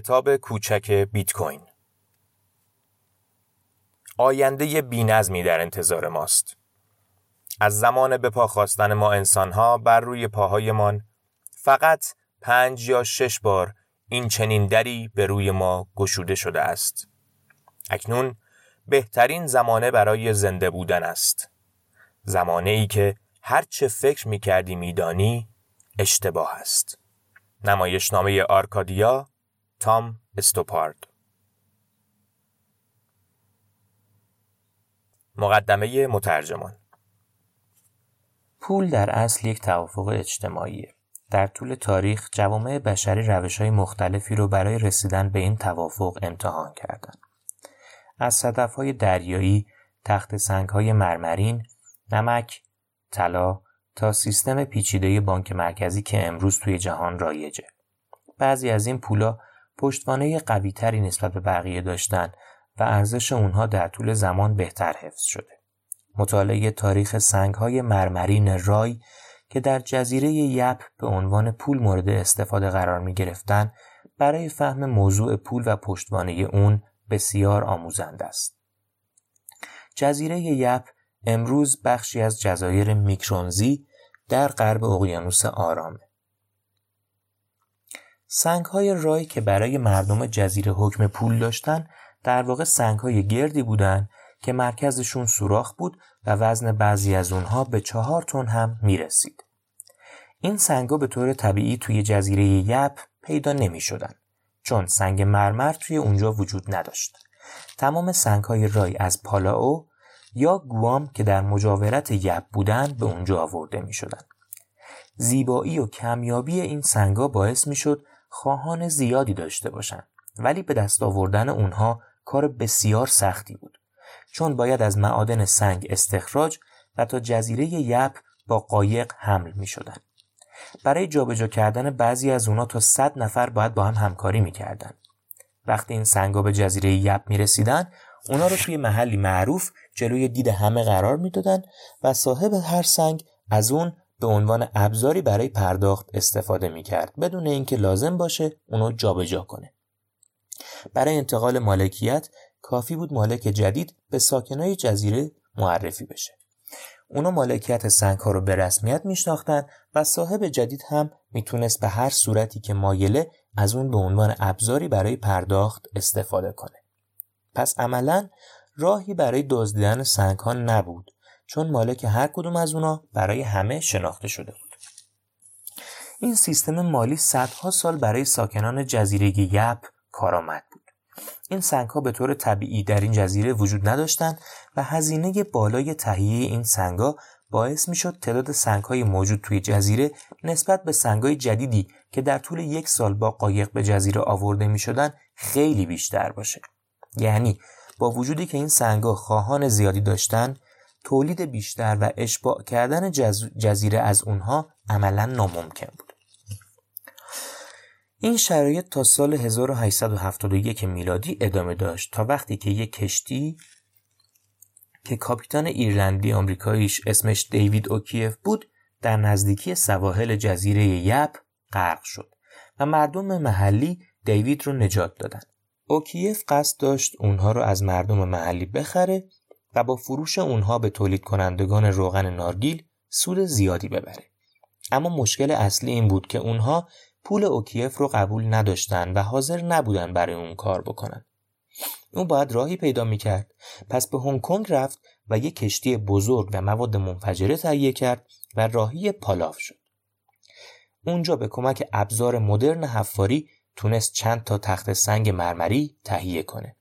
کتاب کوچک بیت کوین آینده بینظمی در انتظار ماست. از زمان به پا خواستن ما انسانها بر روی پاهایمان فقط پنج یا شش بار این چنین دری به روی ما گشوده شده است. اکنون بهترین زمانه برای زنده بودن است. زمانه ای که هر چه فکر می کردی می دانی اشتباه است. نمایشنامه آرکادیا تام استوپارد مقدمه مترجمان پول در اصل یک توافق اجتماعیه. در طول تاریخ جوامع بشری روش های مختلفی رو برای رسیدن به این توافق امتحان کردند. از صدف های دریایی، تخت سنگ های مرمرین، نمک، طلا تا سیستم پیچیده بانک مرکزی که امروز توی جهان رایجه. بعضی از این پولا پشتوانه قوی تری نسبت به بقیه داشتن و ارزش اونها در طول زمان بهتر حفظ شده. مطالعه تاریخ سنگ های مرمرین رای که در جزیره یپ به عنوان پول مورد استفاده قرار می گرفتن برای فهم موضوع پول و پشتوانه اون بسیار آموزنده است. جزیره یپ امروز بخشی از جزایر میکرونزی در غرب اقیانوس آرامه. سنگ های رای که برای مردم جزیره حکم پول داشتن در واقع سنگ های گردی بودن که مرکزشون سوراخ بود و وزن بعضی از اونها به چهار تن هم می‌رسید. این سنگا به طور طبیعی توی جزیره یپ پیدا نمی شدن چون سنگ مرمر توی اونجا وجود نداشت. تمام سنگ های رای از پالاو یا گوام که در مجاورت یپ بودن به اونجا آورده می شدن. زیبایی و کمیابی این سنگا باعث می شد خواهان زیادی داشته باشند ولی به دست آوردن اونها کار بسیار سختی بود چون باید از معادن سنگ استخراج و تا جزیره یپ با قایق حمل می شدن. برای جابجا کردن بعضی از اونا تا صد نفر باید با هم همکاری می‌کردن. وقتی این سنگا به جزیره یپ می رسیدن اونا رو توی محلی معروف جلوی دید همه قرار می‌دادن و صاحب هر سنگ از اون به عنوان ابزاری برای پرداخت استفاده می کرد بدون اینکه لازم باشه اونو جابجا کنه. برای انتقال مالکیت کافی بود مالک جدید به ساکنای جزیره معرفی بشه. اونا مالکیت سنگ ها رو به رسمیت میشناختن و صاحب جدید هم می‌تونست به هر صورتی که مایله از اون به عنوان ابزاری برای پرداخت استفاده کنه. پس عملا راهی برای دزدیدن سنگ ها نبود چون مالک هر کدوم از اونا برای همه شناخته شده بود. این سیستم مالی صدها سال برای ساکنان جزیره یپ کارآمد بود. این سنگ ها به طور طبیعی در این جزیره وجود نداشتند و هزینه بالای تهیه این سنگ ها باعث می شد تعداد سنگ های موجود توی جزیره نسبت به سنگ های جدیدی که در طول یک سال با قایق به جزیره آورده می شدن خیلی بیشتر باشه. یعنی با وجودی که این سنگ ها خواهان زیادی داشتن تولید بیشتر و اشباع کردن جزیره از اونها عملا ناممکن بود. این شرایط تا سال 1871 میلادی ادامه داشت تا وقتی که یک کشتی که کاپیتان ایرلندی آمریکاییش اسمش دیوید اوکیف بود در نزدیکی سواحل جزیره یپ غرق شد و مردم محلی دیوید رو نجات دادن. اوکیف قصد داشت اونها رو از مردم محلی بخره و با فروش اونها به تولید کنندگان روغن نارگیل سود زیادی ببره. اما مشکل اصلی این بود که اونها پول اوکیف رو قبول نداشتن و حاضر نبودن برای اون کار بکنن. اون باید راهی پیدا می‌کرد پس به هنگ کنگ رفت و یک کشتی بزرگ و مواد منفجره تهیه کرد و راهی پالاف شد. اونجا به کمک ابزار مدرن حفاری تونست چند تا تخت سنگ مرمری تهیه کنه.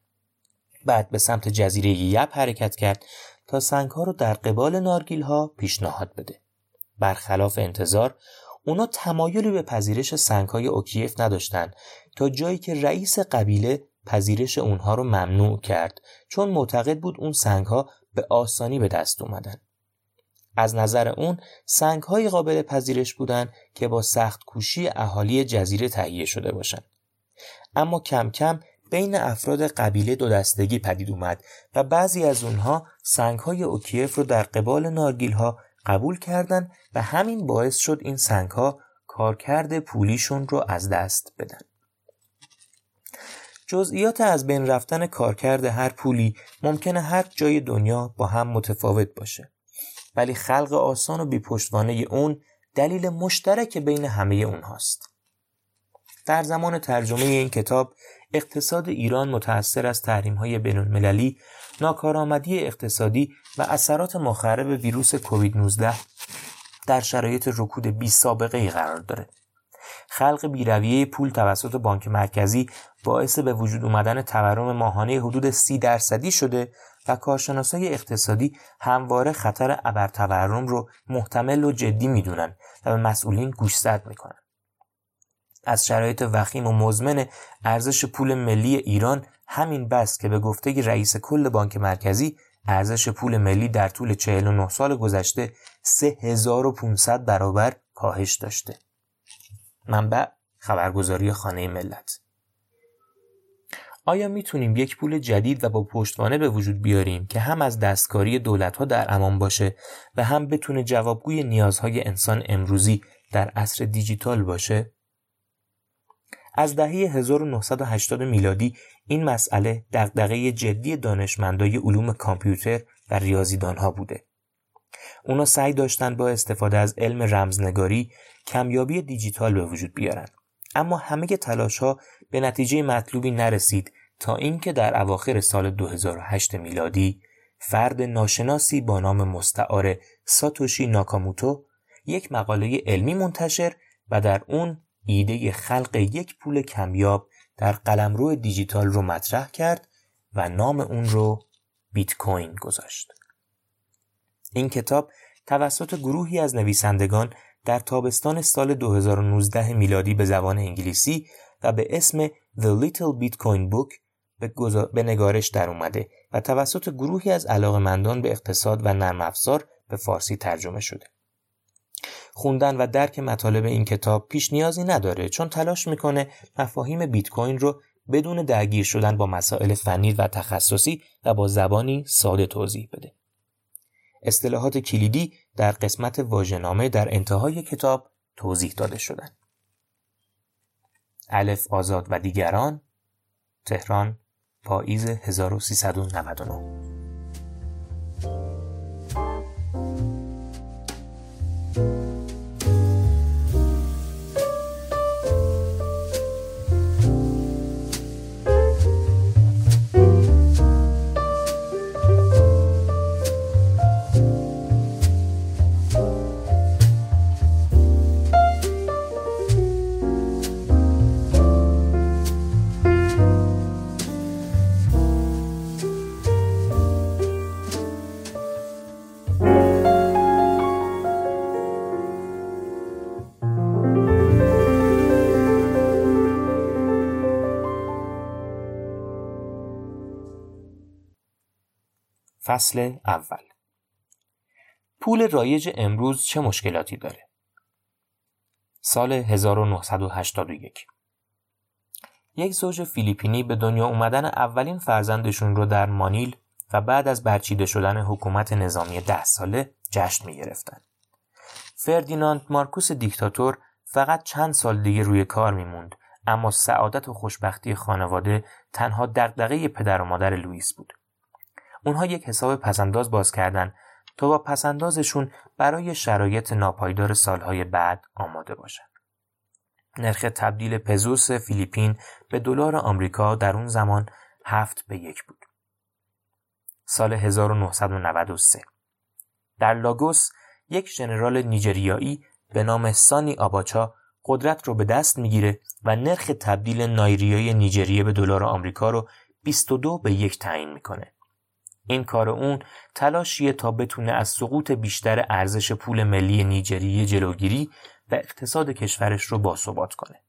بعد به سمت جزیره یپ حرکت کرد تا سنگ ها رو در قبال نارگیل ها پیشنهاد بده. برخلاف انتظار اونا تمایلی به پذیرش سنگ های اوکیف نداشتند تا جایی که رئیس قبیله پذیرش اونها رو ممنوع کرد چون معتقد بود اون سنگ ها به آسانی به دست اومدن. از نظر اون سنگ های قابل پذیرش بودن که با سخت کوشی اهالی جزیره تهیه شده باشند. اما کم کم بین افراد قبیله دو دستگی پدید اومد و بعضی از اونها سنگ های اوکیف رو در قبال نارگیل ها قبول کردند و همین باعث شد این سنگ ها کارکرد پولیشون رو از دست بدن. جزئیات از بین رفتن کارکرد هر پولی ممکنه هر جای دنیا با هم متفاوت باشه ولی خلق آسان و بیپشتوانه اون دلیل مشترک بین همه اونهاست در زمان ترجمه این کتاب اقتصاد ایران متأثر از تحریم های بین المللی ناکارآمدی اقتصادی و اثرات مخرب ویروس کووید 19 در شرایط رکود بی سابقه قرار داره. خلق بیرویه پول توسط بانک مرکزی باعث به وجود اومدن تورم ماهانه حدود سی درصدی شده و کارشناسای اقتصادی همواره خطر ابرتورم رو محتمل و جدی می‌دونن و به مسئولین گوشزد می‌کنن. از شرایط وخیم و مزمن ارزش پول ملی ایران همین بس که به گفته رئیس کل بانک مرکزی ارزش پول ملی در طول 49 سال گذشته 3500 برابر کاهش داشته. منبع خبرگزاری خانه ملت آیا می‌تونیم یک پول جدید و با پشتوانه به وجود بیاریم که هم از دستکاری دولت ها در امان باشه و هم بتونه جوابگوی نیازهای انسان امروزی در عصر دیجیتال باشه؟ از دهه 1980 میلادی این مسئله دغدغه جدی دانشمندای علوم کامپیوتر و ریاضیدانها بوده. اونا سعی داشتند با استفاده از علم رمزنگاری کمیابی دیجیتال به وجود بیارن. اما همه تلاش ها به نتیجه مطلوبی نرسید تا اینکه در اواخر سال 2008 میلادی فرد ناشناسی با نام مستعار ساتوشی ناکاموتو یک مقاله علمی منتشر و در اون ایده خلق یک پول کمیاب در قلمرو دیجیتال رو مطرح کرد و نام اون رو بیت کوین گذاشت. این کتاب توسط گروهی از نویسندگان در تابستان سال 2019 میلادی به زبان انگلیسی و به اسم The Little Bitcoin Book به, نگارش در اومده و توسط گروهی از علاقمندان به اقتصاد و نرم افزار به فارسی ترجمه شده. خوندن و درک مطالب این کتاب پیش نیازی نداره چون تلاش می‌کنه مفاهیم بیت کوین رو بدون درگیر شدن با مسائل فنی و تخصصی و با زبانی ساده توضیح بده. اصطلاحات کلیدی در قسمت واژه‌نامه در انتهای کتاب توضیح داده شدند. الف آزاد و دیگران تهران پاییز 1399 فصل اول پول رایج امروز چه مشکلاتی داره؟ سال 1981 یک زوج فیلیپینی به دنیا اومدن اولین فرزندشون رو در مانیل و بعد از برچیده شدن حکومت نظامی ده ساله جشن می گرفتن. فردیناند مارکوس دیکتاتور فقط چند سال دیگه روی کار میموند اما سعادت و خوشبختی خانواده تنها دغدغه پدر و مادر لوئیس بود. اونها یک حساب پسنداز باز کردن تا با پسندازشون برای شرایط ناپایدار سالهای بعد آماده باشن. نرخ تبدیل پزوس فیلیپین به دلار آمریکا در اون زمان هفت به یک بود. سال 1993 در لاگوس یک ژنرال نیجریایی به نام سانی آباچا قدرت رو به دست می‌گیره و نرخ تبدیل نایریای نیجریه به دلار آمریکا رو 22 به یک تعیین می‌کنه. این کار اون تلاشیه تا بتونه از سقوط بیشتر ارزش پول ملی نیجریه جلوگیری و اقتصاد کشورش رو باثبات کنه.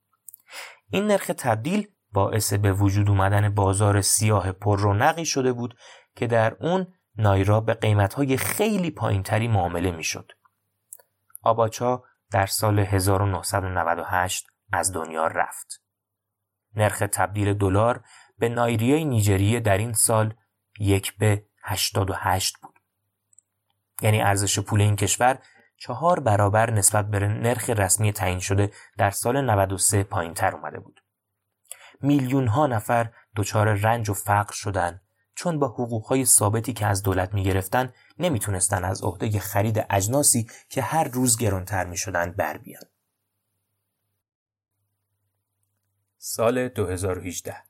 این نرخ تبدیل باعث به وجود اومدن بازار سیاه پر رونقی شده بود که در اون نایرا به قیمتهای خیلی پایینتری معامله می‌شد. آباچا در سال 1998 از دنیا رفت. نرخ تبدیل دلار به نایریای نیجریه در این سال یک به 88 بود. یعنی ارزش پول این کشور چهار برابر نسبت به نرخ رسمی تعیین شده در سال 93 پایین تر اومده بود. میلیون ها نفر دچار رنج و فقر شدن چون با حقوقهای ثابتی که از دولت می گرفتن نمی‌تونستن از عهده خرید اجناسی که هر روز گرانتر می شدن بر بیان. سال 2018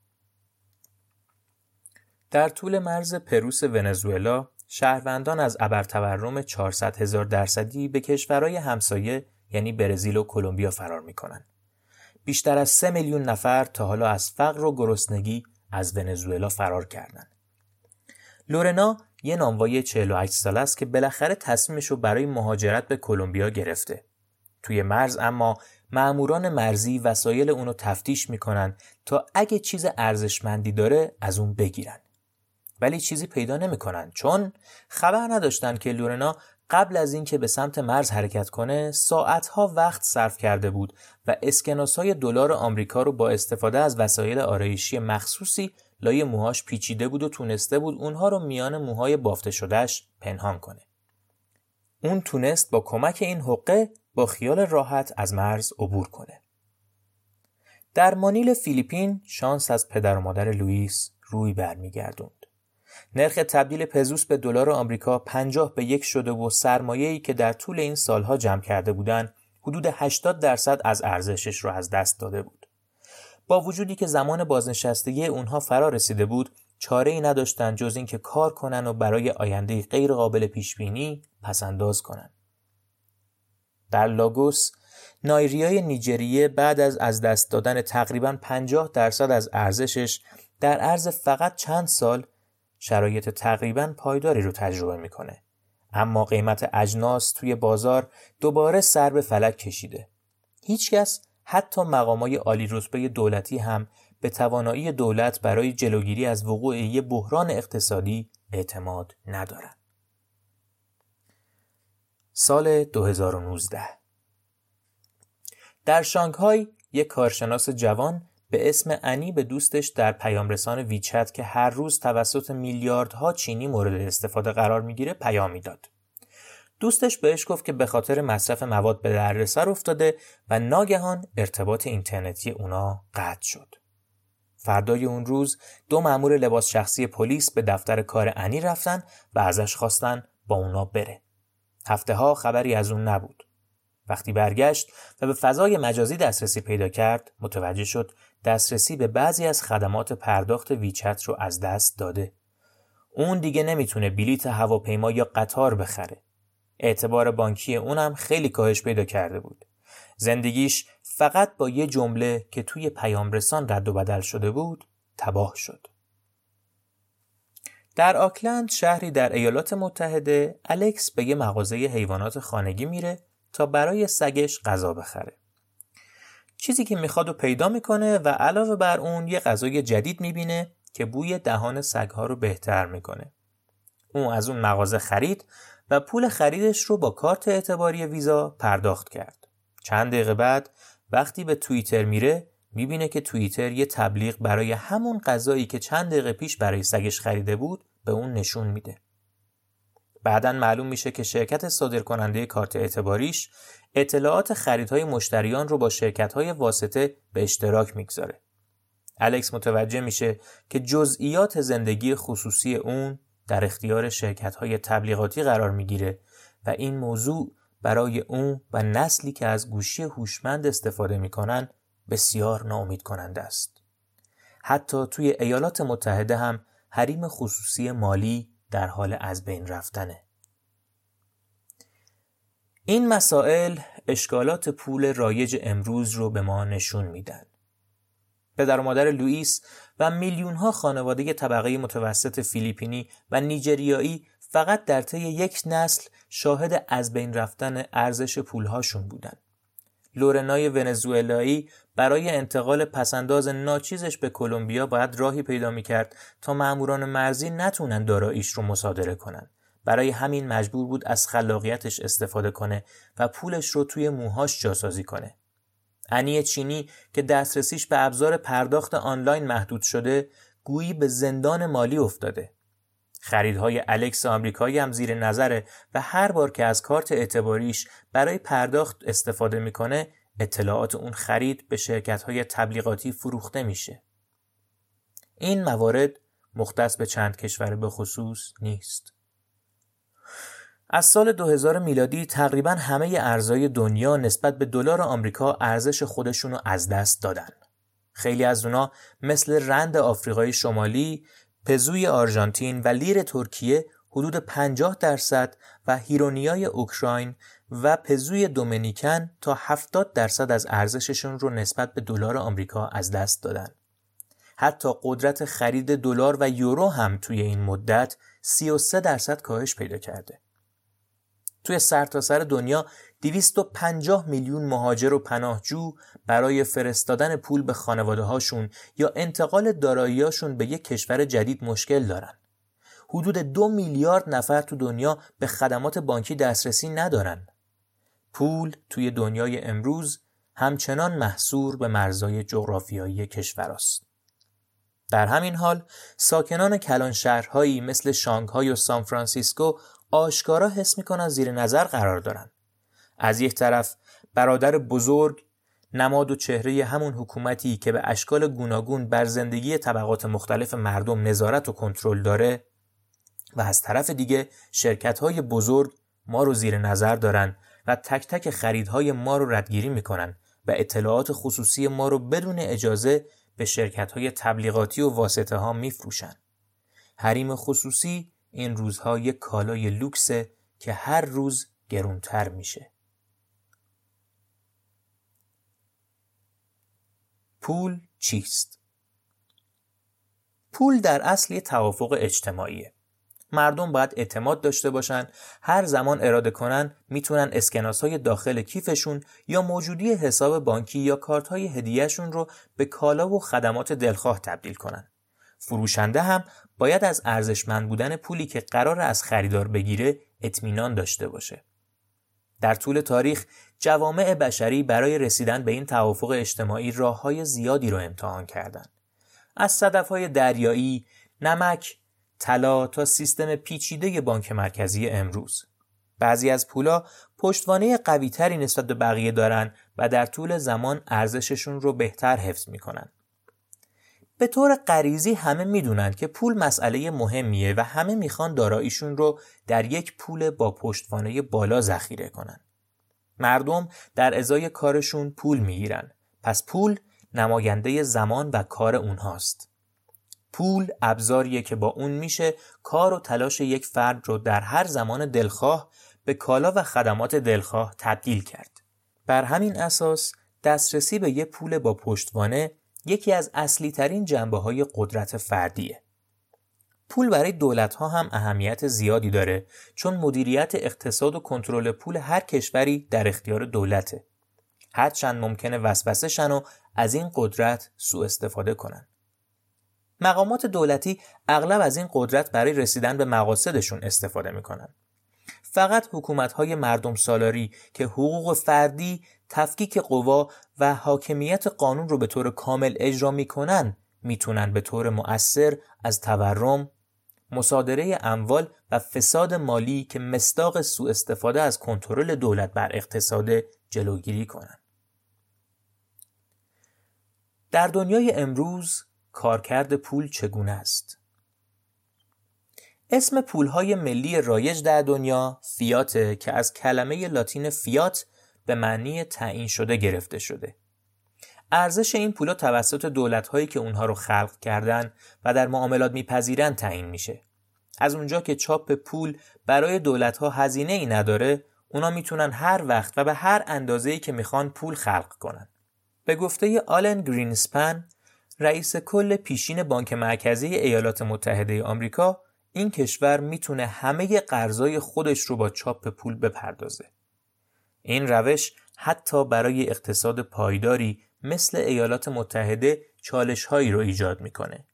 در طول مرز پروس ونزوئلا شهروندان از ابرتورم 400 هزار درصدی به کشورهای همسایه یعنی برزیل و کلمبیا فرار می‌کنن. بیشتر از 3 میلیون نفر تا حالا از فقر و گرسنگی از ونزوئلا فرار کردند. لورنا یه نانوای 48 ساله است که بالاخره تصمیمش رو برای مهاجرت به کلمبیا گرفته. توی مرز اما معموران مرزی وسایل اونو تفتیش می‌کنن تا اگه چیز ارزشمندی داره از اون بگیرن. ولی چیزی پیدا نمی‌کنن چون خبر نداشتن که لورنا قبل از اینکه به سمت مرز حرکت کنه ساعتها وقت صرف کرده بود و اسکناس های دلار آمریکا رو با استفاده از وسایل آرایشی مخصوصی لای موهاش پیچیده بود و تونسته بود اونها رو میان موهای بافته شدهش پنهان کنه. اون تونست با کمک این حقه با خیال راحت از مرز عبور کنه. در مانیل فیلیپین شانس از پدر و مادر لوئیس روی برمیگردوند. نرخ تبدیل پزوس به دلار آمریکا 50 به یک شده و سرمایه‌ای که در طول این سالها جمع کرده بودند حدود 80 درصد از ارزشش را از دست داده بود. با وجودی که زمان بازنشستگی اونها فرا رسیده بود چاره ای نداشتند جز اینکه کار کنن و برای آینده غیر قابل پیش بینی پسنداز کنن. در لاگوس نایریای نیجریه بعد از از دست دادن تقریبا 50 درصد از ارزشش در عرض فقط چند سال شرایط تقریبا پایداری رو تجربه می‌کنه. اما قیمت اجناس توی بازار دوباره سر به فلک کشیده. هیچکس حتی مقامای عالی رتبه دولتی هم به توانایی دولت برای جلوگیری از وقوع یک بحران اقتصادی اعتماد ندارند. سال 2019 در شانگهای یک کارشناس جوان به اسم انی به دوستش در پیامرسان ویچت که هر روز توسط میلیاردها چینی مورد استفاده قرار می‌گیره پیامی داد. دوستش بهش گفت که به خاطر مصرف مواد به دردسر افتاده و ناگهان ارتباط اینترنتی اونا قطع شد. فردای اون روز دو مأمور لباس شخصی پلیس به دفتر کار انی رفتن و ازش خواستن با اونا بره. هفته ها خبری از اون نبود. وقتی برگشت و به فضای مجازی دسترسی پیدا کرد متوجه شد دسترسی به بعضی از خدمات پرداخت ویچت رو از دست داده. اون دیگه نمی‌تونه بلیت هواپیما یا قطار بخره. اعتبار بانکی اونم خیلی کاهش پیدا کرده بود. زندگیش فقط با یه جمله که توی پیام رسان رد و بدل شده بود تباه شد. در آکلند شهری در ایالات متحده الکس به یه مغازه حیوانات خانگی میره تا برای سگش غذا بخره. چیزی که می‌خواد و پیدا می‌کنه و علاوه بر اون یه غذای جدید می‌بینه که بوی دهان سگها رو بهتر می‌کنه. اون از اون مغازه خرید و پول خریدش رو با کارت اعتباری ویزا پرداخت کرد. چند دقیقه بعد وقتی به توییتر میره می‌بینه که توییتر یه تبلیغ برای همون غذایی که چند دقیقه پیش برای سگش خریده بود به اون نشون میده. بعدا معلوم میشه که شرکت صادرکننده کارت اعتباریش اطلاعات خریدهای مشتریان رو با شرکتهای واسطه به اشتراک می‌گذاره. الکس متوجه میشه که جزئیات زندگی خصوصی اون در اختیار شرکت های تبلیغاتی قرار می‌گیره و این موضوع برای اون و نسلی که از گوشی هوشمند استفاده می‌کنن بسیار ناامید کننده است. حتی توی ایالات متحده هم حریم خصوصی مالی در حال از بین رفتنه. این مسائل اشکالات پول رایج امروز رو به ما نشون میدن. پدر و مادر لوئیس و میلیون ها خانواده طبقه متوسط فیلیپینی و نیجریایی فقط در طی یک نسل شاهد از بین رفتن ارزش پولهاشون بودن. لورنای ونزوئلایی برای انتقال پسنداز ناچیزش به کلمبیا باید راهی پیدا می‌کرد تا ماموران مرزی نتونن داراییش رو مصادره کنن. برای همین مجبور بود از خلاقیتش استفاده کنه و پولش رو توی موهاش جاسازی کنه. انی چینی که دسترسیش به ابزار پرداخت آنلاین محدود شده گویی به زندان مالی افتاده. خریدهای الکس آمریکایی هم زیر نظره و هر بار که از کارت اعتباریش برای پرداخت استفاده می‌کنه اطلاعات اون خرید به شرکت های تبلیغاتی فروخته میشه. این موارد مختص به چند کشور به خصوص نیست. از سال 2000 میلادی تقریبا همه ارزهای دنیا نسبت به دلار آمریکا ارزش خودشونو از دست دادن. خیلی از اونا مثل رند آفریقای شمالی، پزوی آرژانتین و لیر ترکیه حدود 50 درصد و هیرونیای اوکراین و پزوی دومینیکن تا 70 درصد از ارزششون رو نسبت به دلار آمریکا از دست دادن. حتی قدرت خرید دلار و یورو هم توی این مدت 33 درصد کاهش پیدا کرده. توی سرتاسر سر دنیا 250 میلیون مهاجر و پناهجو برای فرستادن پول به خانواده هاشون یا انتقال داراییاشون به یک کشور جدید مشکل دارن. حدود دو میلیارد نفر تو دنیا به خدمات بانکی دسترسی ندارن. پول توی دنیای امروز همچنان محصور به مرزای جغرافیایی کشور است. در همین حال ساکنان کلان شهرهایی مثل شانگهای و سانفرانسیسکو آشکارا حس می‌کنن زیر نظر قرار دارن. از یک طرف برادر بزرگ نماد و چهره همون حکومتی که به اشکال گوناگون بر زندگی طبقات مختلف مردم نظارت و کنترل داره و از طرف دیگه شرکت های بزرگ ما رو زیر نظر دارن و تک تک خریدهای ما رو ردگیری می‌کنن و اطلاعات خصوصی ما رو بدون اجازه به شرکت های تبلیغاتی و واسطه ها میفروشن. حریم خصوصی این روزها یک کالای لوکسه که هر روز گرونتر میشه. پول چیست؟ پول در اصل یه توافق اجتماعیه. مردم باید اعتماد داشته باشن هر زمان اراده کنن می‌تونن اسکناس های داخل کیفشون یا موجودی حساب بانکی یا کارت های هدیهشون رو به کالا و خدمات دلخواه تبدیل کنن. فروشنده هم باید از ارزشمند بودن پولی که قرار از خریدار بگیره اطمینان داشته باشه. در طول تاریخ جوامع بشری برای رسیدن به این توافق اجتماعی راه های زیادی را امتحان کردند. از صدف های دریایی، نمک، طلا تا سیستم پیچیده بانک مرکزی امروز. بعضی از پولا پشتوانه قویتری نسبت به بقیه دارن و در طول زمان ارزششون رو بهتر حفظ می‌کنن. به طور غریزی همه می‌دونن که پول مسئله مهمیه و همه می‌خوان داراییشون رو در یک پول با پشتوانه بالا ذخیره کنن. مردم در ازای کارشون پول می‌گیرن. پس پول نماینده زمان و کار اونهاست. پول ابزاریه که با اون میشه کار و تلاش یک فرد رو در هر زمان دلخواه به کالا و خدمات دلخواه تبدیل کرد. بر همین اساس دسترسی به یک پول با پشتوانه یکی از اصلی ترین جنبه های قدرت فردیه. پول برای دولت ها هم اهمیت زیادی داره چون مدیریت اقتصاد و کنترل پول هر کشوری در اختیار دولته. هرچند ممکنه وسوسه شن و از این قدرت سوء استفاده کنن. مقامات دولتی اغلب از این قدرت برای رسیدن به مقاصدشون استفاده می‌کنن. فقط حکومت های مردم سالاری که حقوق فردی، تفکیک قوا و حاکمیت قانون رو به طور کامل اجرا می‌کنن می‌تونن به طور مؤثر از تورم، مصادره اموال و فساد مالی که مستاق سوء استفاده از کنترل دولت بر اقتصاد جلوگیری کنند. در دنیای امروز کارکرد پول چگونه است؟ اسم پولهای ملی رایج در دنیا فیاته که از کلمه لاتین فیات به معنی تعیین شده گرفته شده. ارزش این پولا توسط دولت‌هایی که اونها رو خلق کردن و در معاملات میپذیرن تعیین میشه. از اونجا که چاپ پول برای دولت‌ها هزینه ای نداره، اونا می‌تونن هر وقت و به هر اندازه‌ای که می‌خوان پول خلق کنن. به گفته آلن گرینسپن، رئیس کل پیشین بانک مرکزی ایالات متحده آمریکا، این کشور می‌تونه همه قرضای خودش رو با چاپ پول بپردازه. این روش حتی برای اقتصاد پایداری مثل ایالات متحده چالش هایی رو ایجاد می‌کنه.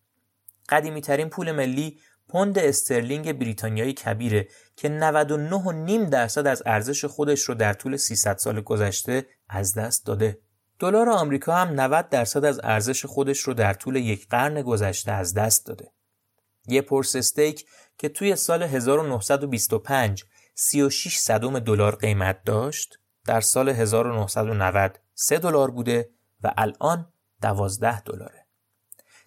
قدیمی ترین پول ملی پوند استرلینگ بریتانیایی کبیره که 99.5 درصد از ارزش خودش رو در طول 300 سال گذشته از دست داده. دلار آمریکا هم 90 درصد از ارزش خودش رو در طول یک قرن گذشته از دست داده. یه پرس استیک که توی سال 1925 36 صدم دلار قیمت داشت در سال 1990 3 دلار بوده و الان 12 دلاره.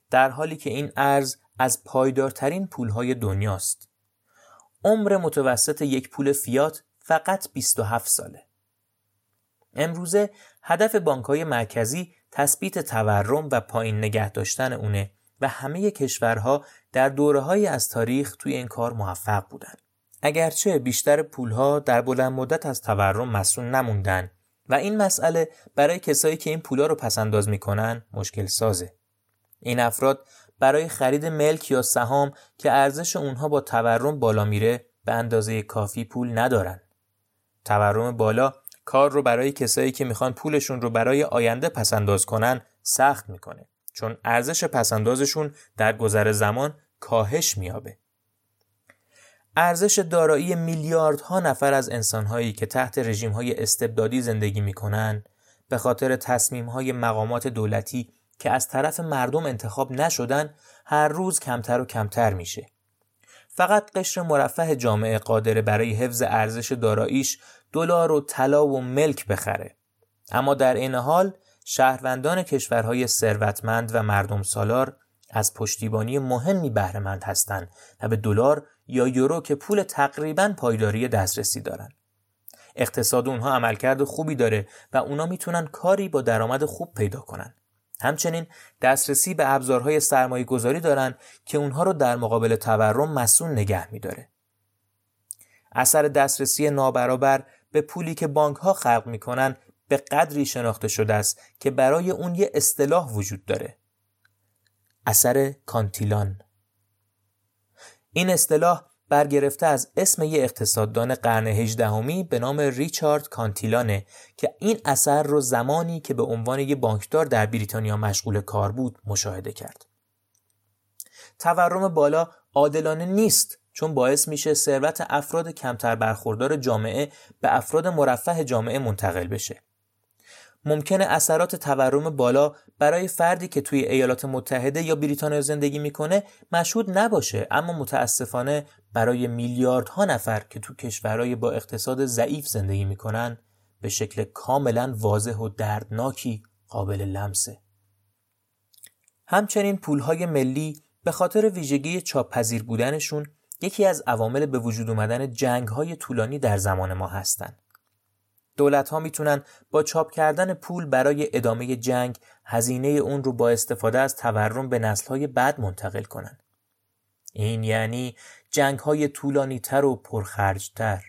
در حالی که این ارز از پایدارترین پولهای دنیاست. عمر متوسط یک پول فیات فقط 27 ساله. امروزه هدف بانکهای مرکزی تثبیت تورم و پایین نگه داشتن اونه و همه کشورها در دوره از تاریخ توی این کار موفق بودن. اگرچه بیشتر پولها در بلند مدت از تورم مسئول نموندن و این مسئله برای کسایی که این پولها رو پسنداز می‌کنن مشکل سازه. این افراد برای خرید ملک یا سهام که ارزش اونها با تورم بالا میره به اندازه کافی پول ندارن. تورم بالا کار رو برای کسایی که می‌خوان پولشون رو برای آینده پسنداز کنن سخت می‌کنه چون ارزش پسندازشون در گذر زمان کاهش میابه. ارزش دارایی میلیاردها نفر از انسانهایی که تحت رژیمهای استبدادی زندگی می‌کنن به خاطر تصمیمهای مقامات دولتی که از طرف مردم انتخاب نشدن هر روز کمتر و کمتر میشه. فقط قشر مرفه جامعه قادر برای حفظ ارزش داراییش دلار و طلا و ملک بخره. اما در این حال شهروندان کشورهای ثروتمند و مردم سالار از پشتیبانی مهمی بهرهمند هستند و به دلار یا یورو که پول تقریبا پایداری دسترسی دارن. اقتصاد اونها عملکرد خوبی داره و اونا می‌تونن کاری با درآمد خوب پیدا کنن. همچنین دسترسی به ابزارهای سرمایه گذاری دارن که اونها رو در مقابل تورم مسئول نگه میداره. اثر دسترسی نابرابر به پولی که بانک ها خلق می‌کنن به قدری شناخته شده است که برای اون یه اصطلاح وجود داره. اثر کانتیلان این اصطلاح برگرفته از اسم یک اقتصاددان قرن هجدهمی به نام ریچارد کانتیلانه که این اثر رو زمانی که به عنوان یک بانکدار در بریتانیا مشغول کار بود مشاهده کرد. تورم بالا عادلانه نیست چون باعث میشه ثروت افراد کمتر برخوردار جامعه به افراد مرفه جامعه منتقل بشه. ممکنه اثرات تورم بالا برای فردی که توی ایالات متحده یا بریتانیا زندگی می‌کنه مشهود نباشه اما متاسفانه برای میلیاردها نفر که تو کشورهای با اقتصاد ضعیف زندگی می‌کنن به شکل کاملا واضح و دردناکی قابل لمسه. همچنین پولهای ملی به خاطر ویژگی چاپ پذیر بودنشون یکی از عوامل به وجود اومدن جنگهای طولانی در زمان ما هستند. دولت ها می‌تونن با چاپ کردن پول برای ادامه جنگ هزینه اون رو با استفاده از تورم به نسل های بعد منتقل کنن. این یعنی جنگ های طولانی تر و پرخرجتر.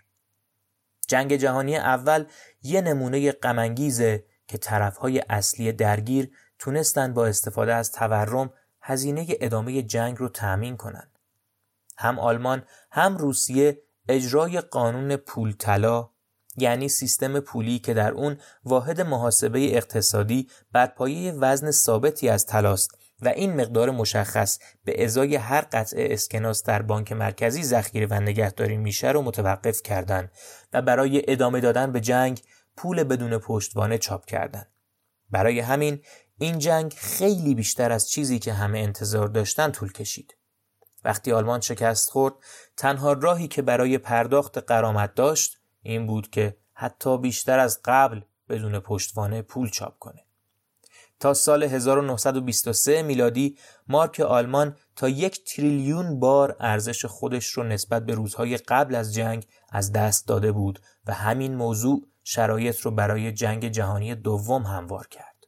جنگ جهانی اول یه نمونه غمانگیزه که طرف های اصلی درگیر تونستن با استفاده از تورم هزینه ادامه جنگ رو تأمین کنن. هم آلمان هم روسیه اجرای قانون پول طلا یعنی سیستم پولی که در اون واحد محاسبه اقتصادی بر پایه وزن ثابتی از تلاست و این مقدار مشخص به ازای هر قطعه اسکناس در بانک مرکزی ذخیره و نگهداری میشه رو متوقف کردند و برای ادامه دادن به جنگ پول بدون پشتوانه چاپ کردند. برای همین این جنگ خیلی بیشتر از چیزی که همه انتظار داشتن طول کشید. وقتی آلمان شکست خورد تنها راهی که برای پرداخت قرامت داشت این بود که حتی بیشتر از قبل بدون پشتوانه پول چاپ کنه. تا سال 1923 میلادی مارک آلمان تا یک تریلیون بار ارزش خودش رو نسبت به روزهای قبل از جنگ از دست داده بود و همین موضوع شرایط رو برای جنگ جهانی دوم هموار کرد.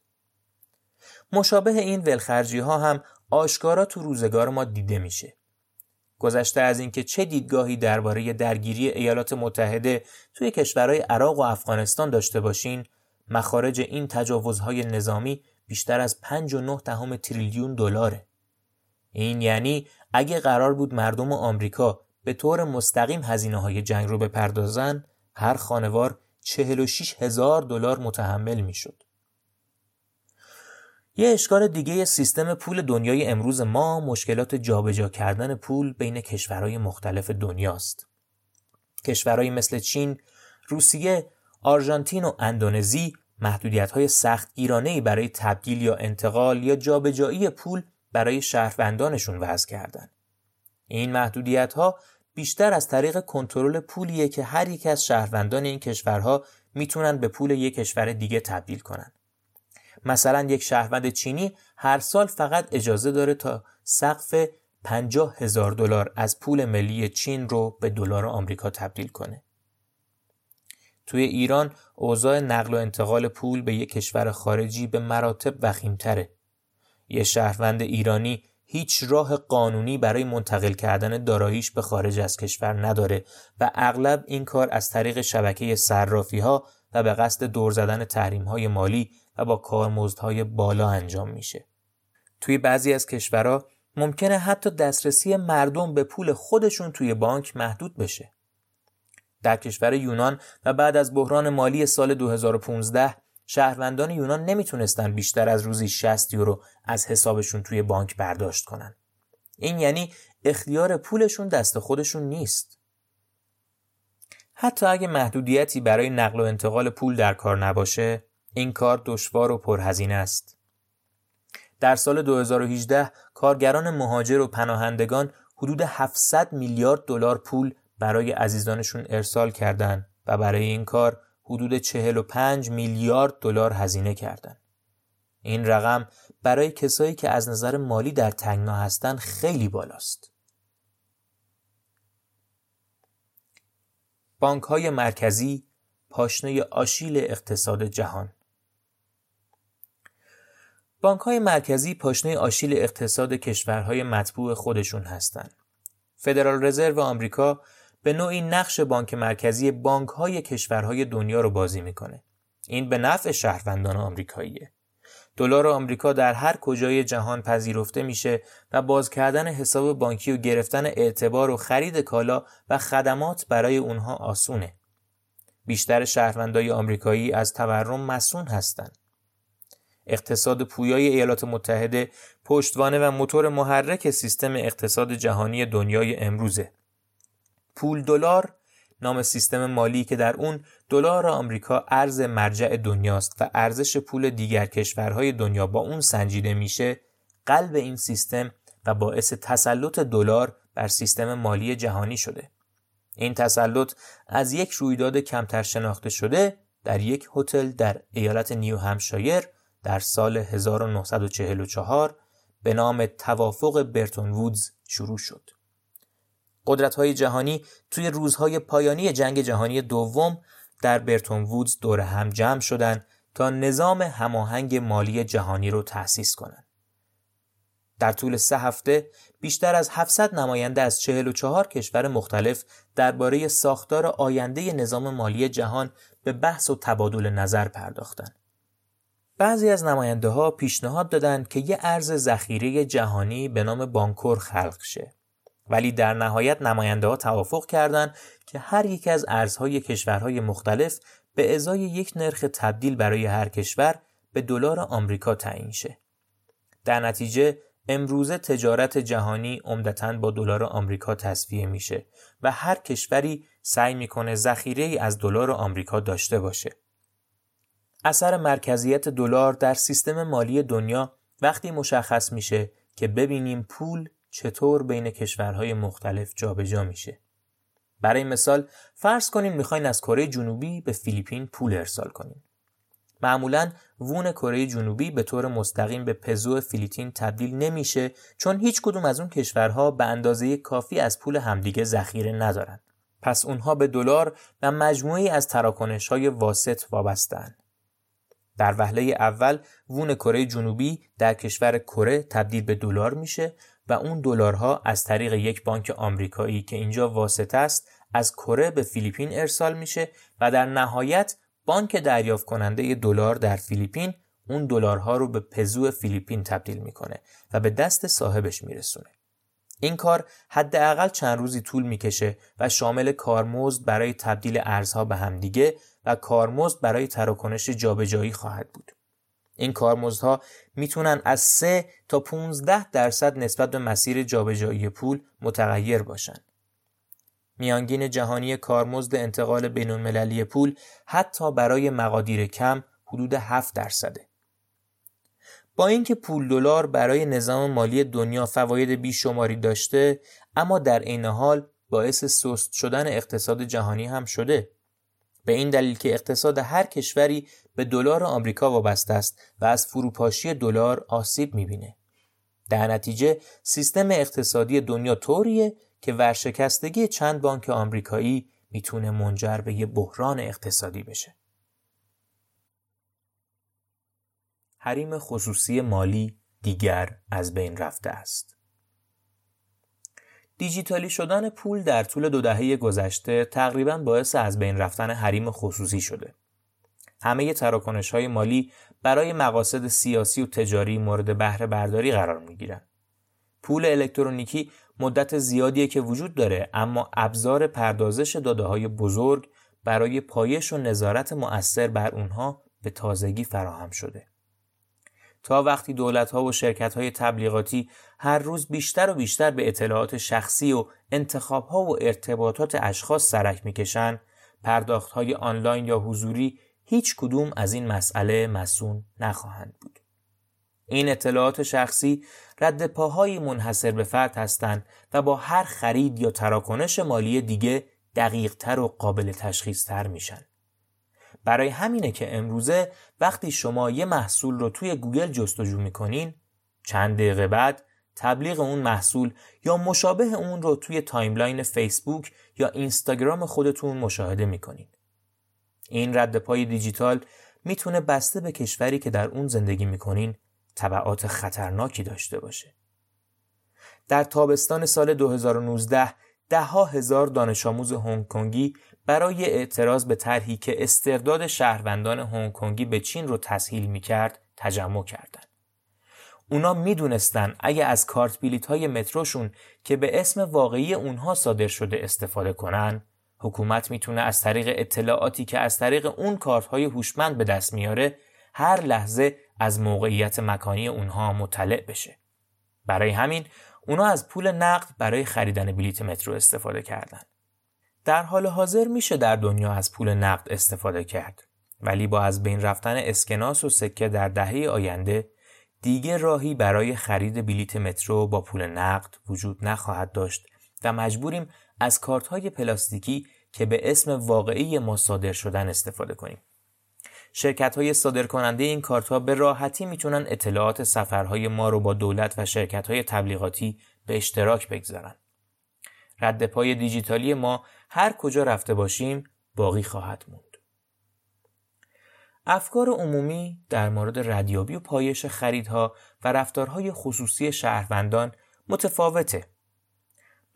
مشابه این ولخرجی ها هم آشکارا تو روزگار ما دیده میشه. گذشته از اینکه چه دیدگاهی درباره درگیری ایالات متحده توی کشورهای عراق و افغانستان داشته باشین مخارج این تجاوزهای نظامی بیشتر از 5.9 دهم تریلیون دلاره این یعنی اگه قرار بود مردم آمریکا به طور مستقیم هزینه های جنگ رو بپردازن هر خانوار 46 هزار دلار متحمل می‌شد. یه اشکال دیگه سیستم پول دنیای امروز ما مشکلات جابجا کردن پول بین کشورهای مختلف دنیاست. کشورهایی مثل چین، روسیه، آرژانتین و اندونزی محدودیت های سخت ایرانهی برای تبدیل یا انتقال یا جابجایی پول برای شهروندانشون وضع کردن. این محدودیت ها بیشتر از طریق کنترل پولیه که هر یک از شهروندان این کشورها می‌تونن به پول یک کشور دیگه تبدیل کنن. مثلا یک شهروند چینی هر سال فقط اجازه داره تا سقف 50 هزار دلار از پول ملی چین رو به دلار آمریکا تبدیل کنه. توی ایران اوضاع نقل و انتقال پول به یک کشور خارجی به مراتب وخیمتره. یه شهروند ایرانی هیچ راه قانونی برای منتقل کردن داراییش به خارج از کشور نداره و اغلب این کار از طریق شبکه صرافی ها و به قصد دور زدن تحریم های مالی و با کارمزدهای بالا انجام میشه. توی بعضی از کشورها ممکنه حتی دسترسی مردم به پول خودشون توی بانک محدود بشه. در کشور یونان و بعد از بحران مالی سال 2015 شهروندان یونان نمی‌تونستن بیشتر از روزی 60 یورو از حسابشون توی بانک برداشت کنن. این یعنی اختیار پولشون دست خودشون نیست. حتی اگه محدودیتی برای نقل و انتقال پول در کار نباشه، این کار دشوار و پرهزینه است. در سال 2018 کارگران مهاجر و پناهندگان حدود 700 میلیارد دلار پول برای عزیزانشون ارسال کردند و برای این کار حدود 45 میلیارد دلار هزینه کردند. این رقم برای کسایی که از نظر مالی در تنگنا هستند خیلی بالاست. بانک های مرکزی پاشنه آشیل اقتصاد جهان بانک های مرکزی پاشنه آشیل اقتصاد کشورهای مطبوع خودشون هستند. فدرال رزرو آمریکا به نوعی نقش بانک مرکزی بانک های کشورهای دنیا رو بازی می‌کنه. این به نفع شهروندان آمریکاییه. دلار آمریکا در هر کجای جهان پذیرفته میشه و باز کردن حساب بانکی و گرفتن اعتبار و خرید کالا و خدمات برای اونها آسونه. بیشتر شهروندای آمریکایی از تورم مسون هستند. اقتصاد پویای ایالات متحده پشتوانه و موتور محرک سیستم اقتصاد جهانی دنیای امروزه. پول دلار نام سیستم مالی که در اون دلار آمریکا ارز مرجع دنیاست و ارزش پول دیگر کشورهای دنیا با اون سنجیده میشه قلب این سیستم و باعث تسلط دلار بر سیستم مالی جهانی شده. این تسلط از یک رویداد کمتر شناخته شده در یک هتل در ایالت نیو همشایر در سال 1944 به نام توافق برتون وودز شروع شد. قدرت های جهانی توی روزهای پایانی جنگ جهانی دوم در برتون وودز دور هم جمع شدند تا نظام هماهنگ مالی جهانی رو تأسیس کنند. در طول سه هفته بیشتر از 700 نماینده از 44 کشور مختلف درباره ساختار آینده نظام مالی جهان به بحث و تبادل نظر پرداختند. بعضی از نماینده ها پیشنهاد دادند که یه ارز ذخیره جهانی به نام بانکور خلق شه. ولی در نهایت نماینده ها توافق کردند که هر یک از ارزهای کشورهای مختلف به ازای یک نرخ تبدیل برای هر کشور به دلار آمریکا تعیین شه. در نتیجه امروزه تجارت جهانی عمدتا با دلار آمریکا تصفیه میشه و هر کشوری سعی می‌کنه ذخیره از دلار آمریکا داشته باشه. اثر مرکزیت دلار در سیستم مالی دنیا وقتی مشخص میشه که ببینیم پول چطور بین کشورهای مختلف جابجا جا میشه. برای مثال فرض کنیم می‌خواین از کره جنوبی به فیلیپین پول ارسال کنیم. معمولا وون کره جنوبی به طور مستقیم به پزو فیلیپین تبدیل نمیشه چون هیچ کدوم از اون کشورها به اندازه کافی از پول همدیگه ذخیره ندارن. پس اونها به دلار و مجموعی از تراکنش های واسط وابستن. در وهله اول وون کره جنوبی در کشور کره تبدیل به دلار میشه و اون دلارها از طریق یک بانک آمریکایی که اینجا واسطه است از کره به فیلیپین ارسال میشه و در نهایت بانک دریافت کننده دلار در فیلیپین اون دلارها رو به پزو فیلیپین تبدیل می‌کنه و به دست صاحبش میرسونه. این کار حداقل چند روزی طول می‌کشه و شامل کارمزد برای تبدیل ارزها به همدیگه و کارمزد برای تراکنش جابجایی خواهد بود. این کارمزدها می‌تونن از 3 تا 15 درصد نسبت به مسیر جابجایی پول متغیر باشن. میانگین جهانی کارمزد انتقال بین المللی پول حتی برای مقادیر کم حدود 7 درصده. با اینکه پول دلار برای نظام مالی دنیا فواید بیشماری داشته اما در عین حال باعث سست شدن اقتصاد جهانی هم شده به این دلیل که اقتصاد هر کشوری به دلار آمریکا وابسته است و از فروپاشی دلار آسیب می‌بینه. در نتیجه سیستم اقتصادی دنیا طوریه که ورشکستگی چند بانک آمریکایی می‌تونه منجر به یه بحران اقتصادی بشه. حریم خصوصی مالی دیگر از بین رفته است. دیجیتالی شدن پول در طول دو دهه گذشته تقریبا باعث از بین رفتن حریم خصوصی شده. همه تراکنش های مالی برای مقاصد سیاسی و تجاری مورد بهره برداری قرار می گیرن. پول الکترونیکی مدت زیادیه که وجود داره اما ابزار پردازش داده های بزرگ برای پایش و نظارت مؤثر بر اونها به تازگی فراهم شده. تا وقتی دولت ها و شرکت های تبلیغاتی هر روز بیشتر و بیشتر به اطلاعات شخصی و انتخاب ها و ارتباطات اشخاص سرک می‌کشن پرداخت های آنلاین یا حضوری هیچ کدوم از این مسئله مسون نخواهند بود. این اطلاعات شخصی رد پاهای منحصر به فرد هستند و با هر خرید یا تراکنش مالی دیگه دقیق تر و قابل تشخیص تر میشن. برای همینه که امروزه وقتی شما یه محصول رو توی گوگل جستجو می‌کنین چند دقیقه بعد تبلیغ اون محصول یا مشابه اون رو توی timeline فیسبوک یا اینستاگرام خودتون مشاهده می‌کنین. این رد پای دیجیتال می‌تونه بسته به کشوری که در اون زندگی می‌کنین تبعات خطرناکی داشته باشه. در تابستان سال 2019 ده ها هزار دانش آموز هنگ کنگی برای اعتراض به طرحی که استرداد شهروندان هنگ کنگی به چین رو تسهیل می‌کرد تجمع کردند. اونا می‌دونستن اگه از کارت بیلیت های متروشون که به اسم واقعی اونها صادر شده استفاده کنن حکومت می‌تونه از طریق اطلاعاتی که از طریق اون کارت های هوشمند به دست میاره هر لحظه از موقعیت مکانی اونها مطلع بشه. برای همین اونا از پول نقد برای خریدن بلیت مترو استفاده کردند. در حال حاضر میشه در دنیا از پول نقد استفاده کرد ولی با از بین رفتن اسکناس و سکه در دهه آینده دیگه راهی برای خرید بلیت مترو با پول نقد وجود نخواهد داشت و مجبوریم از کارت های پلاستیکی که به اسم واقعی ما صادر شدن استفاده کنیم. شرکت های صادر کننده این کارت ها به راحتی می‌تونن اطلاعات سفرهای ما رو با دولت و شرکت های تبلیغاتی به اشتراک بگذارن. رد پای دیجیتالی ما هر کجا رفته باشیم باقی خواهد موند. افکار عمومی در مورد ردیابی و پایش خریدها و رفتارهای خصوصی شهروندان متفاوته.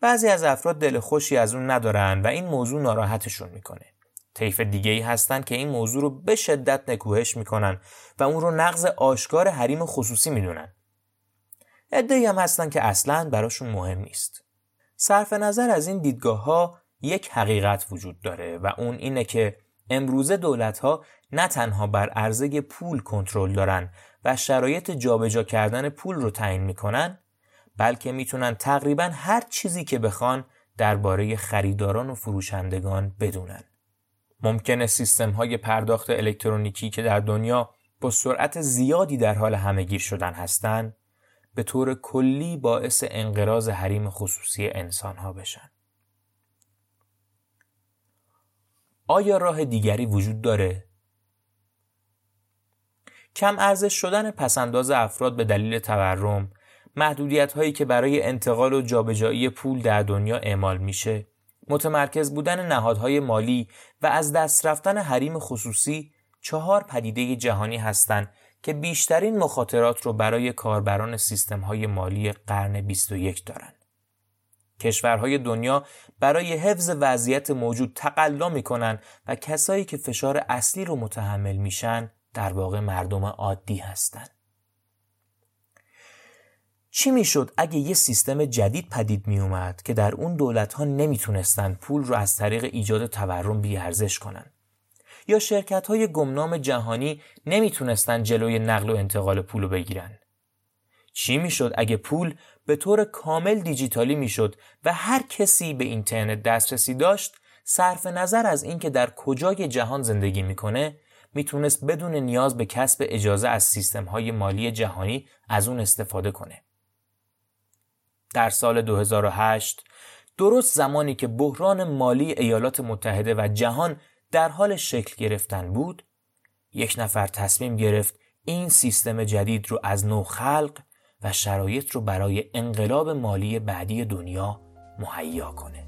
بعضی از افراد دل خوشی از اون ندارن و این موضوع ناراحتشون می‌کنه. طیف دیگه ای هستن که این موضوع رو به شدت نکوهش می‌کنن و اون رو نقض آشکار حریم خصوصی می‌دونن. ادهی هم هستن که اصلا براشون مهم نیست. صرف نظر از این دیدگاه ها یک حقیقت وجود داره و اون اینه که امروزه دولت ها نه تنها بر عرضه پول کنترل دارن و شرایط جابجا کردن پول رو تعیین می‌کنن بلکه می‌تونن تقریبا هر چیزی که بخوان درباره خریداران و فروشندگان بدونن. ممکنه سیستم های پرداخت الکترونیکی که در دنیا با سرعت زیادی در حال همهگیر شدن هستند به طور کلی باعث انقراض حریم خصوصی انسان ها بشن. آیا راه دیگری وجود داره؟ کم ارزش شدن پسنداز افراد به دلیل تورم، محدودیت هایی که برای انتقال و جابجایی پول در دنیا اعمال میشه، متمرکز بودن نهادهای مالی و از دست رفتن حریم خصوصی چهار پدیده جهانی هستند که بیشترین مخاطرات رو برای کاربران سیستم های مالی قرن 21 دارند. کشورهای دنیا برای حفظ وضعیت موجود تقلا می‌کنن و کسایی که فشار اصلی رو متحمل میشن در واقع مردم عادی هستند. چی می‌شد اگه یه سیستم جدید پدید می اومد که در اون دولت ها نمی‌تونستن پول رو از طریق ایجاد تورم بیارزش کنن یا شرکت های گمنام جهانی نمی‌تونستن جلوی نقل و انتقال پول رو بگیرن چی می‌شد اگه پول به طور کامل دیجیتالی می‌شد و هر کسی به اینترنت دسترسی داشت صرف نظر از اینکه در کجای جهان زندگی می‌کنه می‌تونست بدون نیاز به کسب اجازه از سیستم های مالی جهانی از اون استفاده کنه. در سال 2008 درست زمانی که بحران مالی ایالات متحده و جهان در حال شکل گرفتن بود یک نفر تصمیم گرفت این سیستم جدید رو از نو خلق و شرایط رو برای انقلاب مالی بعدی دنیا مهیا کنه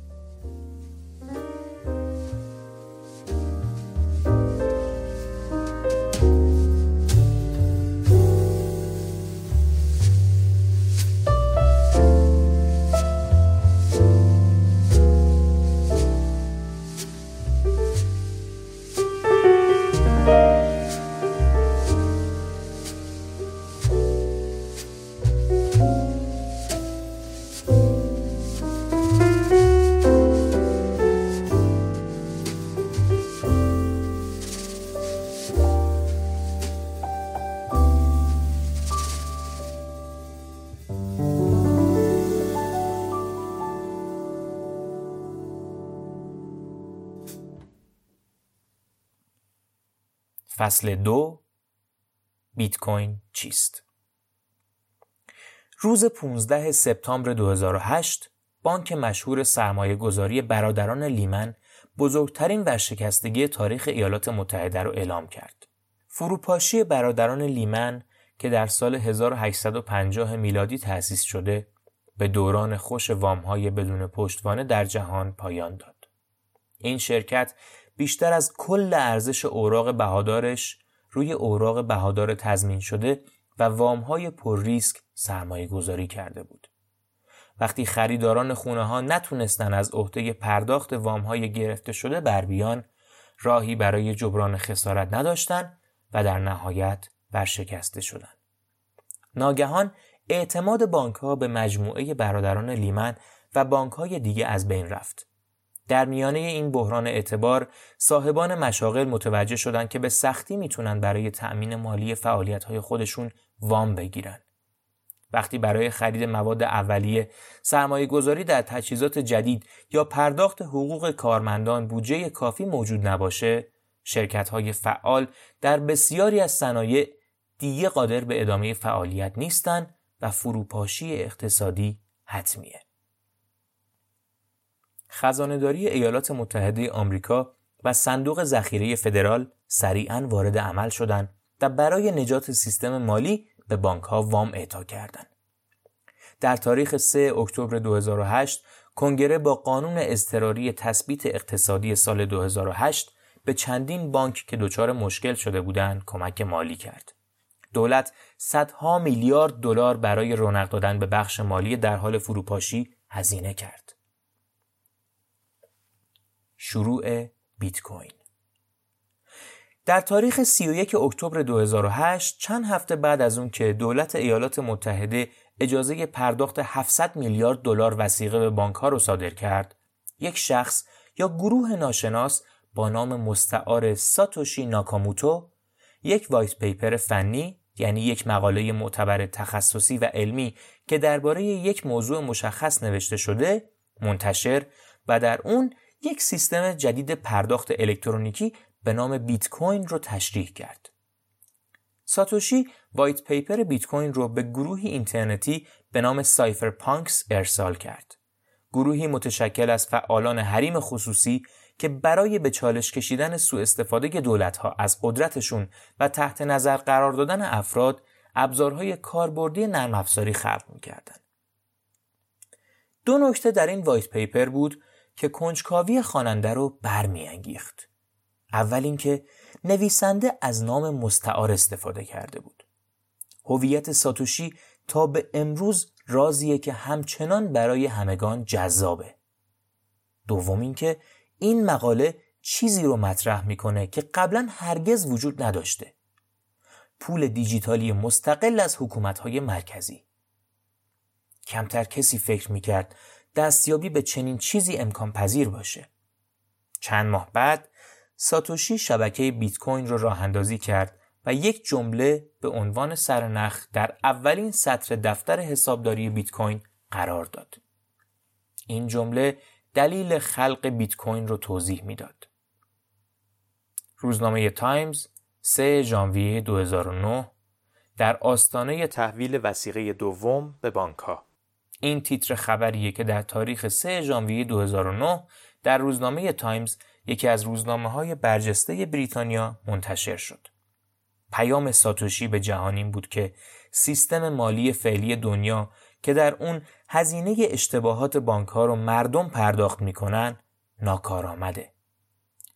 فصل دو بیت کوین چیست؟ روز 15 سپتامبر 2008 بانک مشهور سرمایه گذاری برادران لیمن بزرگترین ورشکستگی تاریخ ایالات متحده را اعلام کرد. فروپاشی برادران لیمن که در سال 1850 میلادی تأسیس شده به دوران خوش وامهای بدون پشتوانه در جهان پایان داد. این شرکت بیشتر از کل ارزش اوراق بهادارش روی اوراق بهادار تضمین شده و وامهای پر ریسک سرمایه گذاری کرده بود. وقتی خریداران خونه ها نتونستن از عهده پرداخت وامهای گرفته شده بر بیان راهی برای جبران خسارت نداشتن و در نهایت ورشکسته شدند. ناگهان اعتماد بانک ها به مجموعه برادران لیمن و بانک های دیگه از بین رفت. در میانه این بحران اعتبار صاحبان مشاغل متوجه شدند که به سختی می‌تونن برای تأمین مالی فعالیت های خودشون وام بگیرن. وقتی برای خرید مواد اولیه سرمایه گذاری در تجهیزات جدید یا پرداخت حقوق کارمندان بودجه کافی موجود نباشه شرکت های فعال در بسیاری از صنایع دیگه قادر به ادامه فعالیت نیستند و فروپاشی اقتصادی حتمیه. خزانهداری ایالات متحده آمریکا و صندوق ذخیره فدرال سریعا وارد عمل شدند و برای نجات سیستم مالی به بانک ها وام اعطا کردند. در تاریخ 3 اکتبر 2008 کنگره با قانون اضطراری تثبیت اقتصادی سال 2008 به چندین بانک که دچار مشکل شده بودند کمک مالی کرد. دولت صدها میلیارد دلار برای رونق دادن به بخش مالی در حال فروپاشی هزینه کرد. شروع بیت کوین. در تاریخ 31 اکتبر 2008 چند هفته بعد از اون که دولت ایالات متحده اجازه پرداخت 700 میلیارد دلار وسیقه به بانک ها رو صادر کرد یک شخص یا گروه ناشناس با نام مستعار ساتوشی ناکاموتو یک white paper فنی یعنی یک مقاله معتبر تخصصی و علمی که درباره یک موضوع مشخص نوشته شده منتشر و در اون یک سیستم جدید پرداخت الکترونیکی به نام بیت کوین رو تشریح کرد. ساتوشی white paper بیت کوین رو به گروهی اینترنتی به نام Cypherpunks ارسال کرد. گروهی متشکل از فعالان حریم خصوصی که برای به چالش کشیدن سوء استفاده دولت ها از قدرتشون و تحت نظر قرار دادن افراد ابزارهای کاربردی نرم افزاری خلق می‌کردند. دو نکته در این وایت پیپر بود که کنجکاوی خواننده رو برمیانگیخت. اول اینکه نویسنده از نام مستعار استفاده کرده بود. هویت ساتوشی تا به امروز رازیه که همچنان برای همگان جذابه. دوم اینکه این مقاله چیزی رو مطرح می‌کنه که قبلا هرگز وجود نداشته. پول دیجیتالی مستقل از حکومتهای مرکزی. کمتر کسی فکر می‌کرد دستیابی به چنین چیزی امکان پذیر باشه. چند ماه بعد ساتوشی شبکه بیت کوین رو راه اندازی کرد و یک جمله به عنوان سرنخ در اولین سطر دفتر حسابداری بیت کوین قرار داد. این جمله دلیل خلق بیت کوین رو توضیح می‌داد. روزنامه تایمز 3 ژانویه 2009 در آستانه تحویل وثیقه دوم به بانک ها این تیتر خبریه که در تاریخ 3 ژانویه 2009 در روزنامه تایمز یکی از روزنامه های برجسته بریتانیا منتشر شد. پیام ساتوشی به جهان این بود که سیستم مالی فعلی دنیا که در اون هزینه اشتباهات بانک ها رو مردم پرداخت می‌کنن ناکارآمده.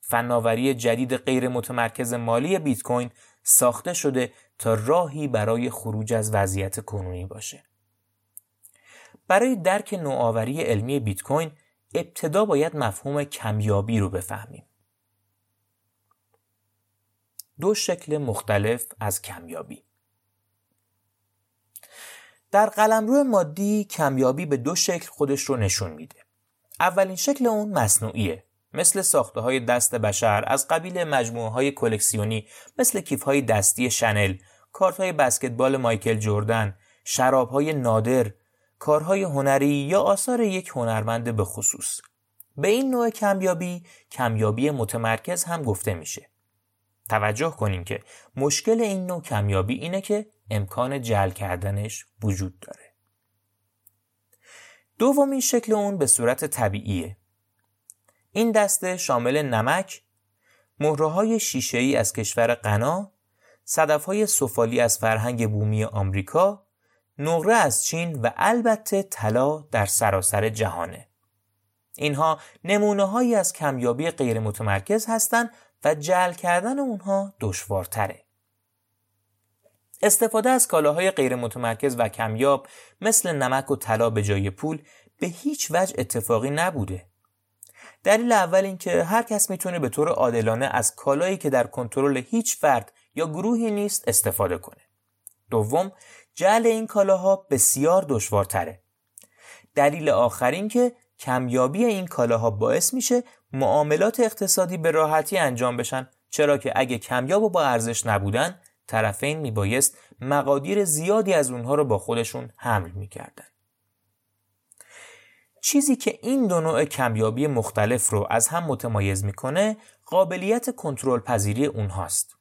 فناوری جدید غیر متمرکز مالی بیت کوین ساخته شده تا راهی برای خروج از وضعیت کنونی باشه. برای درک نوآوری علمی بیت کوین ابتدا باید مفهوم کمیابی رو بفهمیم. دو شکل مختلف از کمیابی در قلمرو مادی کمیابی به دو شکل خودش رو نشون میده. اولین شکل اون مصنوعیه مثل ساخته های دست بشر از قبیل مجموعه های کلکسیونی مثل کیف های دستی شنل، کارت های بسکتبال مایکل جردن، شراب های نادر، کارهای هنری یا آثار یک هنرمند به خصوص. به این نوع کمیابی کمیابی متمرکز هم گفته میشه. توجه کنیم که مشکل این نوع کمیابی اینه که امکان جل کردنش وجود داره. دومین شکل اون به صورت طبیعیه. این دسته شامل نمک، مهره های شیشه ای از کشور غنا، صدف های سفالی از فرهنگ بومی آمریکا، نقره از چین و البته طلا در سراسر جهانه. اینها نمونه هایی از کمیابی غیر متمرکز هستند و جل کردن اونها دشوارتره. استفاده از کالاهای غیر متمرکز و کمیاب مثل نمک و طلا به جای پول به هیچ وجه اتفاقی نبوده. دلیل اول این که هر کس می‌تونه به طور عادلانه از کالایی که در کنترل هیچ فرد یا گروهی نیست استفاده کنه. دوم، جعل این کالاها بسیار دشوارتره. دلیل آخر این که کمیابی این کالاها باعث میشه معاملات اقتصادی به راحتی انجام بشن چرا که اگه کمیاب و با ارزش نبودن طرفین میبایست مقادیر زیادی از اونها رو با خودشون حمل می‌کردن. چیزی که این دو نوع کمیابی مختلف رو از هم متمایز می‌کنه قابلیت کنترل پذیری اونهاست.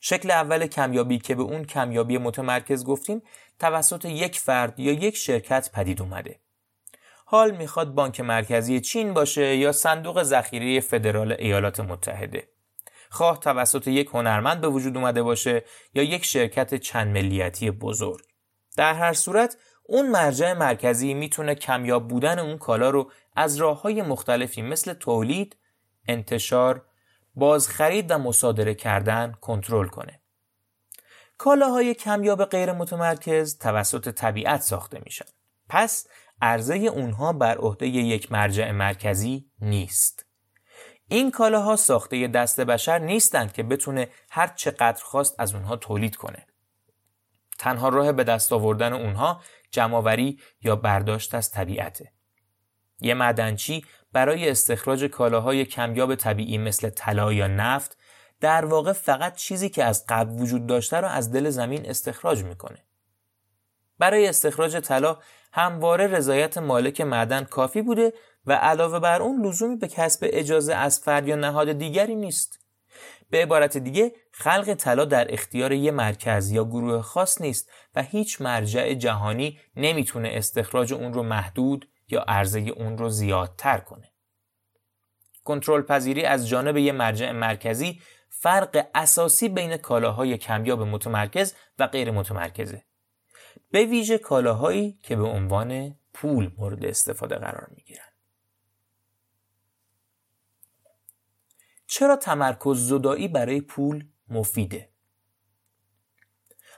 شکل اول کمیابی که به اون کمیابی متمرکز گفتیم توسط یک فرد یا یک شرکت پدید اومده. حال می‌خواد بانک مرکزی چین باشه یا صندوق ذخیره فدرال ایالات متحده. خواه توسط یک هنرمند به وجود اومده باشه یا یک شرکت چند ملیتی بزرگ. در هر صورت اون مرجع مرکزی می‌تونه کمیاب بودن اون کالا رو از راه های مختلفی مثل تولید، انتشار، بازخرید و مصادره کردن کنترل کنه. کالاهای کمیاب غیر متمرکز توسط طبیعت ساخته میشن. پس عرضه اونها بر عهده یک مرجع مرکزی نیست. این کالاها ساخته دست بشر نیستند که بتونه هر چقدر خواست از اونها تولید کنه. تنها راه به دست آوردن اونها جمعآوری یا برداشت از طبیعته. یه معدنچی برای استخراج کالاهای کمیاب طبیعی مثل طلا یا نفت در واقع فقط چیزی که از قبل وجود داشته را از دل زمین استخراج می‌کنه. برای استخراج طلا همواره رضایت مالک معدن کافی بوده و علاوه بر اون لزومی به کسب اجازه از فرد یا نهاد دیگری نیست. به عبارت دیگه خلق طلا در اختیار یه مرکز یا گروه خاص نیست و هیچ مرجع جهانی نمی‌تونه استخراج اون رو محدود یا عرضه اون رو زیادتر کنه. کنترل پذیری از جانب یه مرجع مرکزی فرق اساسی بین کالاهای کمیاب متمرکز و غیر متمرکزه. به ویژه کالاهایی که به عنوان پول مورد استفاده قرار می گیرن. چرا تمرکز زدایی برای پول مفیده؟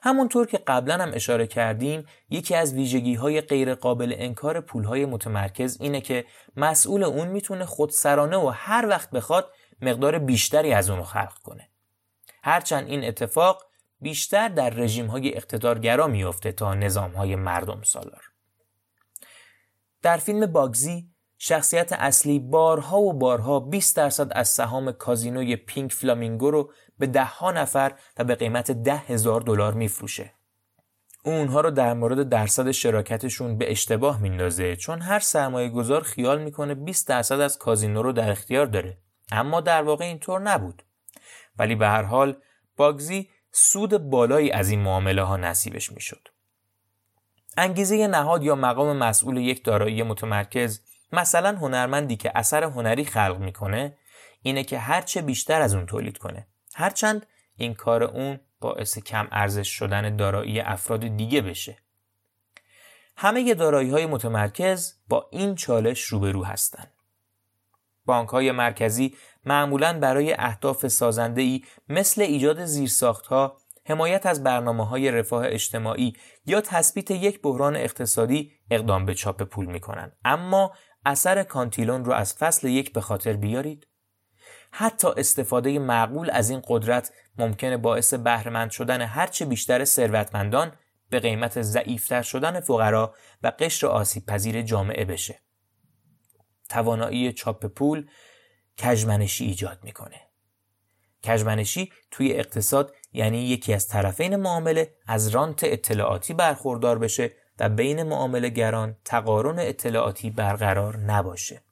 همونطور که قبلا هم اشاره کردیم یکی از ویژگی های غیر قابل انکار پول های متمرکز اینه که مسئول اون می‌تونه خودسرانه و هر وقت بخواد مقدار بیشتری از اونو خلق کنه. هرچند این اتفاق بیشتر در رژیم های اقتدارگرا میفته تا نظام های مردم سالار. در فیلم باگزی شخصیت اصلی بارها و بارها 20 درصد از سهام کازینوی پینک فلامینگو رو به ده ها نفر و به قیمت ده هزار دلار میفروشه. اونها رو در مورد درصد شراکتشون به اشتباه میندازه چون هر سرمایه گذار خیال می‌کنه 20 درصد از کازینو رو در اختیار داره اما در واقع اینطور نبود ولی به هر حال باگزی سود بالایی از این معامله ها نصیبش می‌شد. انگیزه نهاد یا مقام مسئول یک دارایی متمرکز مثلا هنرمندی که اثر هنری خلق می‌کنه اینه که هرچه بیشتر از اون تولید کنه هرچند این کار اون باعث کم ارزش شدن دارایی افراد دیگه بشه. همه دارایی های متمرکز با این چالش روبرو هستند بانک های مرکزی معمولا برای اهداف سازنده ای مثل ایجاد زیرساخت ها حمایت از برنامه های رفاه اجتماعی یا تثبیت یک بحران اقتصادی اقدام به چاپ پول می کنند. اما اثر کانتیلون رو از فصل یک به خاطر بیارید. حتی استفاده معقول از این قدرت ممکنه باعث بهرهمند شدن هرچه بیشتر ثروتمندان به قیمت ضعیفتر شدن فقرا و قشر آسیب پذیر جامعه بشه. توانایی چاپ پول کجمنشی ایجاد می‌کنه. کجمنشی توی اقتصاد یعنی یکی از طرفین معامله از رانت اطلاعاتی برخوردار بشه و بین معامله گران تقارن اطلاعاتی برقرار نباشه.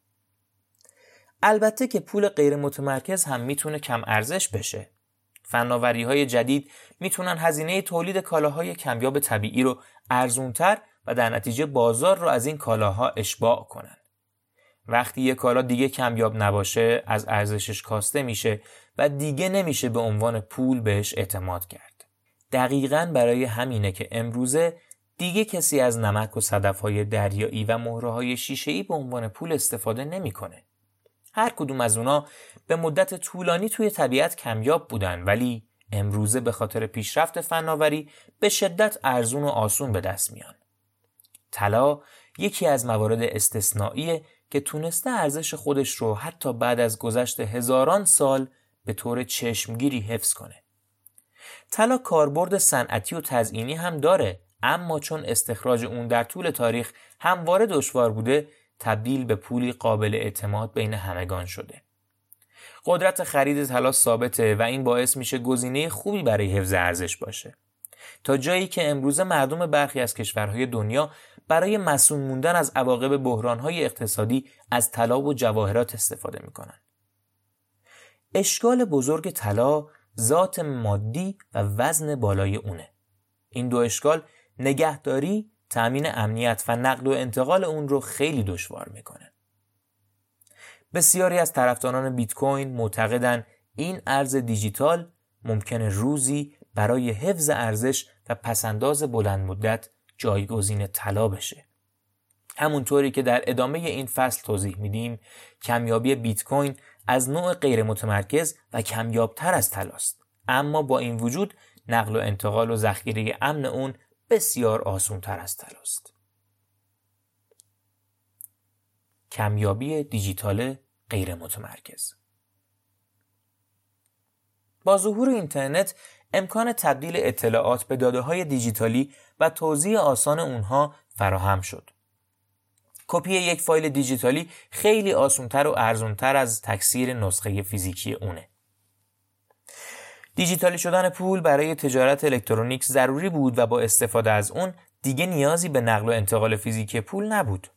البته که پول غیر متمرکز هم می‌تونه کم ارزش بشه. فناوری های جدید می‌تونن هزینه تولید کالاهای کمیاب طبیعی رو ارزونتر و در نتیجه بازار رو از این کالاها اشباع کنن. وقتی یک کالا دیگه کمیاب نباشه از ارزشش کاسته میشه و دیگه نمیشه به عنوان پول بهش اعتماد کرد. دقیقا برای همینه که امروزه دیگه کسی از نمک و صدفهای دریایی و مهره های شیشه به عنوان پول استفاده نمی‌کنه. هر کدوم از اونا به مدت طولانی توی طبیعت کمیاب بودن ولی امروزه به خاطر پیشرفت فناوری به شدت ارزون و آسون به دست میان. طلا یکی از موارد استثنائیه که تونسته ارزش خودش رو حتی بعد از گذشت هزاران سال به طور چشمگیری حفظ کنه. طلا کاربرد صنعتی و تزئینی هم داره اما چون استخراج اون در طول تاریخ همواره دشوار بوده تبدیل به پولی قابل اعتماد بین همگان شده. قدرت خرید طلا ثابته و این باعث میشه گزینه خوبی برای حفظ ارزش باشه. تا جایی که امروزه مردم برخی از کشورهای دنیا برای مسئول موندن از عواقب بحرانهای اقتصادی از طلا و جواهرات استفاده می‌کنن. اشکال بزرگ طلا ذات مادی و وزن بالای اونه. این دو اشکال نگهداری تأمین امنیت و نقل و انتقال اون رو خیلی دشوار می‌کنه. بسیاری از طرفداران بیت کوین معتقدند این ارز دیجیتال ممکنه روزی برای حفظ ارزش و پسنداز بلند مدت جایگزین طلا بشه. همونطوری که در ادامه این فصل توضیح میدیم کمیابی بیت کوین از نوع غیر متمرکز و کمیابتر از طلاست اما با این وجود نقل و انتقال و ذخیره امن اون بسیار آسون تر از طلاست. کمیابی دیجیتال غیر متمرکز با ظهور اینترنت امکان تبدیل اطلاعات به داده های دیجیتالی و توضیح آسان اونها فراهم شد. کپی یک فایل دیجیتالی خیلی آسونتر و ارزونتر از تکثیر نسخه فیزیکی اونه. دیجیتالی شدن پول برای تجارت الکترونیک ضروری بود و با استفاده از اون دیگه نیازی به نقل و انتقال فیزیکی پول نبود.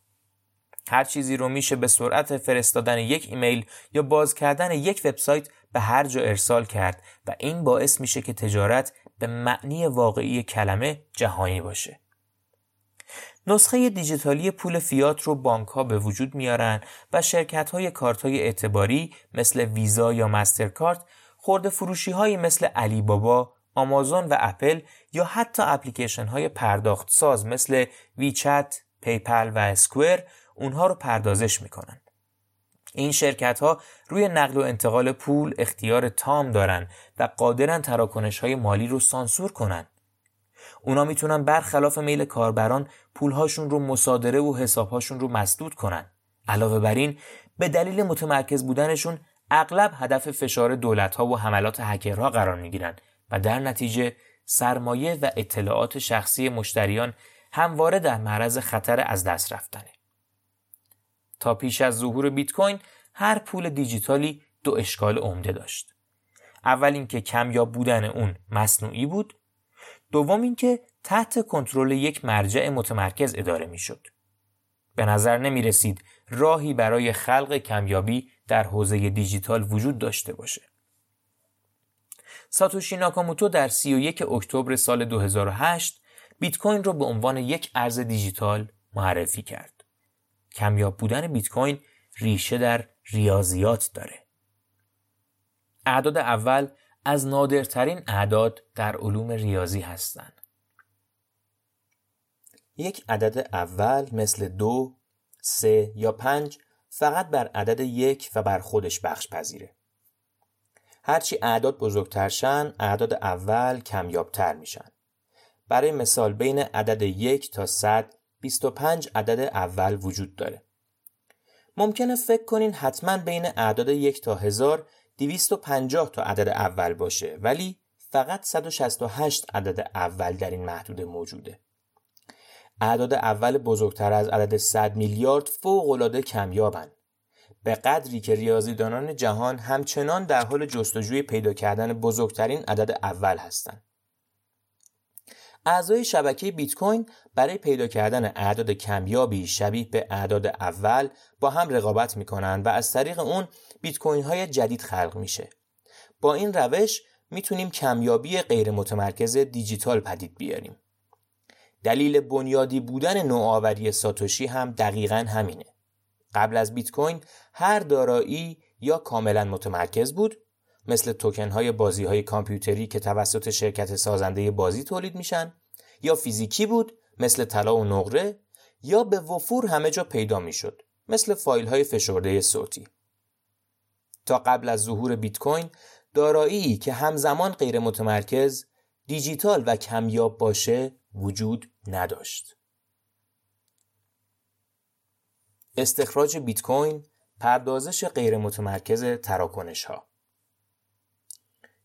هر چیزی رو میشه به سرعت فرستادن یک ایمیل یا باز کردن یک وبسایت به هر جا ارسال کرد و این باعث میشه که تجارت به معنی واقعی کلمه جهانی باشه. نسخه دیجیتالی پول فیات رو بانک ها به وجود میارن و شرکت های کارت های اعتباری مثل ویزا یا مسترکارت خرده فروشی هایی مثل علی بابا، آمازون و اپل یا حتی اپلیکیشن های پرداخت ساز مثل ویچت، پیپل و اسکوئر اونها رو پردازش می‌کنن. این شرکت ها روی نقل و انتقال پول اختیار تام دارن و قادرن تراکنش های مالی رو سانسور کنن. اونا می‌تونن برخلاف میل کاربران پولهاشون رو مصادره و حسابهاشون رو مسدود کنن. علاوه بر این به دلیل متمرکز بودنشون اغلب هدف فشار دولت ها و حملات هکرها قرار می گیرن و در نتیجه سرمایه و اطلاعات شخصی مشتریان همواره در معرض خطر از دست رفتنه. تا پیش از ظهور بیت کوین هر پول دیجیتالی دو اشکال عمده داشت. اول اینکه کمیاب بودن اون مصنوعی بود، دوم اینکه تحت کنترل یک مرجع متمرکز اداره می‌شد. به نظر نمی رسید راهی برای خلق کمیابی در حوزه دیجیتال وجود داشته باشه. ساتوشی ناکاموتو در 31 اکتبر سال 2008 بیت کوین را به عنوان یک ارز دیجیتال معرفی کرد. کمیاب بودن بیت کوین ریشه در ریاضیات داره. اعداد اول از نادرترین اعداد در علوم ریاضی هستند. یک عدد اول مثل دو، سه یا پنج فقط بر عدد یک و بر خودش بخش پذیره. هرچی اعداد بزرگتر شن اعداد اول کمیابتر میشن. برای مثال بین عدد یک تا صد 25 عدد اول وجود داره. ممکنه فکر کنین حتما بین اعداد یک تا هزار 250 تا عدد اول باشه ولی فقط 168 عدد اول در این محدوده موجوده. اعداد اول بزرگتر از عدد 100 میلیارد فوق العاده کمیابن. به قدری که ریاضیدانان جهان همچنان در حال جستجوی پیدا کردن بزرگترین عدد اول هستند. اعضای شبکه بیت کوین برای پیدا کردن اعداد کمیابی شبیه به اعداد اول با هم رقابت می‌کنن و از طریق اون بیت کوین های جدید خلق میشه. با این روش می‌تونیم کمیابی غیر متمرکز دیجیتال پدید بیاریم. دلیل بنیادی بودن نوآوری ساتوشی هم دقیقا همینه. قبل از بیت کوین هر دارایی یا کاملا متمرکز بود مثل توکن های بازی های کامپیوتری که توسط شرکت سازنده بازی تولید میشن یا فیزیکی بود مثل طلا و نقره یا به وفور همه جا پیدا می‌شد مثل فایل های فشرده صوتی تا قبل از ظهور بیت کوین دارایی که همزمان غیر متمرکز دیجیتال و کمیاب باشه وجود نداشت استخراج بیت کوین پردازش غیر متمرکز تراکنش ها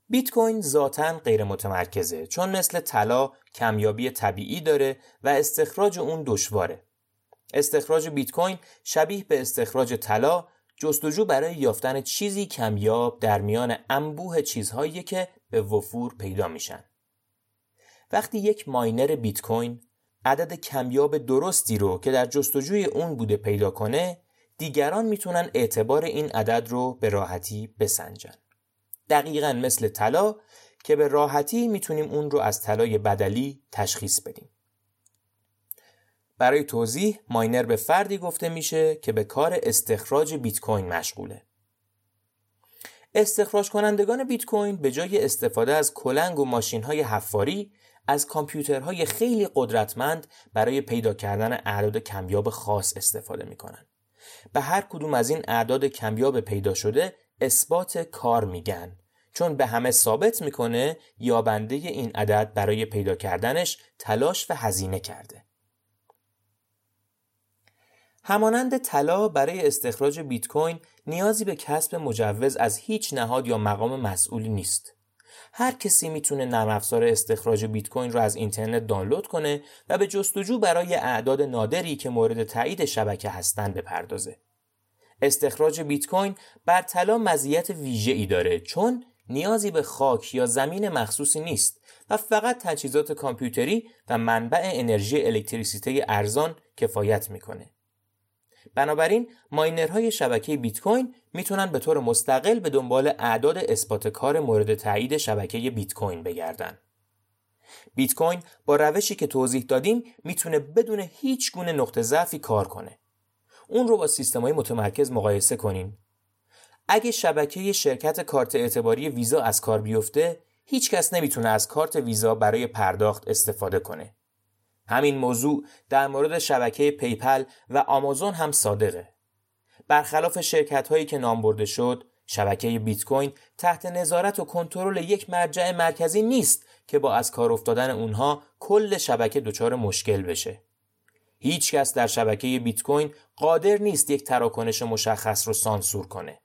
بیت کوین ذاتا غیر متمرکزه چون مثل طلا کمیابی طبیعی داره و استخراج اون دشواره. استخراج بیت کوین شبیه به استخراج طلا جستجو برای یافتن چیزی کمیاب در میان انبوه چیزهایی که به وفور پیدا میشن. وقتی یک ماینر بیت کوین عدد کمیاب درستی رو که در جستجوی اون بوده پیدا کنه دیگران می‌تونن اعتبار این عدد رو به راحتی بسنجن. دقیقا مثل طلا که به راحتی می‌تونیم اون رو از طلای بدلی تشخیص بدیم. برای توضیح ماینر به فردی گفته میشه که به کار استخراج بیت کوین مشغوله. استخراج کنندگان بیت کوین به جای استفاده از کلنگ و ماشین های حفاری از کامپیوترهای خیلی قدرتمند برای پیدا کردن اعداد کمیاب خاص استفاده می‌کنن. به هر کدوم از این اعداد کمیاب پیدا شده اثبات کار میگن چون به همه ثابت می‌کنه یابنده این عدد برای پیدا کردنش تلاش و هزینه کرده. همانند طلا برای استخراج بیت کوین نیازی به کسب مجوز از هیچ نهاد یا مقام مسئولی نیست. هر کسی می‌تونه نرم افزار استخراج بیت کوین رو از اینترنت دانلود کنه و به جستجو برای اعداد نادری که مورد تایید شبکه هستند بپردازه. استخراج بیت کوین بر طلا مزیت ویژه‌ای داره چون نیازی به خاک یا زمین مخصوصی نیست و فقط تجهیزات کامپیوتری و منبع انرژی الکتریسیته ارزان کفایت می‌کنه. بنابراین ماینرهای شبکه بیت کوین می‌تونن به طور مستقل به دنبال اعداد اثبات کار مورد تایید شبکه بیت کوین بگردن. بیت کوین با روشی که توضیح دادیم می‌تونه بدون هیچ گونه نقطه ضعفی کار کنه. اون رو با های متمرکز مقایسه کنیم. اگه شبکه شرکت کارت اعتباری ویزا از کار بیفته، هیچ کس نمی‌تونه از کارت ویزا برای پرداخت استفاده کنه. همین موضوع در مورد شبکه پیپل و آمازون هم صادقه. برخلاف شرکت هایی که نام برده شد، شبکه بیت کوین تحت نظارت و کنترل یک مرجع مرکزی نیست که با از کار افتادن اونها کل شبکه دچار مشکل بشه. هیچ کس در شبکه بیت کوین قادر نیست یک تراکنش مشخص رو سانسور کنه.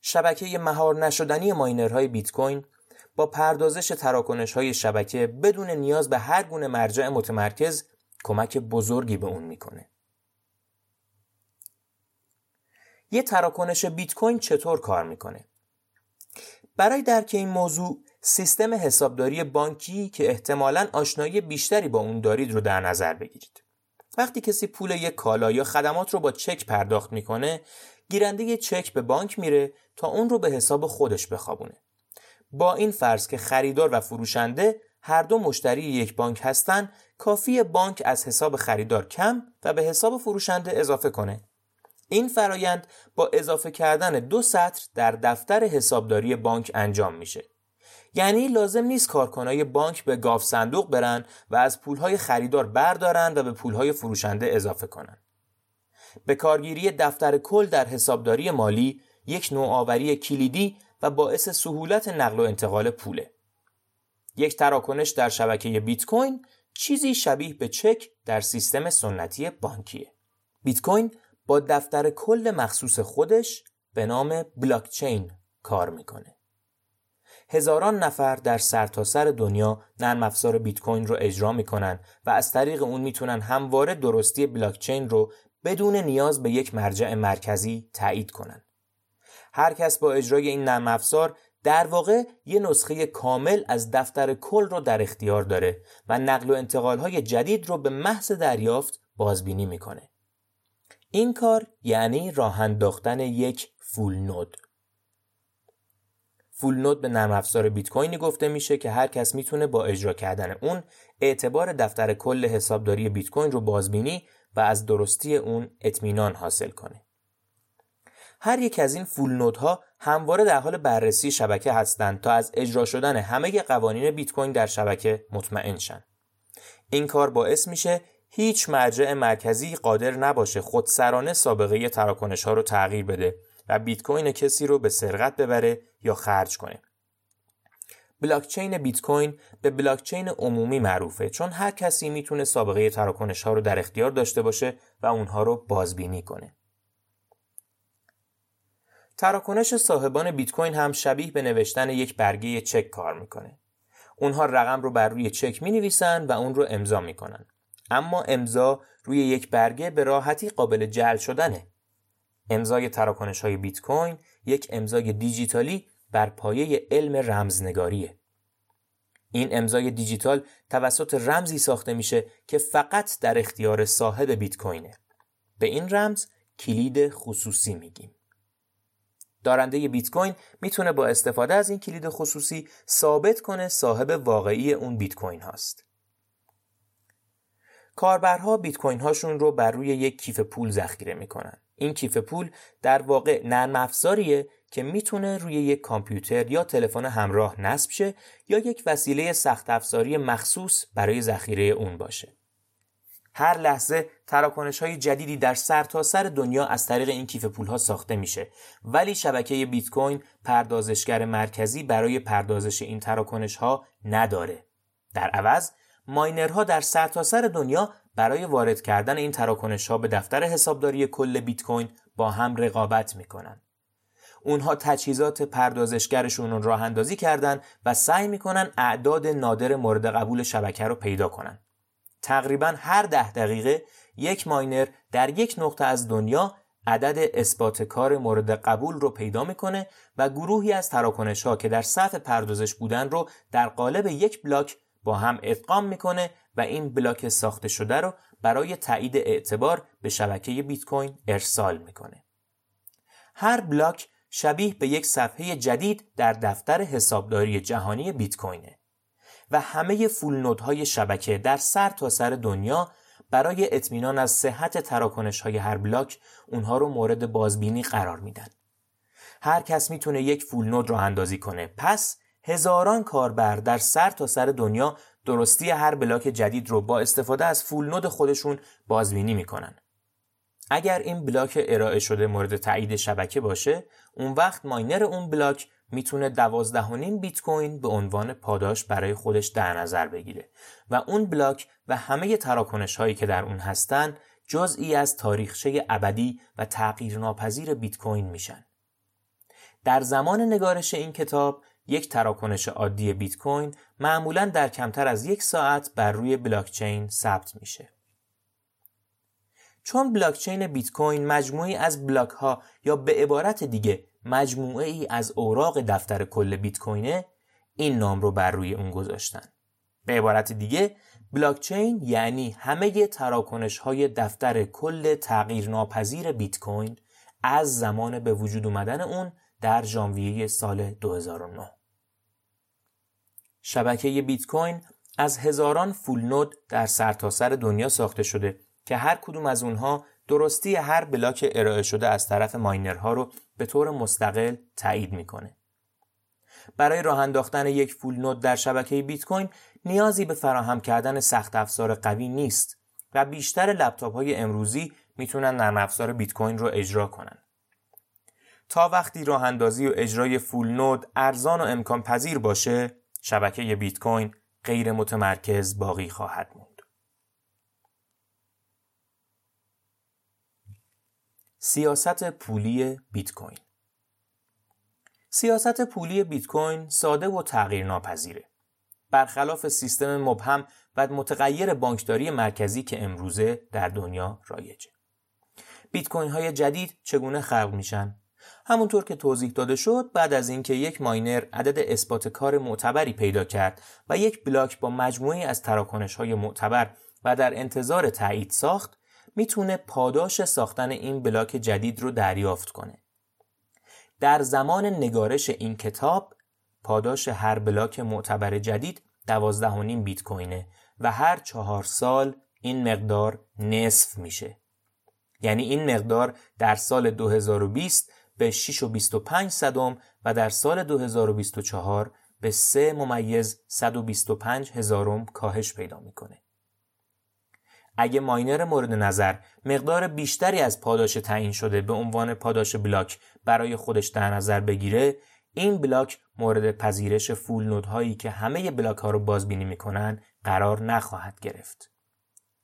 شبکه مهار نشدنی miner های بیت کوین با پردازش تراکنش های شبکه بدون نیاز به هر گونه مرجع متمرکز کمک بزرگی به اون می‌کنه. یه تراکنش بیت کوین چطور کار می‌کنه؟ برای درک این موضوع سیستم حسابداری بانکی که احتمالاً آشنایی بیشتری با اون دارید رو در نظر بگیرید. وقتی کسی پول یک کالا یا خدمات رو با چک پرداخت می‌کنه گیرنده چک به بانک میره تا اون رو به حساب خودش بخوابونه با این فرض که خریدار و فروشنده هر دو مشتری یک بانک هستن کافی بانک از حساب خریدار کم و به حساب فروشنده اضافه کنه این فرایند با اضافه کردن دو سطر در دفتر حسابداری بانک انجام میشه. یعنی لازم نیست کارکنای بانک به گاف صندوق برن و از پولهای خریدار بردارن و به پولهای فروشنده اضافه کنن. به کارگیری دفتر کل در حسابداری مالی یک نوآوری کلیدی و باعث سهولت نقل و انتقال پوله. یک تراکنش در شبکه بیت کوین چیزی شبیه به چک در سیستم سنتی بانکیه. بیت کوین با دفتر کل مخصوص خودش به نام بلاکچین کار می‌کنه. هزاران نفر در سرتاسر سر دنیا نرم افزار بیت کوین رو اجرا می‌کنن و از طریق اون می‌تونن همواره درستی بلاکچین رو بدون نیاز به یک مرجع مرکزی تایید کنن. هر کس با اجرای این نرم افزار در واقع یه نسخه کامل از دفتر کل رو در اختیار داره و نقل و انتقال های جدید رو به محض دریافت بازبینی می‌کنه. این کار یعنی راه انداختن یک فول نود. فول نود به نرم افزار بیت کوینی گفته میشه که هر کس می‌تونه با اجرا کردن اون اعتبار دفتر کل حسابداری بیت کوین رو بازبینی و از درستی اون اطمینان حاصل کنه. هر یک از این فول نودها همواره در حال بررسی شبکه هستند تا از اجرا شدن همه قوانین بیت کوین در شبکه مطمئن شن. این کار باعث میشه هیچ مرجع مرکزی قادر نباشه خودسرانه سابقه تراکنش ها رو تغییر بده و بیت کوین کسی رو به سرقت ببره یا خرج کنه. بلاکچین بیت کوین به بلاکچین عمومی معروفه چون هر کسی می‌تونه سابقه تراکنش ها رو در اختیار داشته باشه و اونها رو بازبینی کنه. تراکنش صاحبان بیت کوین هم شبیه به نوشتن یک برگه چک کار می‌کنه. اونها رقم رو بر روی چک می نویسن و اون رو امضا می‌کنن. اما امضا روی یک برگه به راحتی قابل جعل شدنه. امضای تراکنش های بیت کوین یک امضای دیجیتالی بر پایه علم رمزنگاریه. این امضای دیجیتال توسط رمزی ساخته میشه که فقط در اختیار صاحب بیت کوینه. به این رمز کلید خصوصی میگیم. دارنده بیت کوین می‌تونه با استفاده از این کلید خصوصی ثابت کنه صاحب واقعی اون بیت کوین هاست. کاربرها بیت کوین هاشون رو بر روی یک کیف پول ذخیره می‌کنن. این کیف پول در واقع نرم افزاریه که می‌تونه روی یک کامپیوتر یا تلفن همراه نصب شه یا یک وسیله سخت افزاری مخصوص برای ذخیره اون باشه. هر لحظه تراکنش های جدیدی در سرتاسر سر دنیا از طریق این کیف پول ها ساخته میشه. ولی شبکه بیت کوین پردازشگر مرکزی برای پردازش این تراکنش ها نداره. در عوض ماینرها در سرتاسر سر دنیا برای وارد کردن این تراکنش ها به دفتر حسابداری کل بیت کوین با هم رقابت می‌کنن. اونها تجهیزات پردازشگرشون رو راه اندازی کردن و سعی می‌کنن اعداد نادر مورد قبول شبکه رو پیدا کنن. تقریبا هر ده دقیقه یک ماینر در یک نقطه از دنیا عدد اثبات کار مورد قبول رو پیدا می‌کنه و گروهی از تراکنش ها که در صف پردازش بودن رو در قالب یک بلاک با هم ادغام می‌کنه و این بلاک ساخته شده رو برای تایید اعتبار به شبکه بیت کوین ارسال می‌کنه. هر بلاک شبیه به یک صفحه جدید در دفتر حسابداری جهانی بیت کوینه. و همه فول نودهای شبکه در سر تا سر دنیا برای اطمینان از صحت تراکنش های هر بلاک اونها رو مورد بازبینی قرار میدن. هر کس می‌تونه یک فول نود رو اندازی کنه. پس هزاران کاربر در سر تا سر دنیا درستی هر بلاک جدید رو با استفاده از full node خودشون بازبینی می‌کنن. اگر این بلاک ارائه شده مورد تایید شبکه باشه، اون وقت ماینر اون بلاک می‌تونه دوازده بیت کوین به عنوان پاداش برای خودش در نظر بگیره و اون بلاک و همه تراکنش هایی که در اون هستن جزئی از تاریخچه ابدی و تغییر ناپذیر بیت کوین میشن. در زمان نگارش این کتاب یک تراکنش عادی بیت کوین معمولا در کمتر از یک ساعت بر روی بلاکچین ثبت میشه. چون بلاکچین بیت کوین مجموعی از بلاک ها یا به عبارت دیگه مجموعه ای از اوراق دفتر کل بیت کوینه این نام رو بر روی اون گذاشتن. به عبارت دیگه بلاکچین یعنی همه تراکنش های دفتر کل تغییر ناپذیر بیت کوین از زمان به وجود اومدن اون در ژانویه سال 2009 شبکه بیت کوین از هزاران فول نود در سرتاسر سر دنیا ساخته شده که هر کدوم از اونها درستی هر بلاک ارائه شده از طرف ماینرها رو به طور مستقل تایید می‌کنه. برای راه انداختن یک فول نود در شبکه بیت کوین نیازی به فراهم کردن سخت افزار قوی نیست و بیشتر لپتاپ های امروزی می‌تونن نرم افزار بیت کوین رو اجرا کنن. تا وقتی راه اندازی و اجرای فول نود ارزان و امکان پذیر باشه، شبکه بیت کوین غیر متمرکز باقی خواهد موند. سیاست پولی بیت کوین سیاست پولی بیت کوین ساده و تغییر ناپذیره. برخلاف سیستم مبهم و متغیر بانکداری مرکزی که امروزه در دنیا رایجه. بیت کوین های جدید چگونه خلق میشن؟ همونطور که توضیح داده شد بعد از اینکه یک ماینر عدد اثبات کار معتبری پیدا کرد و یک بلاک با مجموعی از تراکنش های معتبر و در انتظار تایید ساخت می‌تونه پاداش ساختن این بلاک جدید رو دریافت کنه. در زمان نگارش این کتاب پاداش هر بلاک معتبر جدید 12.5 بیت کوینه و هر چهار سال این مقدار نصف میشه. یعنی این مقدار در سال 2020 به 6.25 صدم و در سال 2024 به 3 ممیز 125 هزارم کاهش پیدا می‌کنه. اگه ماینر مورد نظر مقدار بیشتری از پاداش تعیین شده به عنوان پاداش بلاک برای خودش در نظر بگیره این بلاک مورد پذیرش فول نودهایی که همه بلاک ها رو بازبینی می‌کنن قرار نخواهد گرفت.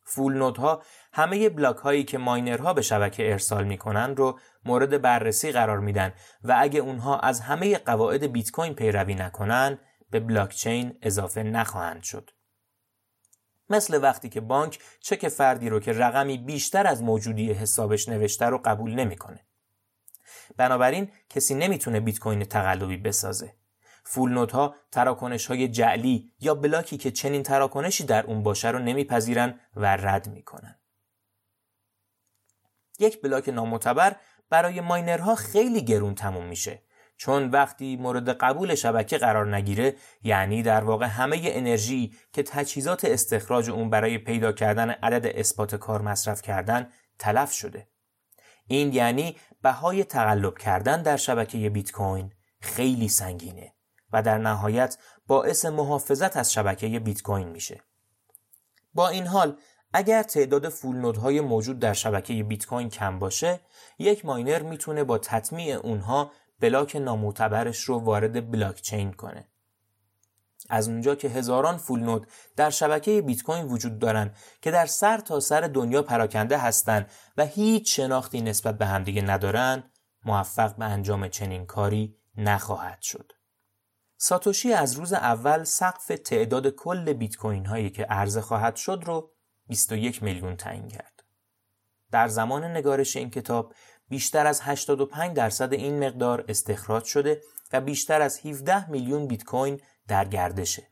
فول نودها همه بلاک هایی که ماینرها به شبکه ارسال می‌کنن رو مورد بررسی قرار میدن و اگه اونها از همه قواعد بیت کوین پیروی نکنن به بلاک چین اضافه نخواهند شد. مثل وقتی که بانک چک فردی رو که رقمی بیشتر از موجودی حسابش نوشته رو قبول نمی‌کنه. بنابراین کسی نمی‌تونه بیت کوین تقلبی بسازه. فول ها تراکنش های جعلی یا بلاکی که چنین تراکنشی در اون باشه رو نمیپذیرن و رد می‌کنن. یک بلاک نامعتبر برای ماینرها خیلی گرون تموم میشه چون وقتی مورد قبول شبکه قرار نگیره یعنی در واقع همه انرژی که تجهیزات استخراج اون برای پیدا کردن عدد اثبات کار مصرف کردن تلف شده. این یعنی بهای تقلب کردن در شبکه بیت کوین خیلی سنگینه و در نهایت باعث محافظت از شبکه بیت کوین میشه. با این حال اگر تعداد فول نودهای موجود در شبکه بیت کوین کم باشه یک ماینر می‌تونه با تطمیع اونها بلاک نامعتبرش رو وارد بلاک چین کنه از اونجا که هزاران فول نود در شبکه بیت کوین وجود دارن که در سر تا سر دنیا پراکنده هستند و هیچ شناختی نسبت به همدیگه ندارن موفق به انجام چنین کاری نخواهد شد ساتوشی از روز اول سقف تعداد کل بیت کوین هایی که عرضه خواهد شد رو 21 میلیون تعیین کرد. در زمان نگارش این کتاب بیشتر از 85 درصد این مقدار استخراج شده و بیشتر از 17 میلیون بیت کوین در گردشه.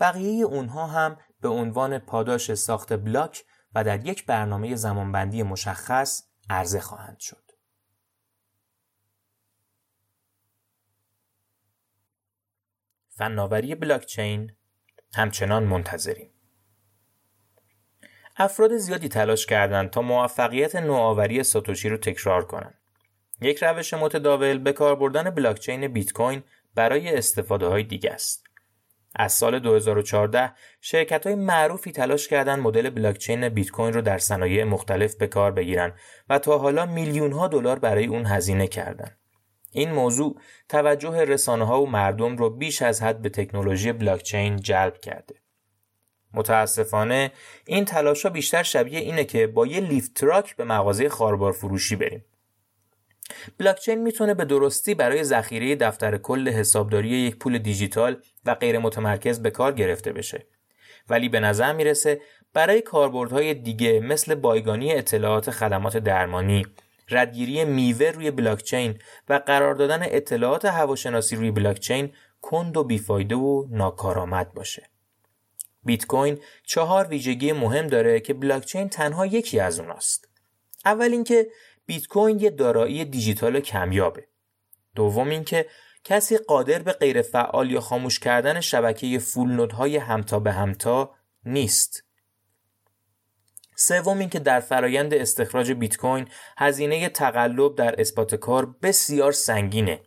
بقیه اونها هم به عنوان پاداش ساخت بلاک و در یک برنامه زمانبندی مشخص عرضه خواهند شد. فناوری بلاکچین همچنان منتظریم. افراد زیادی تلاش کردند تا موفقیت نوآوری ساتوشی رو تکرار کنند. یک روش متداول به کار بردن بلاکچین بیت کوین برای استفاده های دیگه است. از سال 2014 شرکت های معروفی تلاش کردند مدل بلاکچین بیت کوین رو در صنایع مختلف به کار بگیرن و تا حالا میلیون ها دلار برای اون هزینه کردند. این موضوع توجه رسانه ها و مردم رو بیش از حد به تکنولوژی بلاکچین جلب کرده. متاسفانه این تلاش ها بیشتر شبیه اینه که با یه لیفت تراک به مغازه خاربار فروشی بریم. بلاکچین می‌تونه به درستی برای ذخیره دفتر کل حسابداری یک پول دیجیتال و غیر متمرکز به کار گرفته بشه. ولی به نظر می‌رسه برای کاربردهای دیگه مثل بایگانی اطلاعات خدمات درمانی، ردگیری میوه روی بلاکچین و قرار دادن اطلاعات هواشناسی روی بلاکچین کند و بیفایده و ناکارآمد باشه. بیت کوین چهار ویژگی مهم داره که بلاکچین تنها یکی از اوناست. اول اینکه بیت کوین یه دارایی دیجیتال کمیابه. دوم اینکه کسی قادر به غیر فعال یا خاموش کردن شبکه فول نودهای همتا به همتا نیست. سوم اینکه در فرایند استخراج بیت کوین هزینه تقلب در اثبات کار بسیار سنگینه.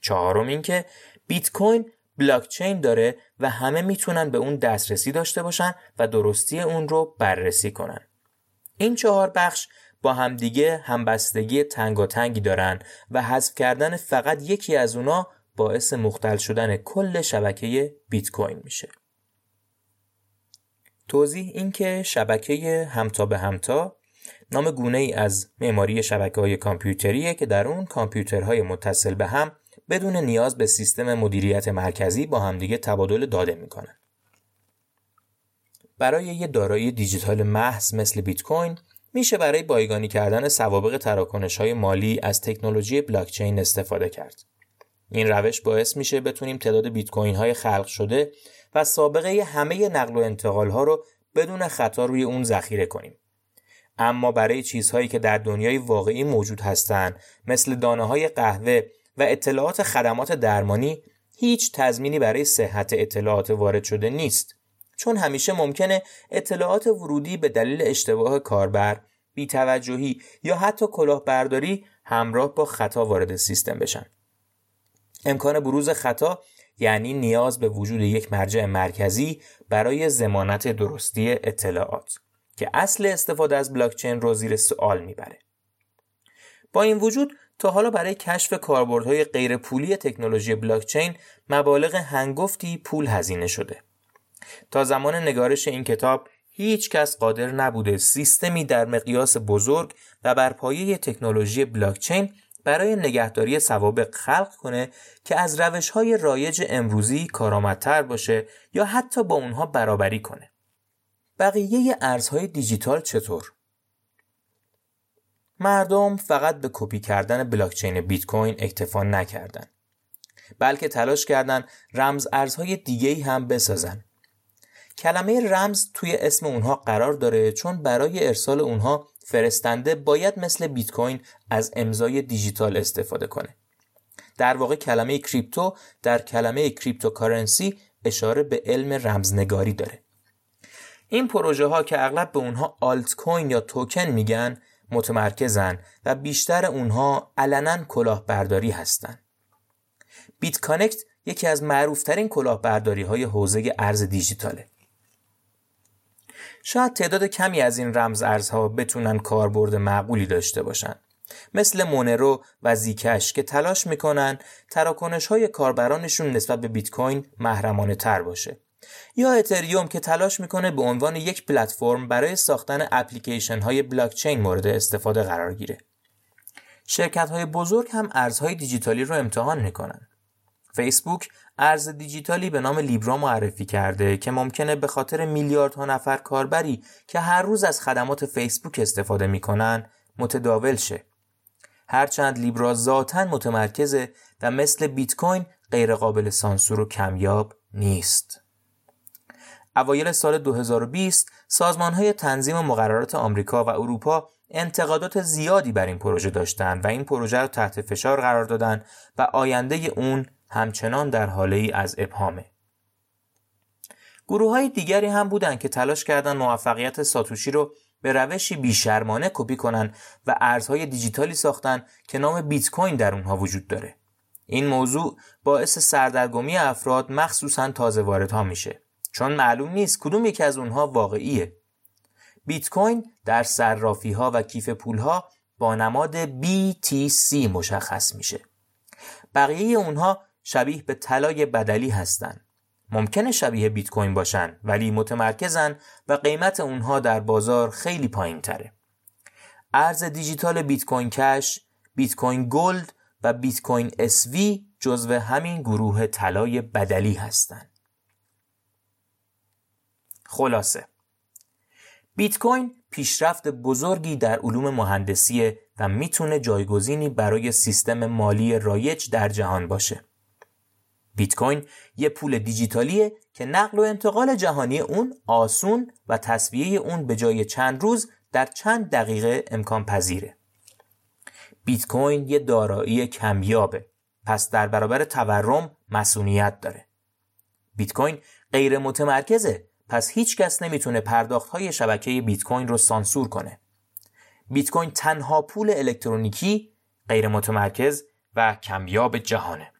چهارم اینکه بیت کوین بلاک چین داره و همه می‌تونن به اون دسترسی داشته باشن و درستی اون رو بررسی کنن. این چهار بخش با همدیگه همبستگی تنگی دارن و حذف کردن فقط یکی از اونا باعث مختل شدن کل شبکه بیت کوین میشه. توضیح این که شبکه همتا به همتا نام گونه ای از معماری شبکه های کامپیوتریه که در اون کامپیوترهای متصل به هم بدون نیاز به سیستم مدیریت مرکزی با همدیگه تبادل داده می‌کنن. برای یه دارایی دیجیتال محض مثل بیت کوین میشه برای بایگانی کردن سوابق تراکنش های مالی از تکنولوژی بلاکچین استفاده کرد. این روش باعث میشه بتونیم تعداد بیت کوین های خلق شده و سابقه همه نقل و انتقال ها رو بدون خطا روی اون ذخیره کنیم. اما برای چیزهایی که در دنیای واقعی موجود هستند مثل دانه های قهوه و اطلاعات خدمات درمانی هیچ تضمینی برای صحت اطلاعات وارد شده نیست. چون همیشه ممکنه اطلاعات ورودی به دلیل اشتباه کاربر بیتوجهی یا حتی کلاهبرداری همراه با خطا وارد سیستم بشن. امکان بروز خطا یعنی نیاز به وجود یک مرجع مرکزی برای زمانت درستی اطلاعات که اصل استفاده از بلاکچین رو زیر سوال می‌بره. با این وجود تا حالا برای کشف کاربردهای غیرپولی تکنولوژی بلاکچین مبالغ هنگفتی پول هزینه شده. تا زمان نگارش این کتاب هیچ کس قادر نبوده سیستمی در مقیاس بزرگ و بر پایه تکنولوژی بلاکچین برای نگهداری سوابق خلق کنه که از روش های رایج امروزی کارآمدتر باشه یا حتی با اونها برابری کنه. بقیه ارزهای دیجیتال چطور؟ مردم فقط به کپی کردن بلاکچین بیت کوین اکتفا نکردند بلکه تلاش کردند رمز ارزهای دیگه هم بسازن. کلمه رمز توی اسم اونها قرار داره چون برای ارسال اونها فرستنده باید مثل بیت کوین از امضای دیجیتال استفاده کنه. در واقع کلمه crypto در کلمه cryptocurrency اشاره به علم رمزنگاری داره. این پروژه ها که اغلب به اونها آلت کوین یا توکن میگن متمرکزن و بیشتر اونها علنا کلاهبرداری هستند. BitConnect یکی از معروفترین کلاهبرداری های حوزه ارز دیجیتاله. شاید تعداد کمی از این رمز ارزها بتونن کاربرد معقولی داشته باشن. مثل مونرو و زیکش که تلاش می‌کنن تراکنش های کاربرانشون نسبت به بیت کوین محرمانه تر باشه. یا اتریوم که تلاش می‌کنه به عنوان یک پلتفرم برای ساختن اپلیکیشن های بلاکچین مورد استفاده قرار گیره. شرکت های بزرگ هم ارزهای دیجیتالی رو امتحان می‌کنن. فیسبوک ارز دیجیتالی به نام لیبرا معرفی کرده که ممکنه به خاطر میلیاردها نفر کاربری که هر روز از خدمات فیسبوک استفاده می‌کنن متداول شه. هرچند لیبرا ذاتا متمرکزه و مثل بیت کوین غیرقابل سانسور و کمیاب نیست. اوایل سال 2020 سازمان های تنظیم مقررات آمریکا و اروپا انتقادات زیادی بر این پروژه داشتند و این پروژه را تحت فشار قرار دادند و آینده اون همچنان در حاله ای از ابهامه. گروه های دیگری هم بودند که تلاش کردند موفقیت ساتوشی رو به روشی بیشرمانه کپی کنند و ارزهای دیجیتالی ساختن که نام بیت کوین در اونها وجود داره. این موضوع باعث سردرگمی افراد مخصوصا تازه واردها میشه. چون معلوم نیست کدوم یکی از اونها واقعیه. بیت کوین در صرافی ها و کیف پول ها با نماد BTC مشخص میشه. بقیه اونها شبیه به طلای بدلی هستند ممکنه شبیه بیت کوین باشن ولی متمرکزن و قیمت اونها در بازار خیلی پایین تره ارز دیجیتال Bitcoin Cash، Bitcoin Gold و Bitcoin SV جزو همین گروه طلای بدلی هستند. خلاصه بیت کوین پیشرفت بزرگی در علوم مهندسیه و می‌تونه جایگزینی برای سیستم مالی رایج در جهان باشه. بیت کوین یه پول دیجیتالیه که نقل و انتقال جهانی اون آسون و تصویه اون به جای چند روز در چند دقیقه امکان پذیره. بیت کوین یه دارایی کمیابه پس در برابر تورم مسئولیت داره. بیت کوین غیر متمرکزه پس هیچ کس نمی‌تونه پرداخت های شبکه بیت کوین رو سانسور کنه. بیت کوین تنها پول الکترونیکی غیر متمرکز و کمیاب جهانه.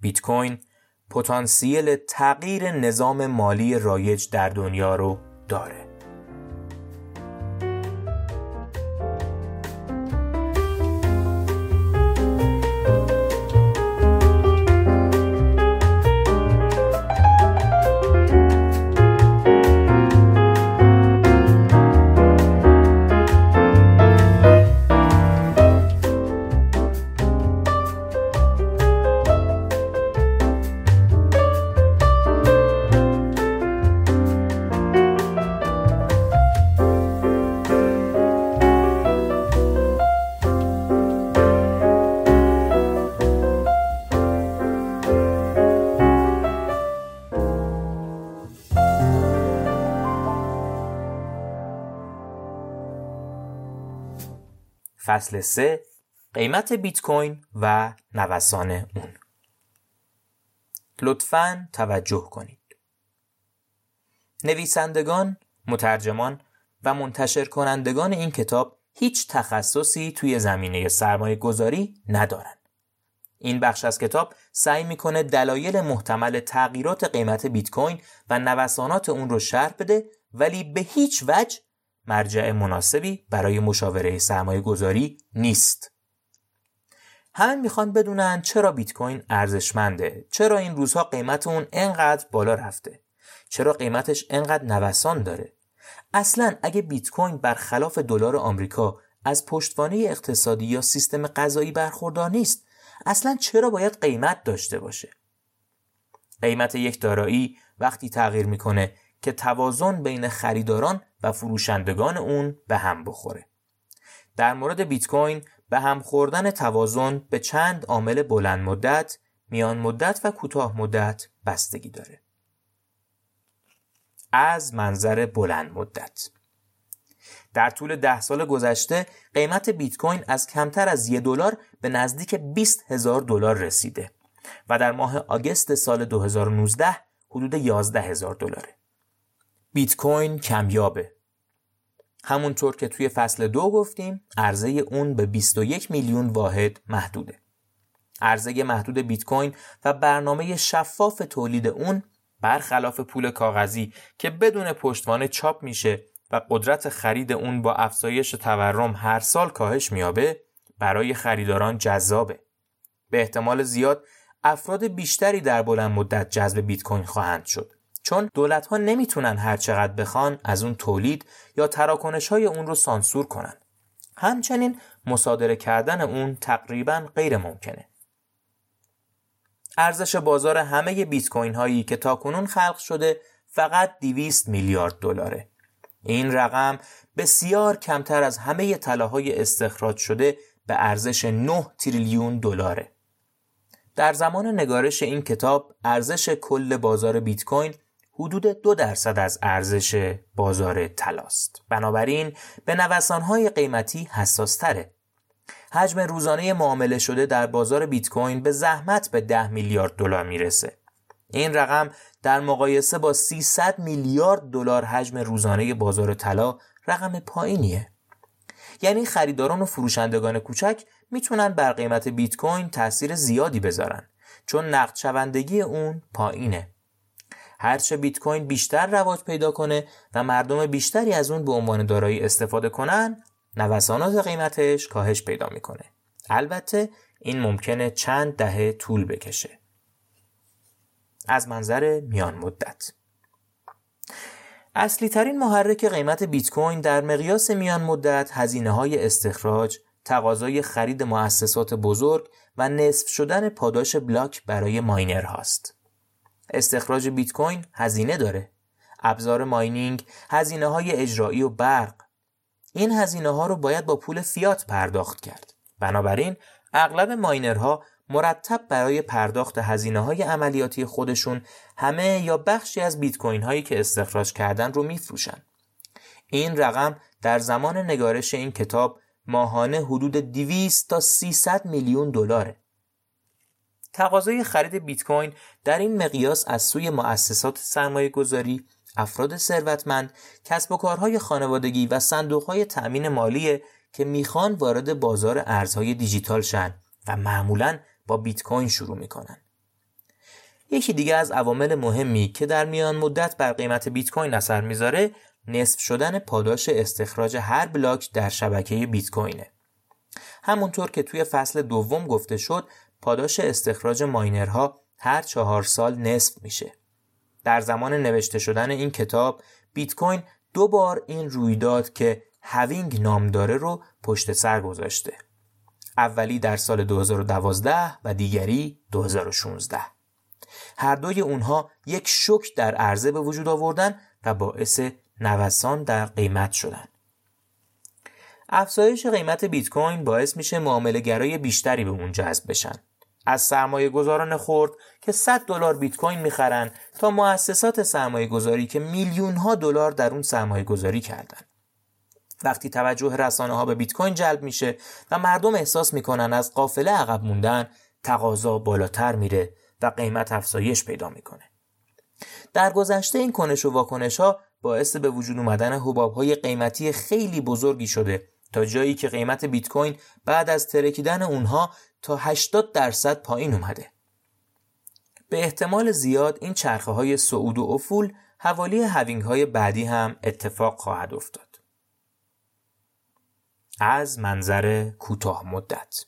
بیت کوین پتانسیل تغییر نظام مالی رایج در دنیا رو داره. فصل 3 قیمت بیت کوین و نوسان اون لطفا توجه کنید نویسندگان، مترجمان و منتشر کنندگان این کتاب هیچ تخصصی توی زمینه سرمایه گذاری ندارن. این بخش از کتاب سعی می‌کنه دلایل محتمل تغییرات قیمت بیت کوین و نوسانات اون رو شرح بده ولی به هیچ وجه مرجع مناسبی برای مشاوره سرمایه گذاری نیست. همه می‌خوان بدونن چرا بیت کوین ارزشمنده. چرا این روزها قیمت اون انقدر بالا رفته؟ چرا قیمتش انقدر نوسان داره؟ اصلا اگه بیت کوین برخلاف دلار آمریکا از پشتوانه اقتصادی یا سیستم غذایی برخوردار نیست اصلا چرا باید قیمت داشته باشه؟ قیمت یک دارایی وقتی تغییر می‌کنه که توازن بین خریداران و فروشندگان اون به هم بخوره. در مورد بیت کوین به هم خوردن توازن به چند عامل بلند مدت، میان مدت و کوتاه مدت بستگی داره. از منظر بلند مدت در طول ده سال گذشته قیمت بیت کوین از کمتر از یک دلار به نزدیک 20 هزار دلار رسیده و در ماه آگست سال 2019 حدود 11 هزار دلاره. بیت کوین کمیابه. همونطور که توی فصل دو گفتیم عرضه اون به 21 میلیون واحد محدوده. عرضه محدود بیت کوین و برنامه شفاف تولید اون برخلاف پول کاغذی که بدون پشتوانه چاپ میشه و قدرت خرید اون با افزایش تورم هر سال کاهش میابه برای خریداران جذابه. به احتمال زیاد افراد بیشتری در بلند مدت جذب بیت کوین خواهند شد. چون دولت ها نمی‌تونن هر چقدر بخوان از اون تولید یا تراکنش های اون رو سانسور کنن. همچنین مصادره کردن اون تقریبا غیر ممکنه. ارزش بازار همه بیت کوین هایی که تاکنون خلق شده فقط 200 میلیارد دلاره. این رقم بسیار کمتر از همه طلاهای استخراج شده به ارزش 9 تریلیون دلاره. در زمان نگارش این کتاب ارزش کل بازار بیت کوین حدود دو درصد از ارزش بازار طلاست. بنابراین به نوسانهای قیمتی حساس تره. حجم روزانه معامله شده در بازار بیت کوین به زحمت به 10 میلیارد دلار می‌رسه. این رقم در مقایسه با 300 میلیارد دلار حجم روزانه بازار طلا رقم پایینیه. یعنی خریداران و فروشندگان کوچک می‌تونن بر قیمت بیت کوین تاثیر زیادی بذارن چون نقد شوندگی اون پایینه. هرچه بیت کوین بیشتر رواج پیدا کنه و مردم بیشتری از اون به عنوان دارایی استفاده کنن نوسانات قیمتش کاهش پیدا می‌کنه. البته این ممکنه چند دهه طول بکشه. از منظر میان مدت. اصلی ترین محرک قیمت بیت کوین در مقیاس میان مدت هزینه های استخراج، تقاضای خرید مؤسسات بزرگ و نصف شدن پاداش بلاک برای ماینر هاست. استخراج بیت کوین هزینه داره. ابزار ماینینگ هزینه های اجرایی و برق. این هزینه ها رو باید با پول فیات پرداخت کرد. بنابراین اغلب ماینرها مرتب برای پرداخت هزینه های عملیاتی خودشون همه یا بخشی از بیت کوین هایی که استخراج کردن رو میفروشن. این رقم در زمان نگارش این کتاب ماهانه حدود 200 تا 300 میلیون دلاره. تقاضای خرید بیت کوین در این مقیاس از سوی مؤسسات سرمایه گذاری، افراد ثروتمند، کسب و کارهای خانوادگی و صندوقهای تأمین مالی که می‌خوان وارد بازار ارزهای دیجیتال شن و معمولا با بیت کوین شروع می‌کنن. یکی دیگه از عوامل مهمی که در میان مدت بر قیمت بیت کوین اثر می‌ذاره نصف شدن پاداش استخراج هر بلاک در شبکه بیت کوینه. همونطور که توی فصل دوم گفته شد پاداش استخراج ماینرها هر چهار سال نصف میشه. در زمان نوشته شدن این کتاب بیت کوین دو بار این رویداد که هوینگ نام داره رو پشت سر گذاشته. اولی در سال 2012 و دیگری 2016. هر دوی اونها یک شک در عرضه به وجود آوردن و باعث نوسان در قیمت شدن. افزایش قیمت بیت کوین باعث میشه معامله گرای بیشتری به اون جذب بشن. از سرمایه گذاران خورد که 100 دلار بیت کوین می‌خرن تا مؤسسات سرمایه گذاری که میلیون ها دلار در اون سرمایه گذاری کردن. وقتی توجه رسانه ها به بیت کوین جلب میشه و مردم احساس می‌کنن از قافله عقب موندن تقاضا بالاتر میره و قیمت افزایش پیدا می‌کنه. در گذشته این کنش و واکنش ها باعث به وجود اومدن حباب های قیمتی خیلی بزرگی شده تا جایی که قیمت بیت کوین بعد از ترکیدن اونها تا 80 درصد پایین اومده. به احتمال زیاد این چرخه های صعود و افول حوالی هوینگ های بعدی هم اتفاق خواهد افتاد. از منظر کوتاه مدت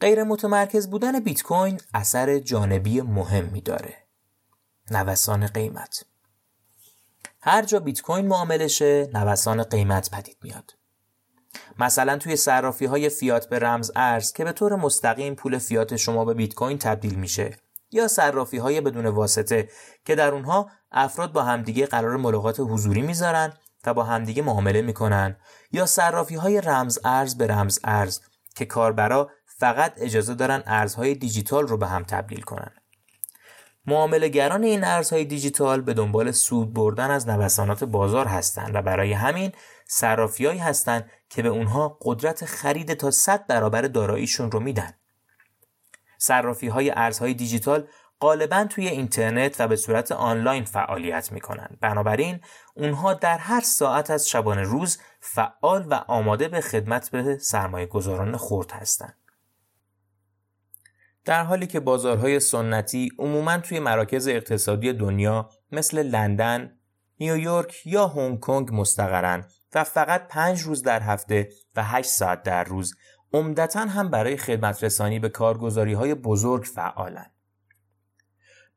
غیر متمرکز بودن بیت کوین اثر جانبی مهمی داره. نوسان قیمت هر جا بیت کوین معامله شه نوسان قیمت پدید میاد. مثلا توی صرافی های فیات به رمز ارز که به طور مستقیم پول فیات شما به بیت کوین تبدیل میشه یا صرافی های بدون واسطه که در اونها افراد با همدیگه قرار ملاقات حضوری می‌ذارن و با همدیگه معامله می‌کنن یا صرافی های رمز ارز به رمز ارز که کاربرا فقط اجازه دارن ارزهای دیجیتال رو به هم تبدیل کنن. معاملهگران این ارزهای دیجیتال به دنبال سود بردن از نوسانات بازار هستند و برای همین صرافیهایی هستند که به اونها قدرت خرید تا 100 برابر داراییشون رو میدن. صرافی های ارزهای دیجیتال غالبا توی اینترنت و به صورت آنلاین فعالیت می‌کنن. بنابراین اونها در هر ساعت از شبانه روز فعال و آماده به خدمت به سرمایه گذاران خورد هستند. در حالی که بازارهای سنتی عموما توی مراکز اقتصادی دنیا مثل لندن، نیویورک یا هنگ کنگ مستقرن و فقط پنج روز در هفته و 8 ساعت در روز عمدتا هم برای خدمت رسانی به کارگزاری های بزرگ فعالن.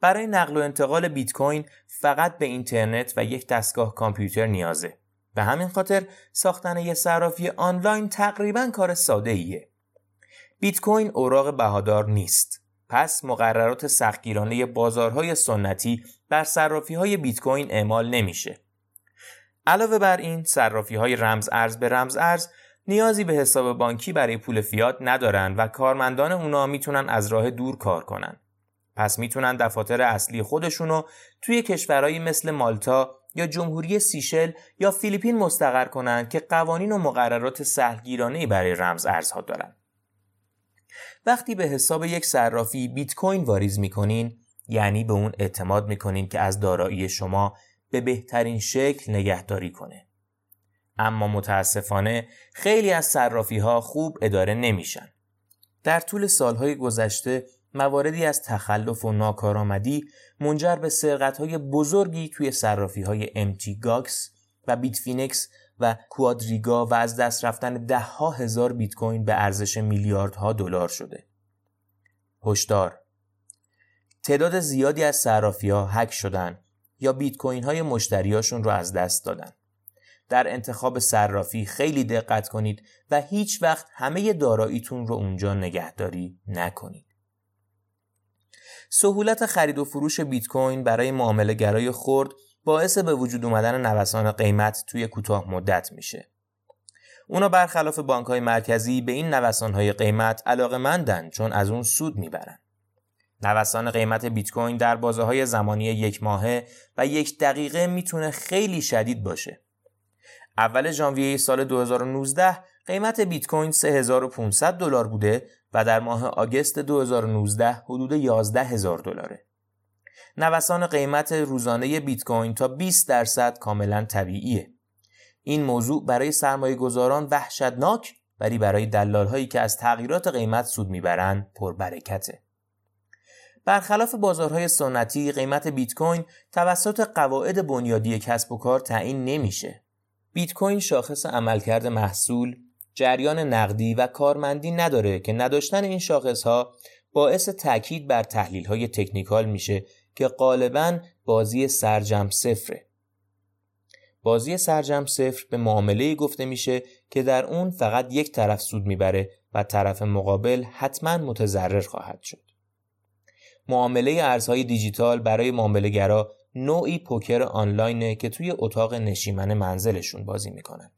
برای نقل و انتقال بیت کوین فقط به اینترنت و یک دستگاه کامپیوتر نیازه. به همین خاطر ساختن یک صرافی آنلاین تقریبا کار ساده ایه. بیت کوین اوراق بهادار نیست. پس مقررات سختگیرانه بازارهای سنتی بر صرافی های بیت کوین اعمال نمیشه. علاوه بر این صرافی های رمز ارز به رمز ارز نیازی به حساب بانکی برای پول فیات ندارن و کارمندان اونا می‌تونن از راه دور کار کنن. پس می‌تونن دفاتر اصلی خودشونو توی کشورهایی مثل مالتا یا جمهوری سیشل یا فیلیپین مستقر کنن که قوانین و مقررات سهلگیرانه برای رمز ارزها دارن. وقتی به حساب یک صرافی بیت کوین واریز می‌کنین یعنی به اون اعتماد می‌کنین که از دارایی شما به بهترین شکل نگهداری کنه. اما متاسفانه خیلی از صرافی ها خوب اداره نمیشن. در طول سالهای گذشته مواردی از تخلف و ناکارآمدی منجر به سرقت های بزرگی توی صرافی های Mt. Gox و Bitfinex و Quadriga و از دست رفتن ده ها هزار بیت کوین به ارزش میلیاردها دلار شده. هشدار تعداد زیادی از صرافی ها هک شدن یا بیت کوین های مشتریاشون رو از دست دادن. در انتخاب صرافی خیلی دقت کنید و هیچ وقت همه داراییتون رو اونجا نگهداری نکنید. سهولت خرید و فروش بیت کوین برای معامله گرای خرد باعث به وجود اومدن نوسان قیمت توی کوتاه مدت میشه. اونا برخلاف بانک های مرکزی به این نوسان های قیمت علاقه مندن چون از اون سود می‌برن. نوسان قیمت بیت کوین در بازه های زمانی یک ماهه و یک دقیقه می‌تونه خیلی شدید باشه. اول ژانویه سال 2019 قیمت بیت کوین 3500 دلار بوده و در ماه آگست 2019 حدود 11 هزار دلاره. نوسان قیمت روزانه بیت کوین تا 20 درصد کاملا طبیعیه. این موضوع برای سرمایه گذاران وحشتناک ولی برای دلال هایی که از تغییرات قیمت سود می‌برند پربرکته. برخلاف بازارهای سنتی قیمت بیت کوین توسط قواعد بنیادی کسب و کار تعیین نمیشه. بیت کوین شاخص عملکرد محصول، جریان نقدی و کارمندی نداره که نداشتن این شاخص ها باعث تاکید بر تحلیل های تکنیکال میشه که غالبا بازی سرجم صفره. بازی سرجم صفر به معامله گفته میشه که در اون فقط یک طرف سود می‌بره و طرف مقابل حتما متضرر خواهد شد. معامله ارزهای دیجیتال برای معاملهگرا نوعی پوکر آنلاینه که توی اتاق نشیمن منزلشون بازی می‌کنن.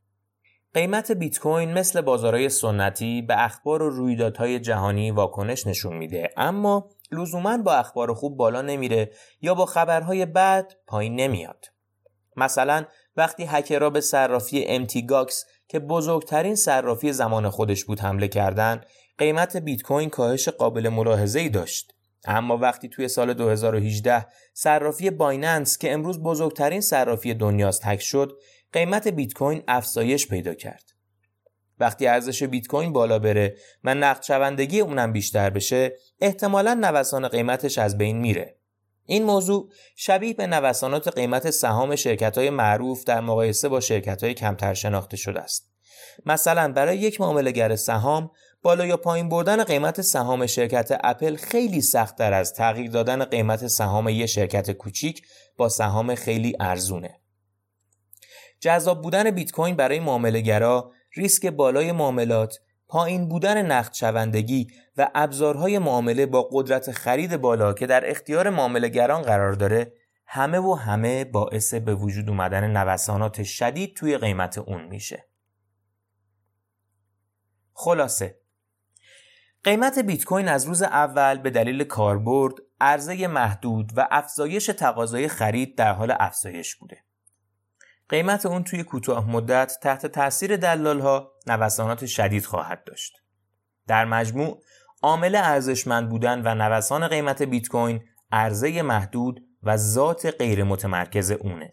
قیمت بیت کوین مثل بازارهای سنتی به اخبار و رویدادهای جهانی واکنش نشون میده اما لزوما با اخبار خوب بالا نمیره یا با خبرهای بد پایین نمیاد. مثلا وقتی هکرها به صرافی امتیگاکس که بزرگترین صرافی زمان خودش بود حمله کردن قیمت بیت کوین کاهش قابل ملاحظه ای داشت اما وقتی توی سال 2018 صرافی بایننس که امروز بزرگترین صرافی دنیاست تک شد قیمت بیت کوین افزایش پیدا کرد وقتی ارزش بیت کوین بالا بره و نقد شوندگی اونم بیشتر بشه احتمالا نوسان قیمتش از بین میره این موضوع شبیه به نوسانات قیمت سهام شرکت های معروف در مقایسه با شرکت های کمتر شناخته شده است. مثلا برای یک معاملهگر سهام بالا یا پایین بردن قیمت سهام شرکت اپل خیلی سختتر از تغییر دادن قیمت سهام یک شرکت کوچیک با سهام خیلی ارزونه. جذاب بودن بیت کوین برای معاملهگرا ریسک بالای معاملات پایین بودن نقد شوندگی و ابزارهای معامله با قدرت خرید بالا که در اختیار معاملهگران قرار داره همه و همه باعث به وجود اومدن نوسانات شدید توی قیمت اون میشه. خلاصه قیمت بیت کوین از روز اول به دلیل کاربرد، عرضه محدود و افزایش تقاضای خرید در حال افزایش بوده. قیمت اون توی کوتاه مدت تحت تاثیر دلال ها نوسانات شدید خواهد داشت. در مجموع عامل ارزشمند بودن و نوسان قیمت بیت کوین عرضه محدود و ذات غیر متمرکز اونه.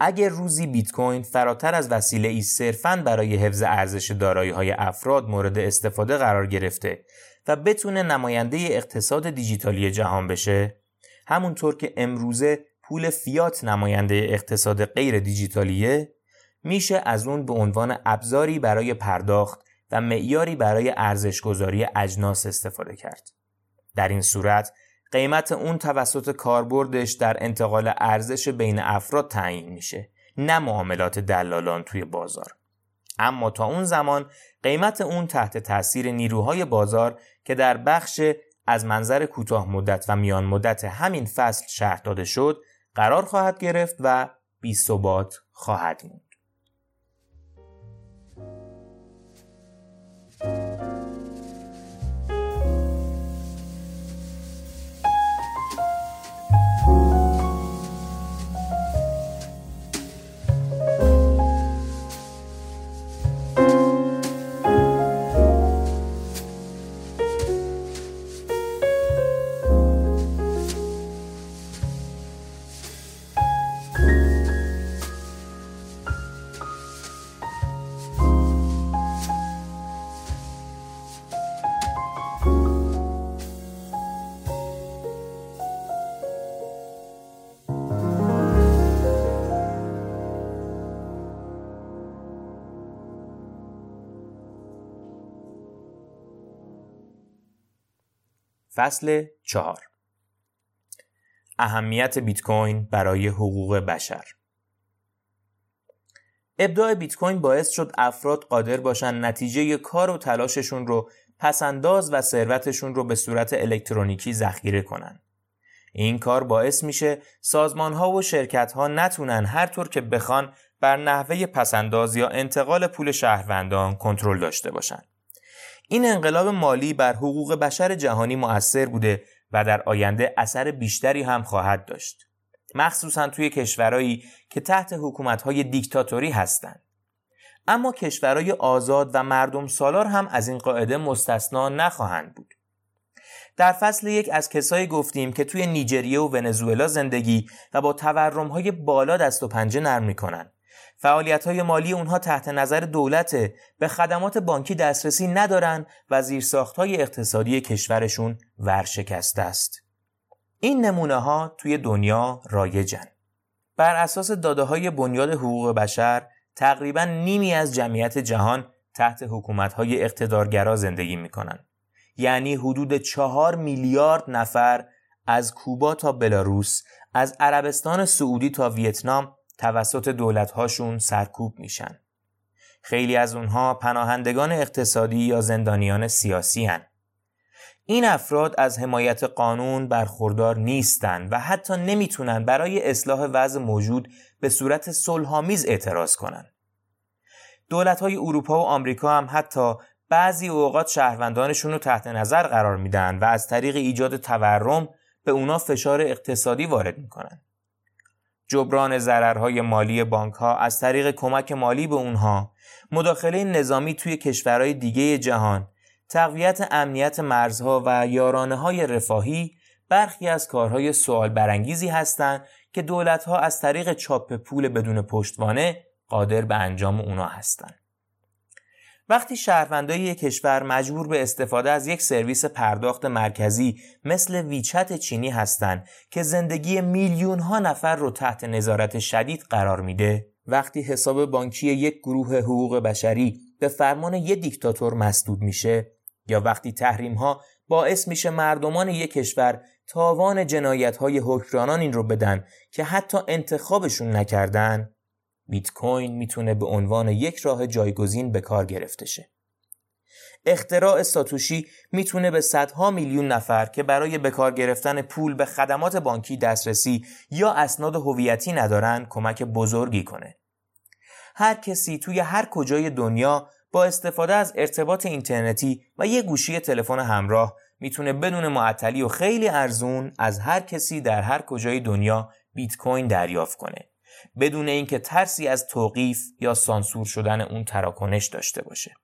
اگر روزی بیت کوین فراتر از وسیله ای صرفاً برای حفظ ارزش دارایی های افراد مورد استفاده قرار گرفته و بتونه نماینده اقتصاد دیجیتالی جهان بشه همونطور که امروزه پول فیات نماینده اقتصاد غیر دیجیتالیه میشه از اون به عنوان ابزاری برای پرداخت و معیاری برای ارزشگذاری اجناس استفاده کرد. در این صورت قیمت اون توسط کاربردش در انتقال ارزش بین افراد تعیین میشه نه معاملات دلالان توی بازار. اما تا اون زمان قیمت اون تحت تاثیر نیروهای بازار که در بخش از منظر کوتاه مدت و میان مدت همین فصل شرح داده شد قرار خواهد گرفت و بی ثبات خواهد موند. فصل چهار اهمیت بیت کوین برای حقوق بشر ابداع بیت کوین باعث شد افراد قادر باشن نتیجه کار و تلاششون رو پسنداز و ثروتشون رو به صورت الکترونیکی ذخیره کنن. این کار باعث میشه سازمان ها و شرکت ها نتونن هر طور که بخوان بر نحوه پسنداز یا انتقال پول شهروندان کنترل داشته باشن. این انقلاب مالی بر حقوق بشر جهانی مؤثر بوده و در آینده اثر بیشتری هم خواهد داشت. مخصوصا توی کشورهایی که تحت حکومتهای دیکتاتوری هستند. اما کشورهای آزاد و مردم سالار هم از این قاعده مستثنا نخواهند بود. در فصل یک از کسایی گفتیم که توی نیجریه و ونزوئلا زندگی و با تورمهای بالا دست و پنجه نرم می‌کنن. فعالیت های مالی اونها تحت نظر دولت به خدمات بانکی دسترسی ندارن و زیرساخت های اقتصادی کشورشون ورشکسته است. این نمونه ها توی دنیا رایجن. بر اساس داده های بنیاد حقوق بشر تقریبا نیمی از جمعیت جهان تحت حکومت های اقتدارگرا زندگی می‌کنن. یعنی حدود چهار میلیارد نفر از کوبا تا بلاروس، از عربستان سعودی تا ویتنام توسط دولتهاشون سرکوب میشن. خیلی از اونها پناهندگان اقتصادی یا زندانیان سیاسی هن. این افراد از حمایت قانون برخوردار نیستند و حتی نمی‌تونن برای اصلاح وضع موجود به صورت صلحآمیز اعتراض کنند. دولت های اروپا و آمریکا هم حتی بعضی اوقات شهروندانشون رو تحت نظر قرار میدن و از طریق ایجاد تورم به اونا فشار اقتصادی وارد می‌کنن. جبران ضررهای مالی بانک ها از طریق کمک مالی به اونها، مداخله نظامی توی کشورهای دیگه جهان، تقویت امنیت مرزها و یارانه های رفاهی برخی از کارهای سوال برانگیزی هستند که دولتها از طریق چاپ پول بدون پشتوانه قادر به انجام اونا هستند. وقتی شهروندای یک کشور مجبور به استفاده از یک سرویس پرداخت مرکزی مثل ویچت چینی هستند که زندگی میلیون ها نفر رو تحت نظارت شدید قرار میده وقتی حساب بانکی یک گروه حقوق بشری به فرمان یک دیکتاتور مسدود میشه یا وقتی تحریم ها باعث میشه مردمان یک کشور تاوان جنایت های حکرانان این رو بدن که حتی انتخابشون نکردن بیت کوین می‌تونه به عنوان یک راه جایگزین به کار گرفته شه. اختراع ساتوشی می‌تونه به صدها میلیون نفر که برای به کار گرفتن پول به خدمات بانکی دسترسی یا اسناد هویتی ندارن کمک بزرگی کنه. هر کسی توی هر کجای دنیا با استفاده از ارتباط اینترنتی و یه گوشی تلفن همراه می‌تونه بدون معطلی و خیلی ارزون از هر کسی در هر کجای دنیا بیت کوین دریافت کنه. بدون اینکه ترسی از توقیف یا سانسور شدن اون تراکنش داشته باشه.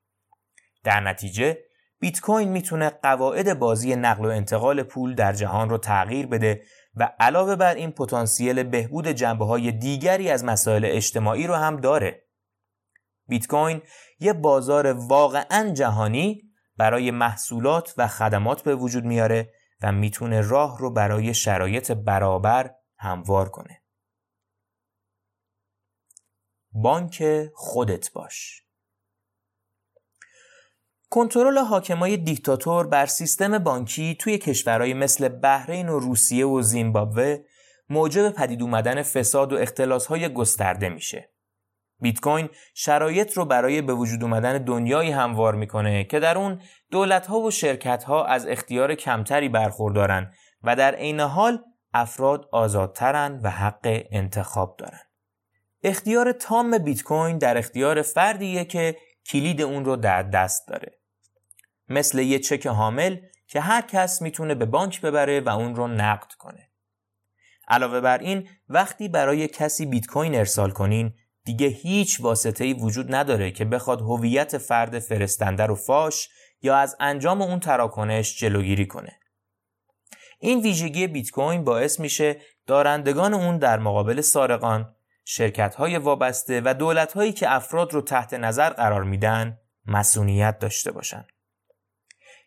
در نتیجه بیت کوین می‌تونه قواعد بازی نقل و انتقال پول در جهان رو تغییر بده و علاوه بر این پتانسیل بهبود جنبه های دیگری از مسائل اجتماعی رو هم داره. بیت کوین یه بازار واقعا جهانی برای محصولات و خدمات به وجود میاره و می‌تونه راه رو برای شرایط برابر هموار کنه. بانک خودت باش کنترل حاکمای دیکتاتور بر سیستم بانکی توی کشورهای مثل بحرین و روسیه و زیمبابوه موجب پدید اومدن فساد و اختلاسهای گسترده میشه. بیت کوین شرایط رو برای به وجود اومدن دنیایی هموار می‌کنه که در اون دولت و شرکت ها از اختیار کمتری برخوردارن و در عین حال افراد آزادترن و حق انتخاب دارن. اختیار تام بیت کوین در اختیار فردیه که کلید اون رو در دست داره. مثل یه چک حامل که هر کس می‌تونه به بانک ببره و اون رو نقد کنه. علاوه بر این وقتی برای کسی بیت کوین ارسال کنین دیگه هیچ واسطه ای وجود نداره که بخواد هویت فرد فرستنده رو فاش یا از انجام اون تراکنش جلوگیری کنه. این ویژگی بیت کوین باعث میشه دارندگان اون در مقابل سارقان شرکت های وابسته و دولت هایی که افراد رو تحت نظر قرار میدن مسئولیت داشته باشند.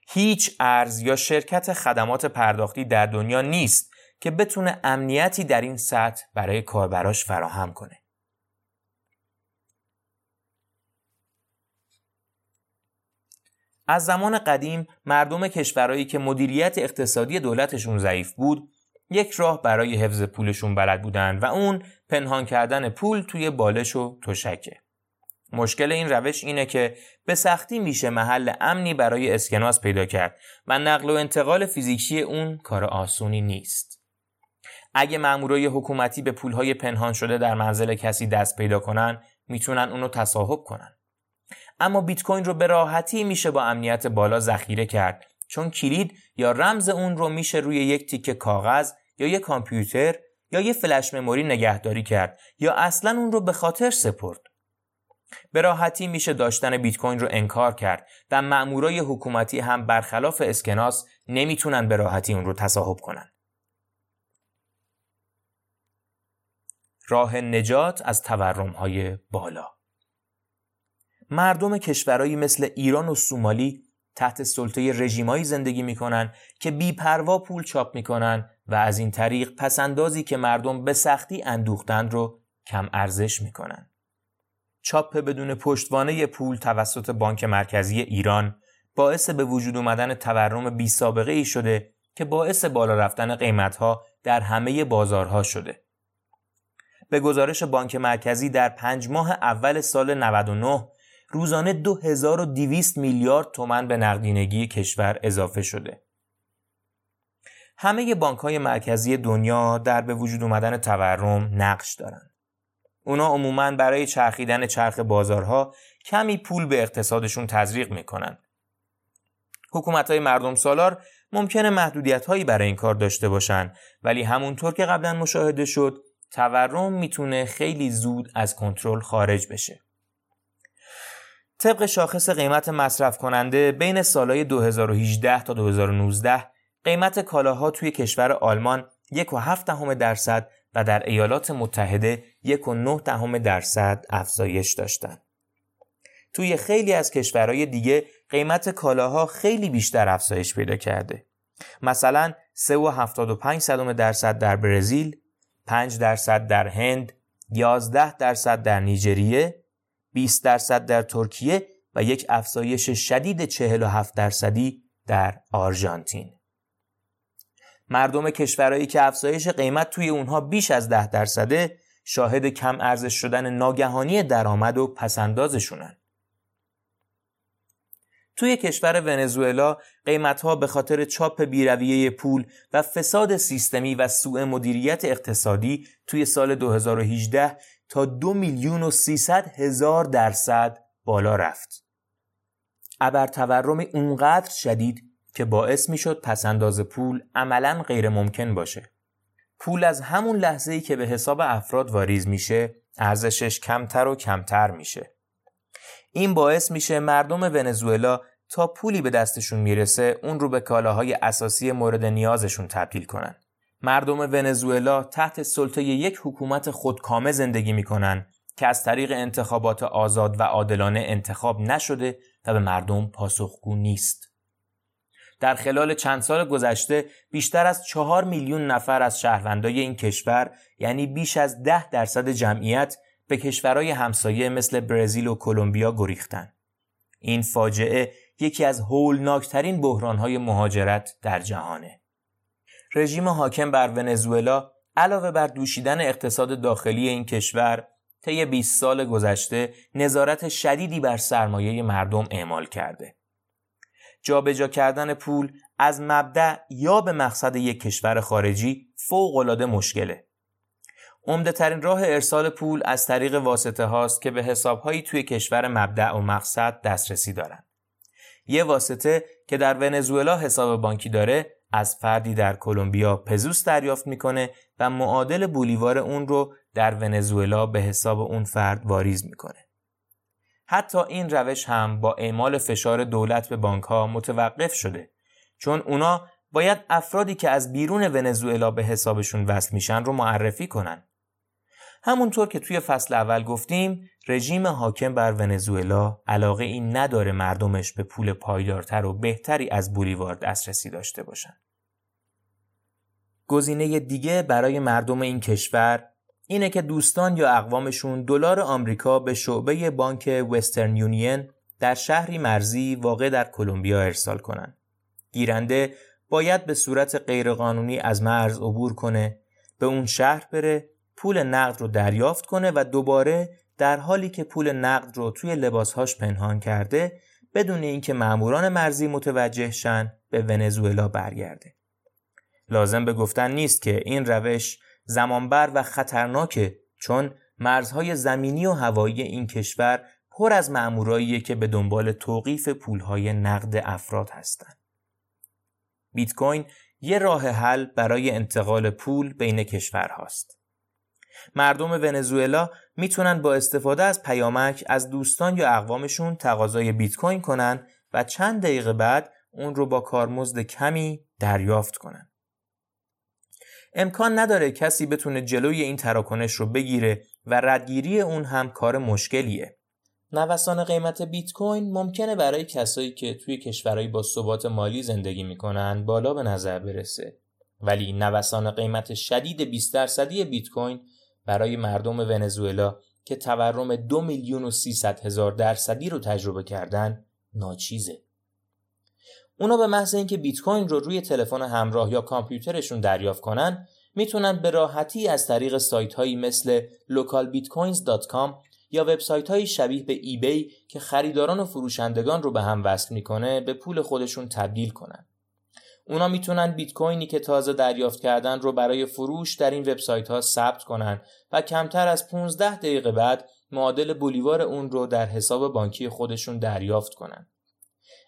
هیچ ارز یا شرکت خدمات پرداختی در دنیا نیست که بتونه امنیتی در این سطح برای کاربراش فراهم کنه. از زمان قدیم مردم کشورهایی که مدیریت اقتصادی دولتشون ضعیف بود یک راه برای حفظ پولشون بلد بودن و اون پنهان کردن پول توی بالش و تشکه. مشکل این روش اینه که به سختی میشه محل امنی برای اسکناس پیدا کرد و نقل و انتقال فیزیکی اون کار آسونی نیست. اگه مامورای حکومتی به پولهای پنهان شده در منزل کسی دست پیدا کنن می‌تونن اونو تصاحب کنن. اما بیت کوین رو به راحتی میشه با امنیت بالا ذخیره کرد چون کلید یا رمز اون رو میشه روی یک تیکه کاغذ یا یک کامپیوتر یا یه فلش مموری نگهداری کرد یا اصلا اون رو به خاطر سپرد به راحتی میشه داشتن بیت کوین رو انکار کرد و مامورای حکومتی هم برخلاف اسکناس نمی‌تونن به راحتی اون رو تصاحب کنن. راه نجات از تورم های بالا مردم کشورهایی مثل ایران و سومالی تحت سلطه رژیمایی زندگی می‌کنن که بیپروا پول چاپ می‌کنن و از این طریق پسندازی که مردم به سختی اندوختند رو کم ارزش می‌کنن. چاپ بدون پشتوانه پول توسط بانک مرکزی ایران باعث به وجود اومدن تورم بی سابقه ای شده که باعث بالا رفتن قیمتها در همه بازارها شده. به گزارش بانک مرکزی در پنج ماه اول سال 99 روزانه 2200 میلیارد تومن به نقدینگی کشور اضافه شده. همه بانک های مرکزی دنیا در به وجود اومدن تورم نقش دارند. اونا عموما برای چرخیدن چرخ بازارها کمی پول به اقتصادشون تزریق می‌کنن. حکومت های مردم سالار ممکنه محدودیت هایی برای این کار داشته باشن ولی همونطور که قبلا مشاهده شد تورم می‌تونه خیلی زود از کنترل خارج بشه. طبق شاخص قیمت مصرف کننده بین سالهای 2018 تا 2019 قیمت کالاها توی کشور آلمان یک و هفت دهم درصد و در ایالات متحده یک و نه دهم درصد افزایش داشتند. توی خیلی از کشورهای دیگه قیمت کالاها خیلی بیشتر افزایش پیدا کرده. مثلا 3.75 درصد در برزیل، 5 درصد در هند، 11 درصد در نیجریه، 20 درصد در ترکیه و یک افزایش شدید 47 درصدی در آرژانتین. مردم کشورهایی که افزایش قیمت توی اونها بیش از ده درصده شاهد کم ارزش شدن ناگهانی درآمد و پسندازشونن. توی کشور ونزوئلا قیمتها به خاطر چاپ بیرویه پول و فساد سیستمی و سوء مدیریت اقتصادی توی سال 2018 تا دو میلیون و سیصد هزار درصد بالا رفت. ابر تورم اونقدر شدید که باعث می‌شد پسنداز پول عملا غیر ممکن باشه. پول از همون لحظه ای که به حساب افراد واریز میشه ارزشش کمتر و کمتر میشه. این باعث میشه مردم ونزوئلا تا پولی به دستشون می‌رسه اون رو به کالاهای اساسی مورد نیازشون تبدیل کنن. مردم ونزوئلا تحت سلطه یک حکومت خودکامه زندگی می‌کنن که از طریق انتخابات آزاد و عادلانه انتخاب نشده و به مردم پاسخگو نیست. در خلال چند سال گذشته بیشتر از چهار میلیون نفر از شهروندای این کشور یعنی بیش از ده درصد جمعیت به کشورهای همسایه مثل برزیل و کلمبیا گریختند. این فاجعه یکی از هولناکترین بحرانهای مهاجرت در جهانه. رژیم حاکم بر ونزوئلا علاوه بر دوشیدن اقتصاد داخلی این کشور طی 20 سال گذشته نظارت شدیدی بر سرمایه مردم اعمال کرده. جابجا کردن پول از مبدع یا به مقصد یک کشور خارجی فوق العاده مشکله. عمده ترین راه ارسال پول از طریق واسطه هاست که به حسابهایی توی کشور مبدع و مقصد دسترسی دارند. یه واسطه که در ونزوئلا حساب بانکی داره از فردی در کلمبیا پزوس دریافت می‌کنه و معادل بولیوار اون رو در ونزوئلا به حساب اون فرد واریز می‌کنه. حتی این روش هم با اعمال فشار دولت به بانک ها متوقف شده چون اونا باید افرادی که از بیرون ونزوئلا به حسابشون وصل میشن رو معرفی کنن. همونطور که توی فصل اول گفتیم رژیم حاکم بر ونزوئلا علاقه این نداره مردمش به پول پایدارتر و بهتری از بولیوار دسترسی داشته باشن. گزینه دیگه برای مردم این کشور اینه که دوستان یا اقوامشون دلار آمریکا به شعبه بانک وسترن یونین در شهری مرزی واقع در کلمبیا ارسال کنن. گیرنده باید به صورت غیرقانونی از مرز عبور کنه، به اون شهر بره، پول نقد رو دریافت کنه و دوباره در حالی که پول نقد رو توی لباسهاش پنهان کرده بدون اینکه ماموران مرزی متوجه شن به ونزوئلا برگرده. لازم به گفتن نیست که این روش زمانبر و خطرناکه چون مرزهای زمینی و هوایی این کشور پر از مامورایی که به دنبال توقیف پولهای نقد افراد هستند. بیت کوین یه راه حل برای انتقال پول بین کشورهاست. مردم ونزوئلا می‌تونن با استفاده از پیامک از دوستان یا اقوامشون تقاضای بیت کوین کنن و چند دقیقه بعد اون رو با کارمزد کمی دریافت کنن. امکان نداره کسی بتونه جلوی این تراکنش رو بگیره و ردگیری اون هم کار مشکلیه. نوسان قیمت بیت کوین ممکنه برای کسایی که توی کشورهایی با ثبات مالی زندگی می‌کنن بالا به نظر برسه. ولی نوسان قیمت شدید 20 درصدی بیت کوین برای مردم ونزوئلا که تورم دو میلیون و 300 هزار درصدی رو تجربه کردن ناچیزه. اونا به محض اینکه بیت کوین رو روی تلفن همراه یا کامپیوترشون دریافت کنن می‌تونن به راحتی از طریق سایت هایی مثل localbitcoins.com یا وبسایت های شبیه به ایبی که خریداران و فروشندگان رو به هم وصل می‌کنه به پول خودشون تبدیل کنن. اونا می‌تونن بیت کوینی که تازه دریافت کردن رو برای فروش در این وبسایت ها ثبت کنن و کمتر از 15 دقیقه بعد معادل بولیوار اون رو در حساب بانکی خودشون دریافت کنن.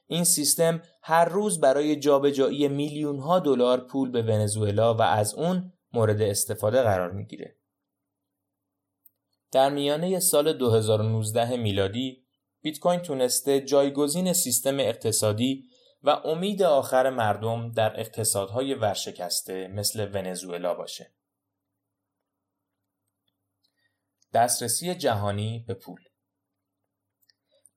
این سیستم هر روز برای جابجایی میلیون ها دلار پول به ونزوئلا و از اون مورد استفاده قرار می‌گیره. در میانه سال 2019 میلادی بیت کوین تونسته جایگزین سیستم اقتصادی و امید آخر مردم در اقتصادهای ورشکسته مثل ونزوئلا باشه. دسترسی جهانی به پول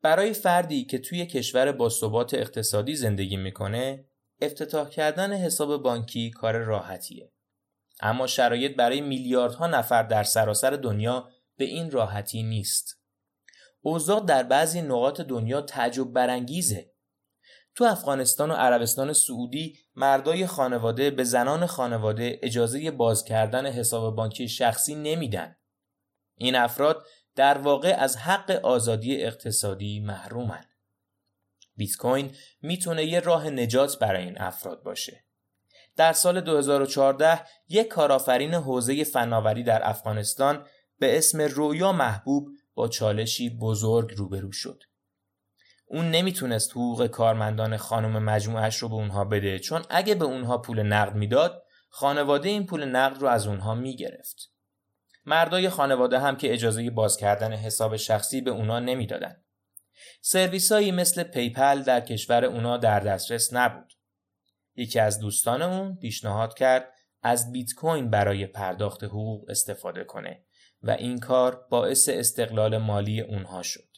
برای فردی که توی کشور با ثبات اقتصادی زندگی می‌کنه افتتاح کردن حساب بانکی کار راحتیه. اما شرایط برای میلیاردها نفر در سراسر دنیا به این راحتی نیست. اوضاع در بعضی نقاط دنیا تعجب برانگیزه. تو افغانستان و عربستان سعودی مردای خانواده به زنان خانواده اجازه باز کردن حساب بانکی شخصی نمیدن. این افراد در واقع از حق آزادی اقتصادی محرومن. بیت کوین می‌تونه یه راه نجات برای این افراد باشه. در سال 2014 یک کارآفرین حوزه فناوری در افغانستان به اسم رویا محبوب با چالشی بزرگ روبرو شد. اون نمی‌تونست حقوق کارمندان خانم مجموعش رو به اونها بده چون اگه به اونها پول نقد می‌داد خانواده این پول نقد رو از اونها می‌گرفت. مردای خانواده هم که اجازه باز کردن حساب شخصی به اونا نمی‌دادن. سرویسایی مثل پیپل در کشور اونا در دسترس نبود. یکی از دوستان اون پیشنهاد کرد از بیت کوین برای پرداخت حقوق استفاده کنه و این کار باعث استقلال مالی اونها شد.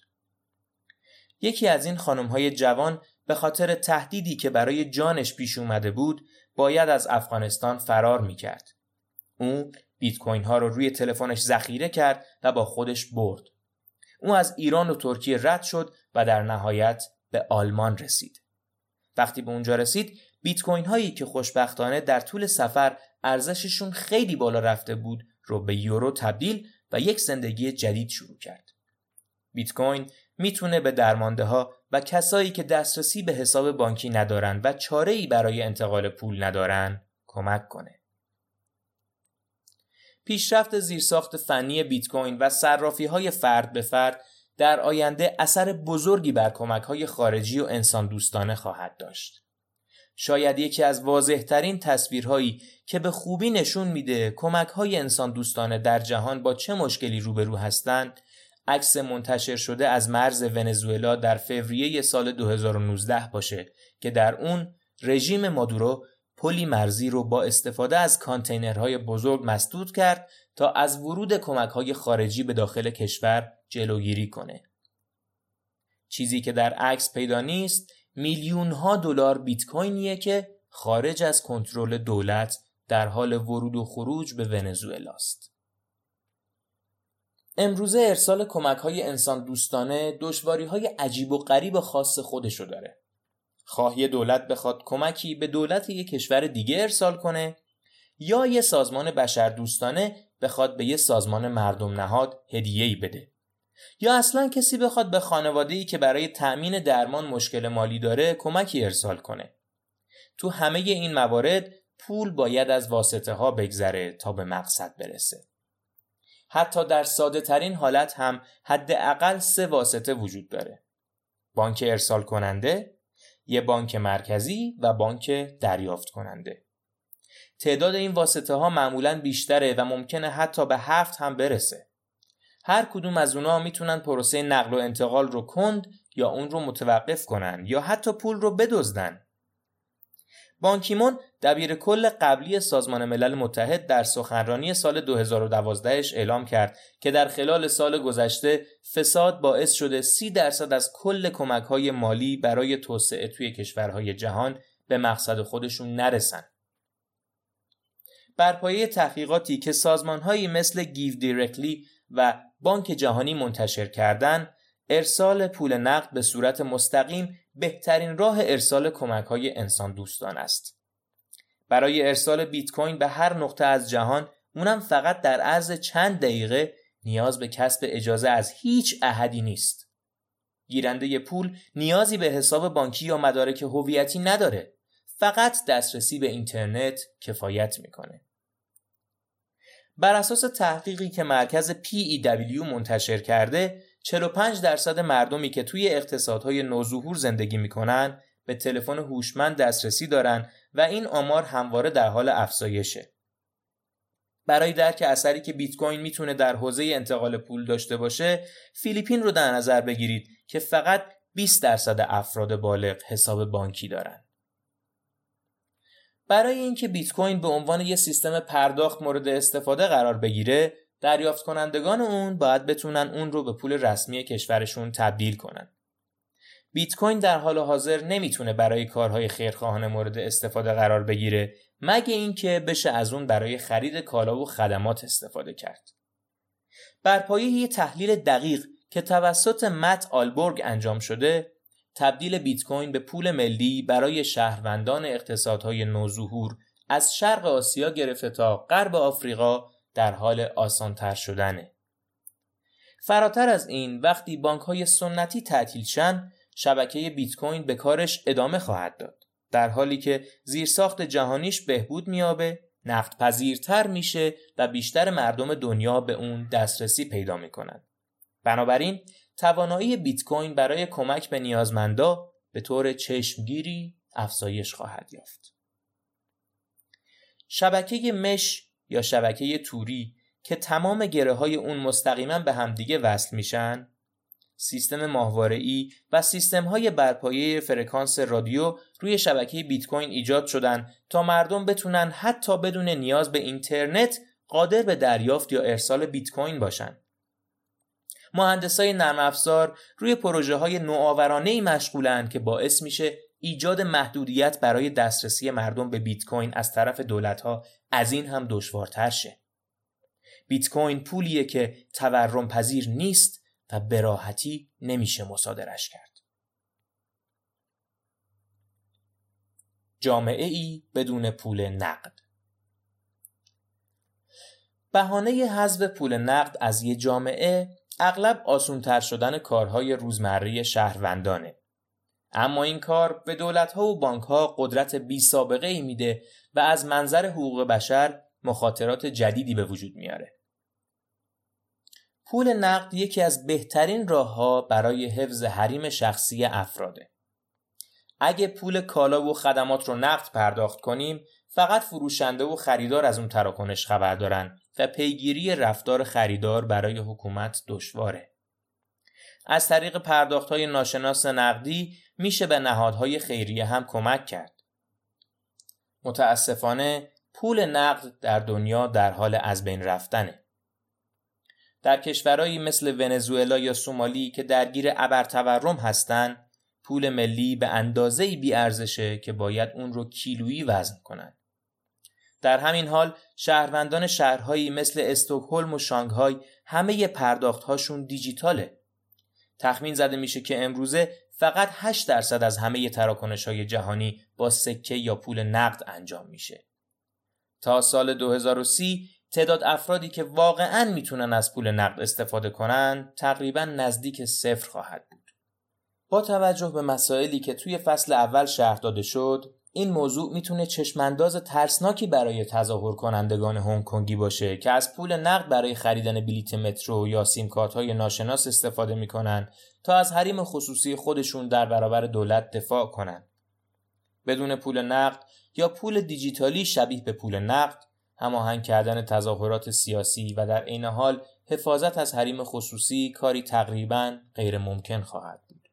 یکی از این خانم های جوان به خاطر تهدیدی که برای جانش پیش اومده بود باید از افغانستان فرار می کرد. او بیت کوین ها رو روی تلفنش ذخیره کرد و با خودش برد. او از ایران و ترکیه رد شد و در نهایت به آلمان رسید. وقتی به اونجا رسید بیت کوین هایی که خوشبختانه در طول سفر ارزششون خیلی بالا رفته بود رو به یورو تبدیل و یک زندگی جدید شروع کرد. بیت کوین می‌تونه به درمانده ها و کسایی که دسترسی به حساب بانکی ندارن و چاره ای برای انتقال پول ندارن کمک کنه. پیشرفت زیرساخت فنی بیت کوین و صرافی های فرد به فرد در آینده اثر بزرگی بر کمک های خارجی و انسان دوستانه خواهد داشت. شاید یکی از واضحترین تصویرهایی که به خوبی نشون میده کمک های انسان دوستانه در جهان با چه مشکلی روبرو هستند عکس منتشر شده از مرز ونزوئلا در فوریه سال 2019 باشه که در اون رژیم مادورو پلی مرزی رو با استفاده از کانتینرهای بزرگ مسدود کرد تا از ورود کمکهای خارجی به داخل کشور جلوگیری کنه. چیزی که در عکس پیدا نیست میلیون ها دلار بیت کوینیه که خارج از کنترل دولت در حال ورود و خروج به ونزوئلا است. امروزه ارسال کمک های انسان دوستانه دشواری های عجیب و غریب خاص خودشو داره. خواه یه دولت بخواد کمکی به دولت یه کشور دیگه ارسال کنه یا یه سازمان بشردوستانه بخواد به یه سازمان مردم نهاد ای بده. یا اصلا کسی بخواد به خانواده ای که برای تأمین درمان مشکل مالی داره کمکی ارسال کنه. تو همه این موارد پول باید از واسطه ها بگذره تا به مقصد برسه. حتی در ساده ترین حالت هم حداقل سه واسطه وجود داره. بانک ارسال کننده یه بانک مرکزی و بانک دریافت کننده تعداد این واسطه ها معمولا بیشتره و ممکنه حتی به هفت هم برسه. هر کدوم از اونا می‌تونن پروسه نقل و انتقال رو کند یا اون رو متوقف کنن یا حتی پول رو بدزدن. بانکیمون دبیر کل قبلی سازمان ملل متحد در سخنرانی سال 2012 اعلام کرد که در خلال سال گذشته فساد باعث شده 30 درصد از کل کمک های مالی برای توسعه توی کشورهای جهان به مقصد خودشون نرسن. بر پایه تحقیقاتی که سازمانهایی مثل گیو دیرکتلی و بانک جهانی منتشر کردند، ارسال پول نقد به صورت مستقیم بهترین راه ارسال کمک های انسان دوستان است. برای ارسال بیت کوین به هر نقطه از جهان اونم فقط در عرض چند دقیقه نیاز به کسب اجازه از هیچ احدی نیست. گیرنده پول نیازی به حساب بانکی یا مدارک هویتی نداره. فقط دسترسی به اینترنت کفایت می‌کنه. بر اساس تحقیقی که مرکز PEW منتشر کرده 45 درصد مردمی که توی اقتصادهای نوظهور زندگی می‌کنن به تلفن هوشمند دسترسی دارن و این آمار همواره در حال افزایشه. برای درک اثری که بیت کوین می‌تونه در حوزه انتقال پول داشته باشه، فیلیپین رو در نظر بگیرید که فقط 20 درصد افراد بالغ حساب بانکی دارن. برای اینکه بیت کوین به عنوان یک سیستم پرداخت مورد استفاده قرار بگیره دریافت کنندگان اون باید بتونن اون رو به پول رسمی کشورشون تبدیل کنن. بیت کوین در حال حاضر نمی‌تونه برای کارهای خیرخواهانه مورد استفاده قرار بگیره مگه اینکه بشه از اون برای خرید کالا و خدمات استفاده کرد. بر پایه یه تحلیل دقیق که توسط مت آلبورگ انجام شده تبدیل بیت کوین به پول ملی برای شهروندان اقتصادهای نوظهور از شرق آسیا گرفته تا غرب آفریقا در حال آسانتر شدنه. فراتر از این وقتی بانک های سنتی تعطیل شن شبکه بیت کوین به کارش ادامه خواهد داد در حالی که زیرساخت جهانیش بهبود میابه نفت پذیرتر میشه و بیشتر مردم دنیا به اون دسترسی پیدا می‌کنند بنابراین توانایی بیت کوین برای کمک به نیازمندا به طور چشمگیری افزایش خواهد یافت. شبکه مش یا شبکه توری که تمام گره های اون مستقیما به همدیگه وصل میشن؟ سیستم ماهواره و سیستم های برپایه فرکانس رادیو روی شبکه بیت کوین ایجاد شدن تا مردم بتونن حتی بدون نیاز به اینترنت قادر به دریافت یا ارسال بیت کوین باشن. مهندسای نرم افزار روی پروژه های نوآورانه مشغولند که باعث میشه ایجاد محدودیت برای دسترسی مردم به بیت کوین از طرف دولت ها از این هم دشوارتر شه. بیت کوین پولیه که تورم پذیر نیست و براحتی نمیشه مصادرش کرد. جامعه ای بدون پول نقد بهانه حذف پول نقد از یه جامعه اغلب آسونتر شدن کارهای روزمره شهروندانه. اما این کار به دولتها و بانکها قدرت بی سابقه ای میده و از منظر حقوق بشر مخاطرات جدیدی به وجود میاره. پول نقد یکی از بهترین راه ها برای حفظ حریم شخصی افراده. اگه پول کالا و خدمات رو نقد پرداخت کنیم فقط فروشنده و خریدار از اون تراکنش خبر دارن و پیگیری رفتار خریدار برای حکومت دشواره. از طریق پرداخت های ناشناس نقدی میشه به نهادهای خیریه هم کمک کرد. متاسفانه پول نقد در دنیا در حال از بین رفتنه. در کشورهایی مثل ونزوئلا یا سومالی که درگیر ابرتورم هستند، پول ملی به اندازه بی ارزشه که باید اون رو کیلویی وزن کنند. در همین حال شهروندان شهرهایی مثل استکهلم و شانگهای همه پرداخت هاشون دیجیتاله. تخمین زده میشه که امروزه فقط 8 درصد از همه تراکنش های جهانی با سکه یا پول نقد انجام میشه. تا سال 2030 تعداد افرادی که واقعا می‌تونن از پول نقد استفاده کنن تقریبا نزدیک صفر خواهد بود. با توجه به مسائلی که توی فصل اول شهر داده شد، این موضوع می‌تونه چشمانداز ترسناکی برای تظاهر کنندگان هنگ کنگی باشه که از پول نقد برای خریدن بلیت مترو یا سیمکارت های ناشناس استفاده می‌کنن تا از حریم خصوصی خودشون در برابر دولت دفاع کنند. بدون پول نقد یا پول دیجیتالی شبیه به پول نقد هماهنگ کردن تظاهرات سیاسی و در عین حال حفاظت از حریم خصوصی کاری تقریبا غیر ممکن خواهد بود.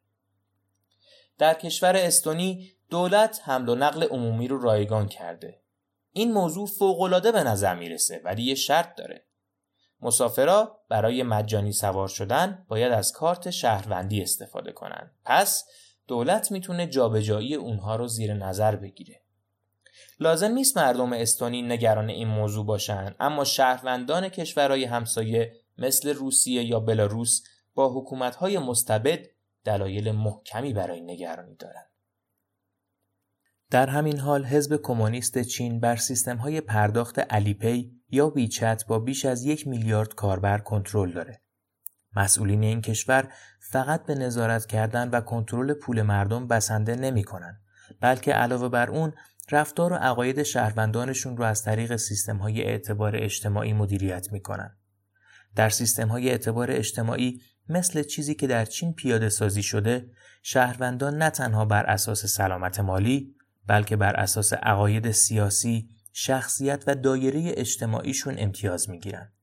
در کشور استونی دولت حمل و نقل عمومی رو رایگان کرده. این موضوع فوقالعاده به نظر می‌رسه ولی یه شرط داره. مسافرا برای مجانی سوار شدن باید از کارت شهروندی استفاده کنند. پس دولت می‌تونه جابجایی اونها رو زیر نظر بگیره. لازم نیست مردم استونی نگران این موضوع باشند اما شهروندان کشورهای همسایه مثل روسیه یا بلاروس با حکومتهای مستبد دلایل محکمی برای نگرانی دارند. در همین حال حزب کمونیست چین بر سیستم های پرداخت علیپی یا ویچت با بیش از یک میلیارد کاربر کنترل داره. مسئولین این کشور فقط به نظارت کردن و کنترل پول مردم بسنده نمی کنن بلکه علاوه بر اون رفتار و عقاید شهروندانشون رو از طریق سیستم های اعتبار اجتماعی مدیریت می کنن. در سیستم های اعتبار اجتماعی مثل چیزی که در چین پیاده سازی شده شهروندان نه تنها بر اساس سلامت مالی بلکه بر اساس عقاید سیاسی، شخصیت و دایره اجتماعیشون امتیاز می‌گیرن.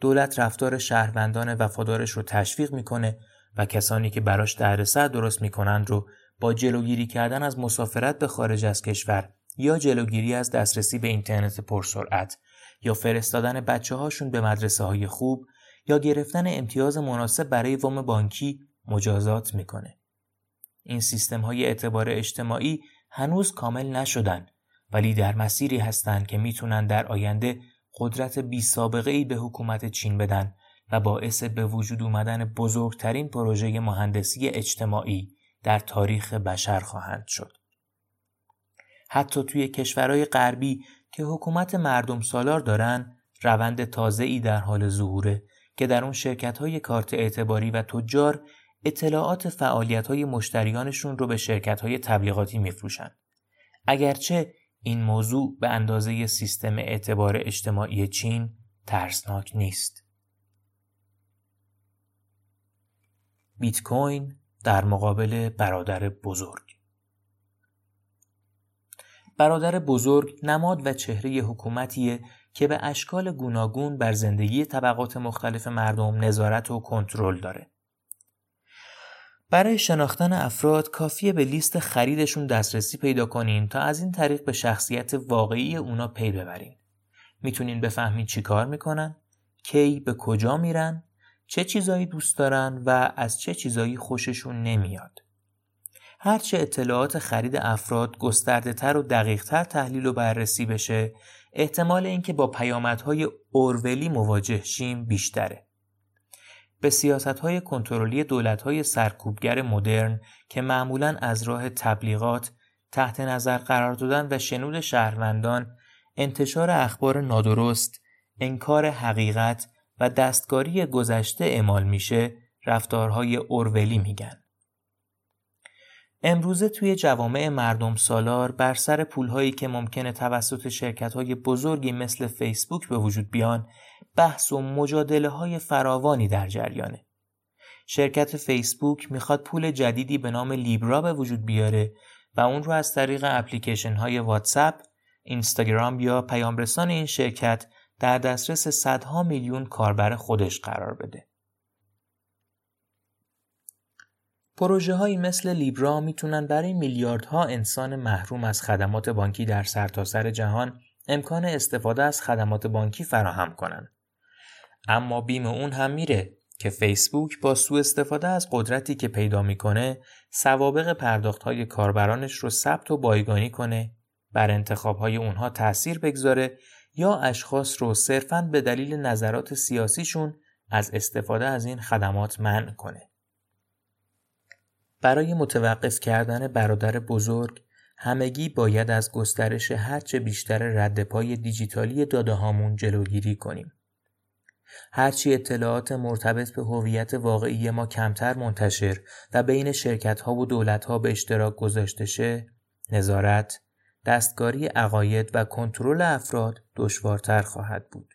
دولت رفتار شهروندان وفادارش رو تشویق می‌کنه و کسانی که براش دردسر درست می‌کنند رو با جلوگیری کردن از مسافرت به خارج از کشور یا جلوگیری از دسترسی به اینترنت پرسرعت یا فرستادن بچه هاشون به مدرسه های خوب یا گرفتن امتیاز مناسب برای وام بانکی مجازات می‌کنه. این سیستم های اعتبار اجتماعی هنوز کامل نشدن ولی در مسیری هستند که می‌تونن در آینده قدرت بی سابقه ای به حکومت چین بدن و باعث به وجود اومدن بزرگترین پروژه مهندسی اجتماعی در تاریخ بشر خواهند شد. حتی توی کشورهای غربی که حکومت مردم سالار دارن روند تازه ای در حال ظهوره که در اون شرکت های کارت اعتباری و تجار اطلاعات فعالیت های مشتریانشون رو به شرکت های تبلیغاتی میفروشن. اگرچه این موضوع به اندازه سیستم اعتبار اجتماعی چین ترسناک نیست. بیت کوین در مقابل برادر بزرگ برادر بزرگ نماد و چهره حکومتیه که به اشکال گوناگون بر زندگی طبقات مختلف مردم نظارت و کنترل داره. برای شناختن افراد کافیه به لیست خریدشون دسترسی پیدا کنین تا از این طریق به شخصیت واقعی اونا پی ببرین. می‌تونین بفهمین چی کار می‌کنن، کی به کجا میرن، چه چیزایی دوست دارن و از چه چیزایی خوششون نمیاد. هرچه اطلاعات خرید افراد گسترده تر و دقیق تر تحلیل و بررسی بشه احتمال اینکه با پیامدهای اورولی مواجه شیم بیشتره. به سیاست های کنترلی دولت های سرکوبگر مدرن که معمولا از راه تبلیغات تحت نظر قرار دادن و شنود شهروندان انتشار اخبار نادرست انکار حقیقت و دستکاری گذشته اعمال میشه رفتارهای اورولی میگن. امروزه توی جوامع مردم سالار بر سر پولهایی که ممکنه توسط شرکت های بزرگی مثل فیسبوک به وجود بیان بحث و مجادله های فراوانی در جریانه. شرکت فیسبوک می‌خواد پول جدیدی به نام لیبرا به وجود بیاره و اون رو از طریق اپلیکیشن های واتساپ، اینستاگرام یا پیامرسان این شرکت در دسترس صدها میلیون کاربر خودش قرار بده. پروژه هایی مثل لیبرا می‌تونن برای میلیاردها انسان محروم از خدمات بانکی در سرتاسر سر جهان امکان استفاده از خدمات بانکی فراهم کنند. اما بیم اون هم میره که فیسبوک با سوء استفاده از قدرتی که پیدا می‌کنه سوابق پرداخت های کاربرانش رو ثبت و بایگانی کنه بر انتخاب های اونها تأثیر بگذاره یا اشخاص رو صرفاً به دلیل نظرات سیاسیشون از استفاده از این خدمات منع کنه. برای متوقف کردن برادر بزرگ همگی باید از گسترش هرچه بیشتر رد پای دیجیتالی داده هامون جلوگیری کنیم. هرچی اطلاعات مرتبط به هویت واقعی ما کمتر منتشر و بین شرکت ها و دولت ها به اشتراک گذاشته شه، نظارت، دستکاری عقاید و کنترل افراد دشوارتر خواهد بود.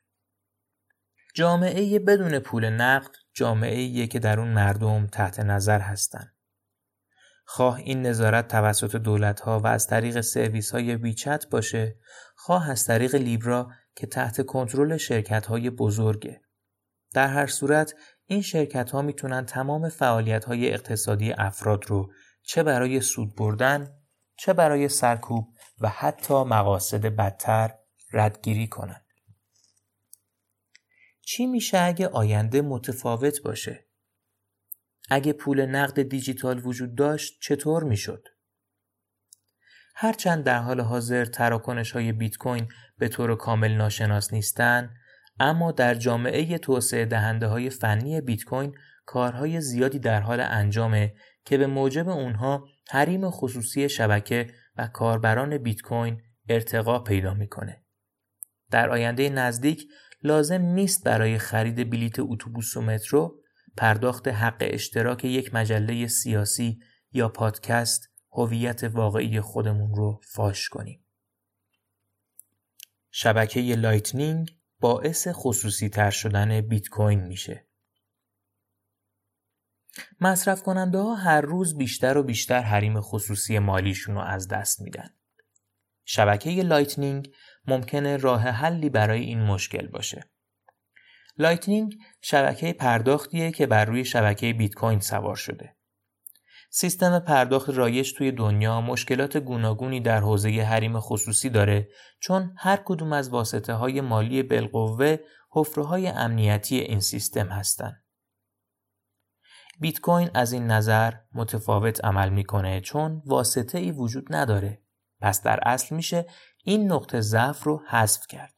جامعه بدون پول نقد جامعه که در اون مردم تحت نظر هستند. خواه این نظارت توسط دولت ها و از طریق سرویس های ویچت باشه خواه از طریق لیبرا که تحت کنترل شرکت های بزرگه در هر صورت این شرکت ها می‌تونن تمام فعالیت های اقتصادی افراد رو چه برای سود بردن چه برای سرکوب و حتی مقاصد بدتر ردگیری کنند. چی میشه اگه آینده متفاوت باشه؟ اگه پول نقد دیجیتال وجود داشت چطور می‌شد؟ هرچند در حال حاضر تراکنش های بیت کوین به طور کامل ناشناس نیستند اما در جامعه توسعه دهنده های فنی بیت کوین کارهای زیادی در حال انجامه که به موجب اونها حریم خصوصی شبکه و کاربران بیت کوین ارتقا پیدا می‌کنه. در آینده نزدیک لازم نیست برای خرید بلیت اتوبوس و مترو پرداخت حق اشتراک یک مجله سیاسی یا پادکست هویت واقعی خودمون رو فاش کنیم. شبکه Lightning باعث خصوصی تر شدن بیت کوین میشه. مصرف کننده ها هر روز بیشتر و بیشتر حریم خصوصی مالیشون رو از دست میدن. شبکه Lightning ممکنه راه حلی برای این مشکل باشه. Lightning شبکه پرداختیه که بر روی شبکه بیت کوین سوار شده. سیستم پرداخت رایج توی دنیا مشکلات گوناگونی در حوزه حریم خصوصی داره چون هر کدوم از واسطه های مالی بالقوه حفره های امنیتی این سیستم هستند. بیت کوین از این نظر متفاوت عمل می‌کنه چون واسطه ای وجود نداره. پس در اصل میشه این نقطه ضعف رو حذف کرد.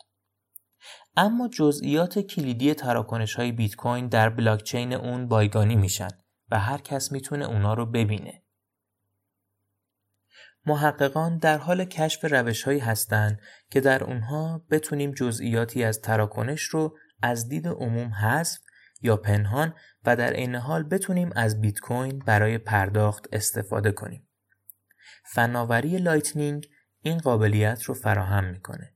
اما جزئیات کلیدی تراکنش های بیت کوین در بلاکچین اون بایگانی میشن و هر کس می‌تونه اونا رو ببینه. محققان در حال کشف روش هایی هستند که در اونها بتونیم جزئیاتی از تراکنش رو از دید عموم حذف یا پنهان و در عین حال بتونیم از بیت کوین برای پرداخت استفاده کنیم. فناوری Lightning این قابلیت رو فراهم می‌کنه.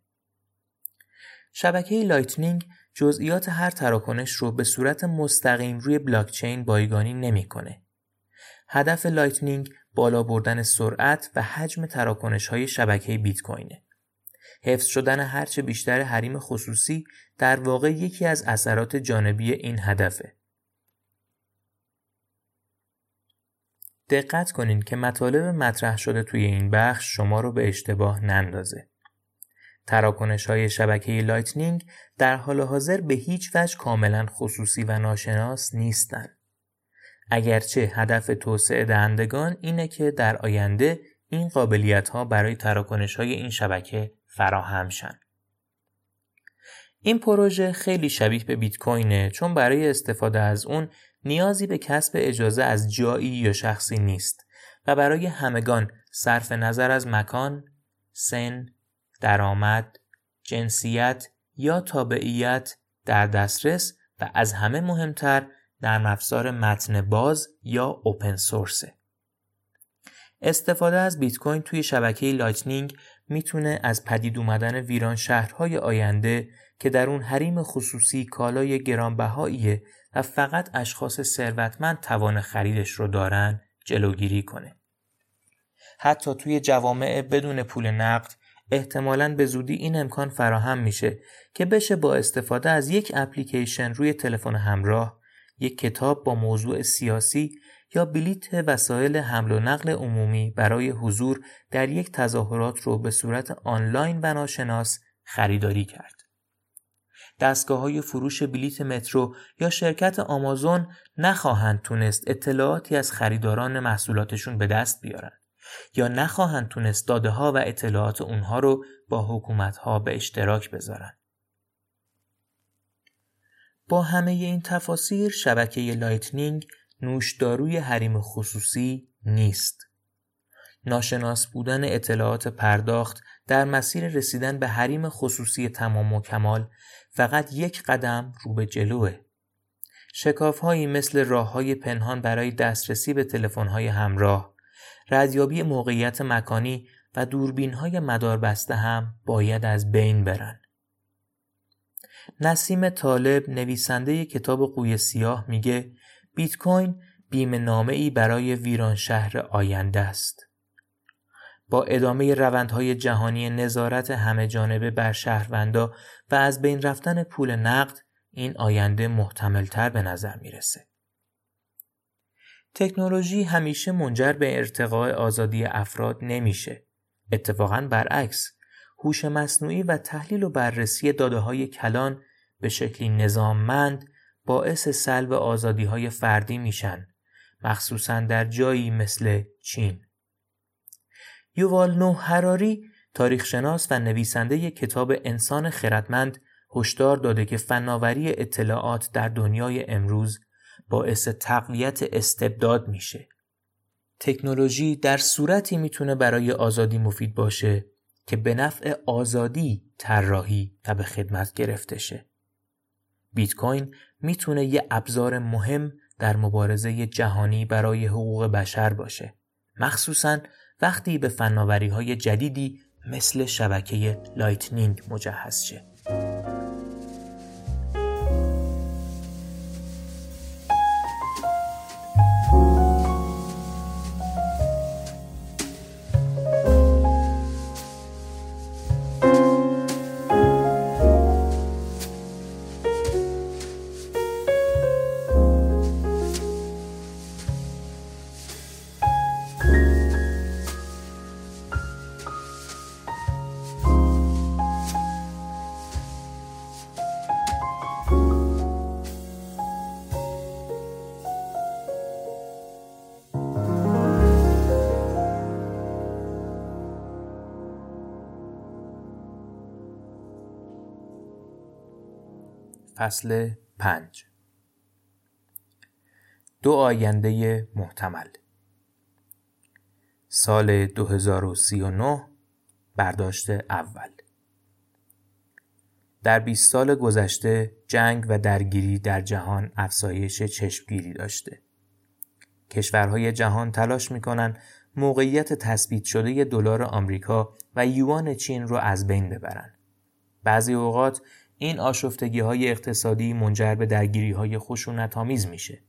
شبکه Lightning جزئیات هر تراکنش رو به صورت مستقیم روی بلاکچین بایگانی نمی‌کنه. هدف Lightning بالا بردن سرعت و حجم تراکنش های شبکه بیت کوینه. حفظ شدن هرچه بیشتر حریم خصوصی در واقع یکی از اثرات جانبی این هدفه. دقت کنین که مطالب مطرح شده توی این بخش شما رو به اشتباه نندازه. تراکنش های شبکه Lightning در حال حاضر به هیچ وجه کاملا خصوصی و ناشناس نیستند. اگرچه هدف توسعه دهندگان اینه که در آینده این قابلیت ها برای تراکنش های این شبکه فراهم شن. این پروژه خیلی شبیه به بیت کوینه چون برای استفاده از اون نیازی به کسب اجازه از جایی یا شخصی نیست و برای همگان صرف نظر از مکان، سن، درآمد، جنسیت یا تابعیت در دسترس و از همه مهمتر نرم افزار متن باز یا open source ه. استفاده از بیت کوین توی شبکه Lightning می‌تونه از پدید اومدن ویران شهرهای آینده که در اون حریم خصوصی کالای گرانبهاییه و فقط اشخاص ثروتمند توان خریدش رو دارن جلوگیری کنه. حتی توی جوامع بدون پول نقد احتمالاً به زودی این امکان فراهم میشه که بشه با استفاده از یک اپلیکیشن روی تلفن همراه یک کتاب با موضوع سیاسی یا بلیت وسایل حمل و نقل عمومی برای حضور در یک تظاهرات رو به صورت آنلاین و ناشناس خریداری کرد. دستگاه های فروش بلیت مترو یا شرکت آمازون نخواهند تونست اطلاعاتی از خریداران محصولاتشون به دست بیارن یا نخواهند تونست داده ها و اطلاعات اونها رو با حکومت ها به اشتراک بذارن. با همه این تفاسیر شبکه Lightning نوشداروی حریم خصوصی نیست. ناشناس بودن اطلاعات پرداخت در مسیر رسیدن به حریم خصوصی تمام و کمال فقط یک قدم رو به جلوه. شکافهایی مثل راه های پنهان برای دسترسی به های همراه، ردیابی موقعیت مکانی و دوربین های مدار بسته هم باید از بین برن. نسیم طالب نویسنده کتاب قوی سیاه میگه بیت کوین بیمه نامه ای برای ویران شهر آینده است. با ادامه روندهای جهانی نظارت همه جانبه بر شهروندا و از بین رفتن پول نقد این آینده محتملتر به نظر می‌رسه. تکنولوژی همیشه منجر به ارتقاء آزادی افراد نمیشه. اتفاقا برعکس هوش مصنوعی و تحلیل و بررسی داده های کلان به شکلی نظاممند باعث سلب آزادی های فردی میشن مخصوصا در جایی مثل چین. یووال نو هراری تاریخشناس و نویسنده کتاب انسان خردمند هشدار داده که فناوری اطلاعات در دنیای امروز باعث تقویت استبداد میشه. تکنولوژی در صورتی می‌تونه برای آزادی مفید باشه که به نفع آزادی طراحی و به خدمت گرفته شه. بیت کوین می‌تونه یه ابزار مهم در مبارزه جهانی برای حقوق بشر باشه. مخصوصا وقتی به فناوری های جدیدی مثل شبکه Lightning مجهز شه. فصل پنج دو آینده محتمل سال 2039 برداشت اول در 20 سال گذشته جنگ و درگیری در جهان افزایش چشمگیری داشته. کشورهای جهان تلاش می‌کنن موقعیت تثبیت شده دلار آمریکا و یوان چین رو از بین ببرن. بعضی اوقات این آشفتگی های اقتصادی منجر به درگیری های خشونت آمیز میشه.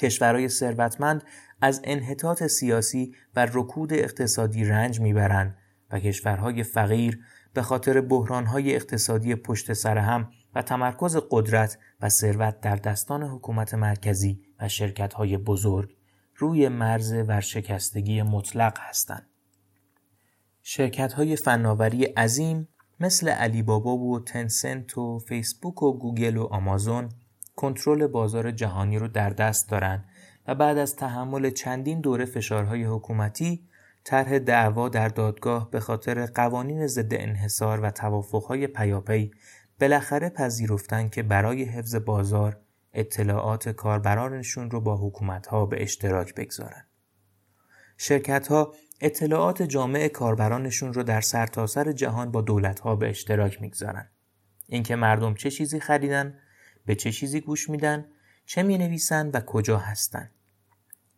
کشورهای ثروتمند از انحطاط سیاسی و رکود اقتصادی رنج می‌برند و کشورهای فقیر به خاطر بحرانهای اقتصادی پشت سر هم و تمرکز قدرت و ثروت در دستان حکومت مرکزی و شرکتهای بزرگ روی مرز ورشکستگی مطلق هستند. شرکت‌های فناوری عظیم مثل علی بابا و تنسنت و فیسبوک و گوگل و آمازون کنترل بازار جهانی رو در دست دارند و بعد از تحمل چندین دوره فشارهای حکومتی طرح دعوا در دادگاه به خاطر قوانین ضد انحصار و توافقهای پیاپی بالاخره پذیرفتن که برای حفظ بازار اطلاعات کاربرانشون رو با حکومتها به اشتراک بگذارن. شرکت ها اطلاعات جامع کاربرانشون رو در سرتاسر سر جهان با دولتها به اشتراک می‌گذارن. اینکه مردم چه چیزی خریدن، به چه چیزی گوش میدن، چه می نویسن و کجا هستن.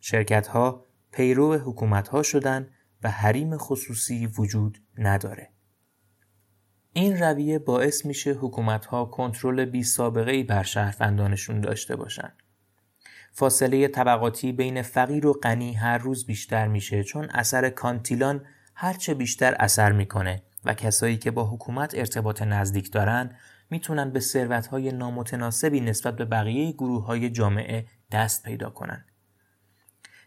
شرکت ها پیرو حکومت ها شدن و حریم خصوصی وجود نداره. این رویه باعث میشه حکومت ها کنترل بی سابقه ای بر شهروندانشون داشته باشن. فاصله طبقاتی بین فقیر و غنی هر روز بیشتر میشه چون اثر کانتیلان هرچه بیشتر اثر می‌کنه و کسایی که با حکومت ارتباط نزدیک دارن می‌تونن به ثروتهای نامتناسبی نسبت به بقیه گروه های جامعه دست پیدا کنن.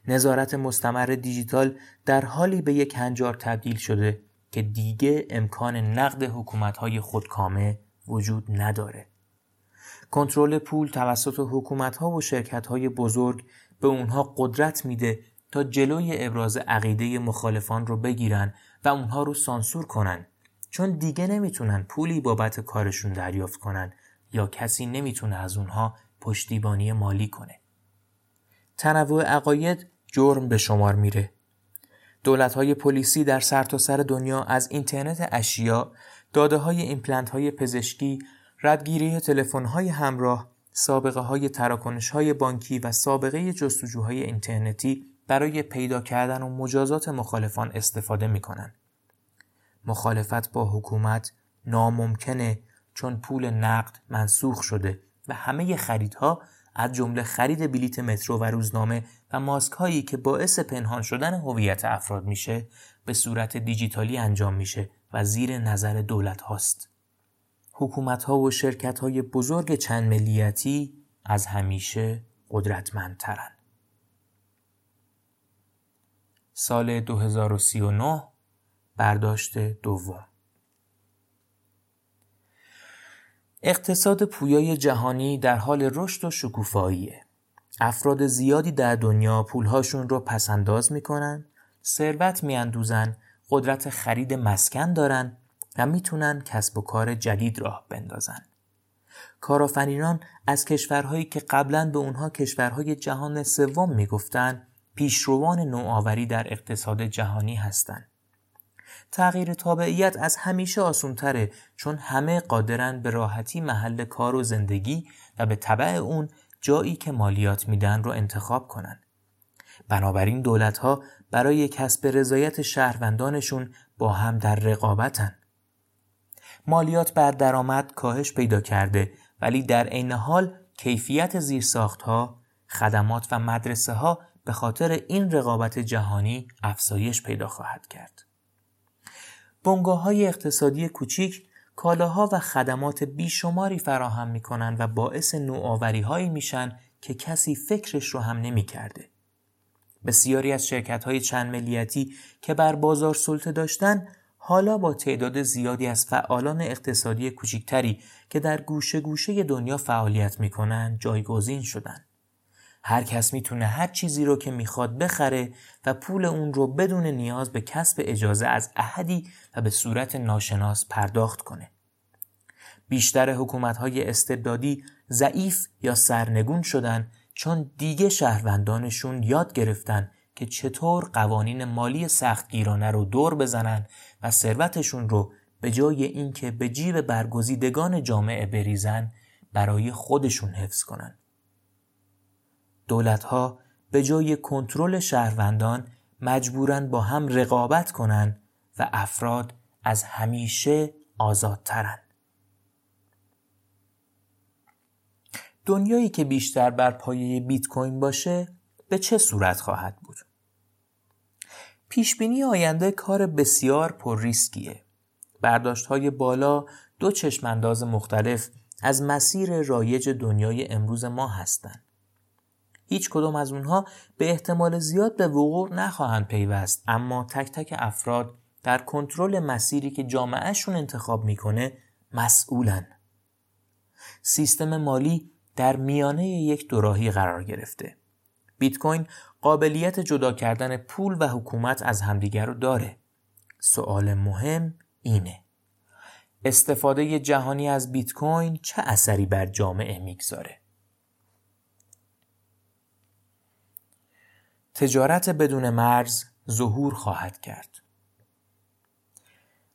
نظارت مستمر دیجیتال در حالی به یک هنجار تبدیل شده که دیگه امکان نقد حکومتهای خودکامه وجود نداره. کنترل پول توسط ها و های بزرگ به اونها قدرت میده تا جلوی ابراز عقیده مخالفان رو بگیرن و اونها رو سانسور کنن چون دیگه نمی‌تونن پولی بابت کارشون دریافت کنن یا کسی نمی‌تونه از اونها پشتیبانی مالی کنه. تنوع عقاید جرم به شمار میره. دولت های پلیسی در سرتاسر سر دنیا از اینترنت اشیا، داده های های پزشکی ردگیری های همراه، سابقه های تراکنش های بانکی و سابقه جستجوهای اینترنتی برای پیدا کردن و مجازات مخالفان استفاده می کنن. مخالفت با حکومت ناممکنه چون پول نقد منسوخ شده و همه خریدها از جمله خرید بلیت مترو و روزنامه و ماسک هایی که باعث پنهان شدن هویت افراد میشه به صورت دیجیتالی انجام میشه و زیر نظر دولت هاست. حکومت ها و شرکت های بزرگ چند ملیتی از همیشه قدرتمندترن. سال 2039 برداشت دوم اقتصاد پویای جهانی در حال رشد و شکوفاییه. افراد زیادی در دنیا پولهاشون رو پسنداز می‌کنن، ثروت میاندوزن، قدرت خرید مسکن دارن و می‌تونن کسب و کار جدید راه بندازن. کارآفرینان از کشورهایی که قبلا به اونها کشورهای جهان سوم می‌گفتن پیشروان نوآوری در اقتصاد جهانی هستند. تغییر تابعیت از همیشه آسونتره چون همه قادرن به راحتی محل کار و زندگی و به طبع اون جایی که مالیات میدن رو انتخاب کنن. بنابراین دولت ها برای کسب رضایت شهروندانشون با هم در رقابتن. مالیات بر درآمد کاهش پیدا کرده ولی در عین حال کیفیت زیرساخت ها، خدمات و مدرسه ها به خاطر این رقابت جهانی افزایش پیدا خواهد کرد. بنگاه های اقتصادی کوچیک کالاها و خدمات بیشماری فراهم می کنند و باعث نوآوری هایی میشن که کسی فکرش رو هم نمی کرده. بسیاری از شرکت های چند ملیتی که بر بازار سلطه داشتن حالا با تعداد زیادی از فعالان اقتصادی کوچکتری که در گوشه گوشه دنیا فعالیت می‌کنن جایگزین شدن. هر کس می‌تونه هر چیزی رو که می‌خواد بخره و پول اون رو بدون نیاز به کسب اجازه از احدی و به صورت ناشناس پرداخت کنه. بیشتر حکومت‌های استبدادی ضعیف یا سرنگون شدن چون دیگه شهروندانشون یاد گرفتن که چطور قوانین مالی سختگیرانه رو دور بزنن و ثروتشون رو به جای اینکه به جیب برگزیدگان جامعه بریزن برای خودشون حفظ کنن. دولتها به جای کنترل شهروندان مجبورن با هم رقابت کنند و افراد از همیشه آزادترند. دنیایی که بیشتر بر پایه بیت کوین باشه به چه صورت خواهد بود؟ پیشبینی آینده کار بسیار پر ریسکیه. برداشت های بالا دو چشمانداز مختلف از مسیر رایج دنیای امروز ما هستند. هیچ کدام از اونها به احتمال زیاد به وقوع نخواهند پیوست اما تک تک افراد در کنترل مسیری که جامعهشون انتخاب می‌کنه مسئولن سیستم مالی در میانه یک دوراهی قرار گرفته بیت کوین قابلیت جدا کردن پول و حکومت از همدیگر رو داره سوال مهم اینه استفاده جهانی از بیت کوین چه اثری بر جامعه می‌گذاره تجارت بدون مرز ظهور خواهد کرد.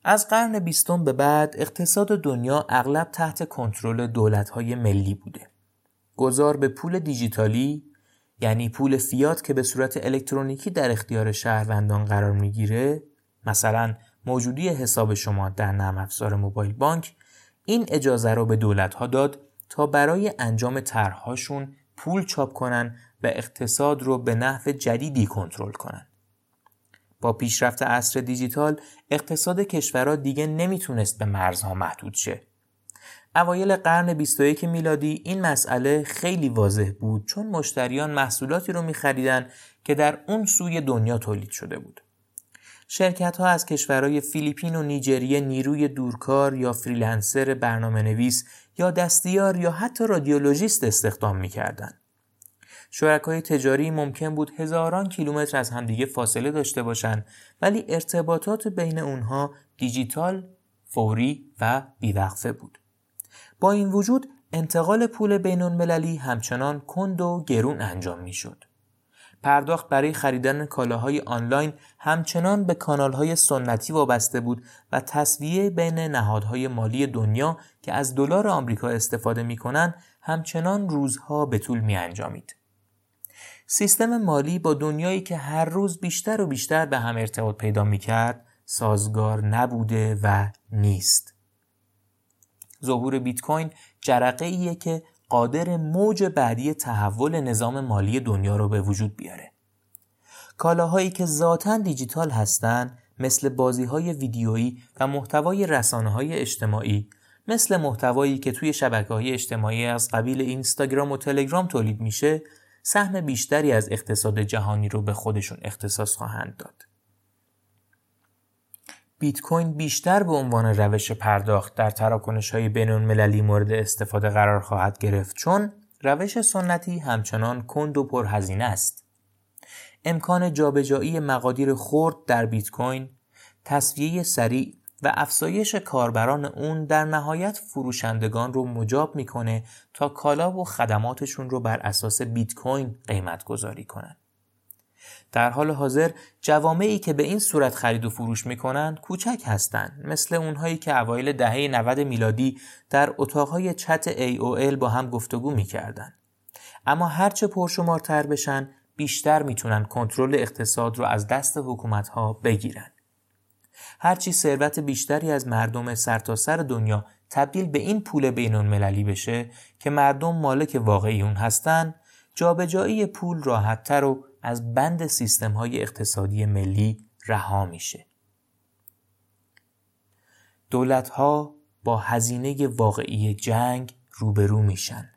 از قرن بیستم به بعد اقتصاد دنیا اغلب تحت کنترل دولت‌های ملی بوده. گذار به پول دیجیتالی یعنی پول فیات که به صورت الکترونیکی در اختیار شهروندان قرار می‌گیره مثلا موجودی حساب شما در نرم افزار موبایل بانک این اجازه رو به دولت ها داد تا برای انجام طرحهاشون پول چاپ کنن و اقتصاد رو به نحو جدیدی کنترل کنند. با پیشرفت عصر دیجیتال اقتصاد کشورها دیگه نمی‌تونست به مرزها محدود شه. اوایل قرن 21 میلادی این مسئله خیلی واضح بود چون مشتریان محصولاتی رو میخریدن که در اون سوی دنیا تولید شده بود. شرکت ها از کشورهای فیلیپین و نیجریه نیروی دورکار یا freelancer برنامه نویس یا دستیار یا حتی رادیولوژیست استخدام می‌کردند. شرکای تجاری ممکن بود هزاران کیلومتر از همدیگه فاصله داشته باشند ولی ارتباطات بین اونها دیجیتال، فوری و بیوقفه بود. با این وجود انتقال پول بین المللی همچنان کند و گرون انجام می شد. پرداخت برای خریدن کالاهای آنلاین همچنان به کانالهای سنتی وابسته بود و تصویه بین نهادهای مالی دنیا که از دلار آمریکا استفاده می‌کنن همچنان روزها به طول می انجامید. سیستم مالی با دنیایی که هر روز بیشتر و بیشتر به هم ارتباط پیدا می کرد سازگار نبوده و نیست. ظهور بیت کوین جرقه ایه که قادر موج بعدی تحول نظام مالی دنیا رو به وجود بیاره. کالاهایی که ذاتا دیجیتال هستند مثل بازی های ویدیویی و محتوای رسانه های اجتماعی مثل محتوایی که توی شبکه های اجتماعی از قبیل اینستاگرام و تلگرام تولید میشه سهم بیشتری از اقتصاد جهانی رو به خودشون اختصاص خواهند داد. بیت کوین بیشتر به عنوان روش پرداخت در تراکنش های بینون مللی مورد استفاده قرار خواهد گرفت چون روش سنتی همچنان کند و پرهزینه است. امکان جابجایی مقادیر خرد در بیت کوین، تصویه سریع و افزایش کاربران اون در نهایت فروشندگان رو مجاب می‌کنه تا کالا و خدماتشون رو بر اساس بیت کوین قیمت گذاری کنن. در حال حاضر جوامعی که به این صورت خرید و فروش می‌کنند کوچک هستند مثل اونهایی که اوایل دهه 90 میلادی در اتاقهای چت AOL با هم گفتگو می‌کردند. اما هرچه پرشمارتر بشن بیشتر می‌تونن کنترل اقتصاد رو از دست حکومت ها بگیرن. هرچی ثروت بیشتری از مردم سرتاسر سر دنیا تبدیل به این پول بین المللی بشه که مردم مالک واقعی اون هستن جابجایی پول راحتتر و از بند سیستم های اقتصادی ملی رها میشه. دولت ها با هزینه واقعی جنگ روبرو میشن.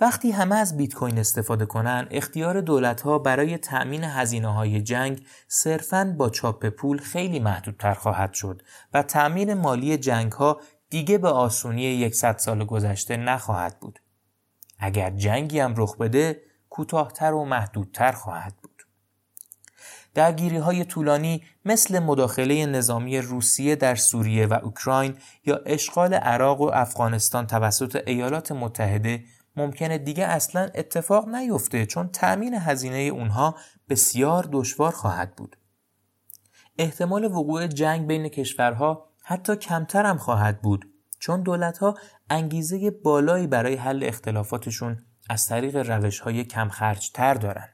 وقتی همه از بیت کوین استفاده کنند، اختیار دولت ها برای تأمین هزینه های جنگ صرفاً با چاپ پول خیلی محدودتر خواهد شد و تأمین مالی جنگ ها دیگه به آسونی 100 سال گذشته نخواهد بود. اگر جنگی هم رخ بده کوتاهتر و محدودتر خواهد بود. درگیری های طولانی مثل مداخله نظامی روسیه در سوریه و اوکراین یا اشغال عراق و افغانستان توسط ایالات متحده ممکنه دیگه اصلا اتفاق نیفته چون تأمین هزینه اونها بسیار دشوار خواهد بود. احتمال وقوع جنگ بین کشورها حتی کمتر هم خواهد بود چون دولتها انگیزه بالایی برای حل اختلافاتشون از طریق روش های تر دارن.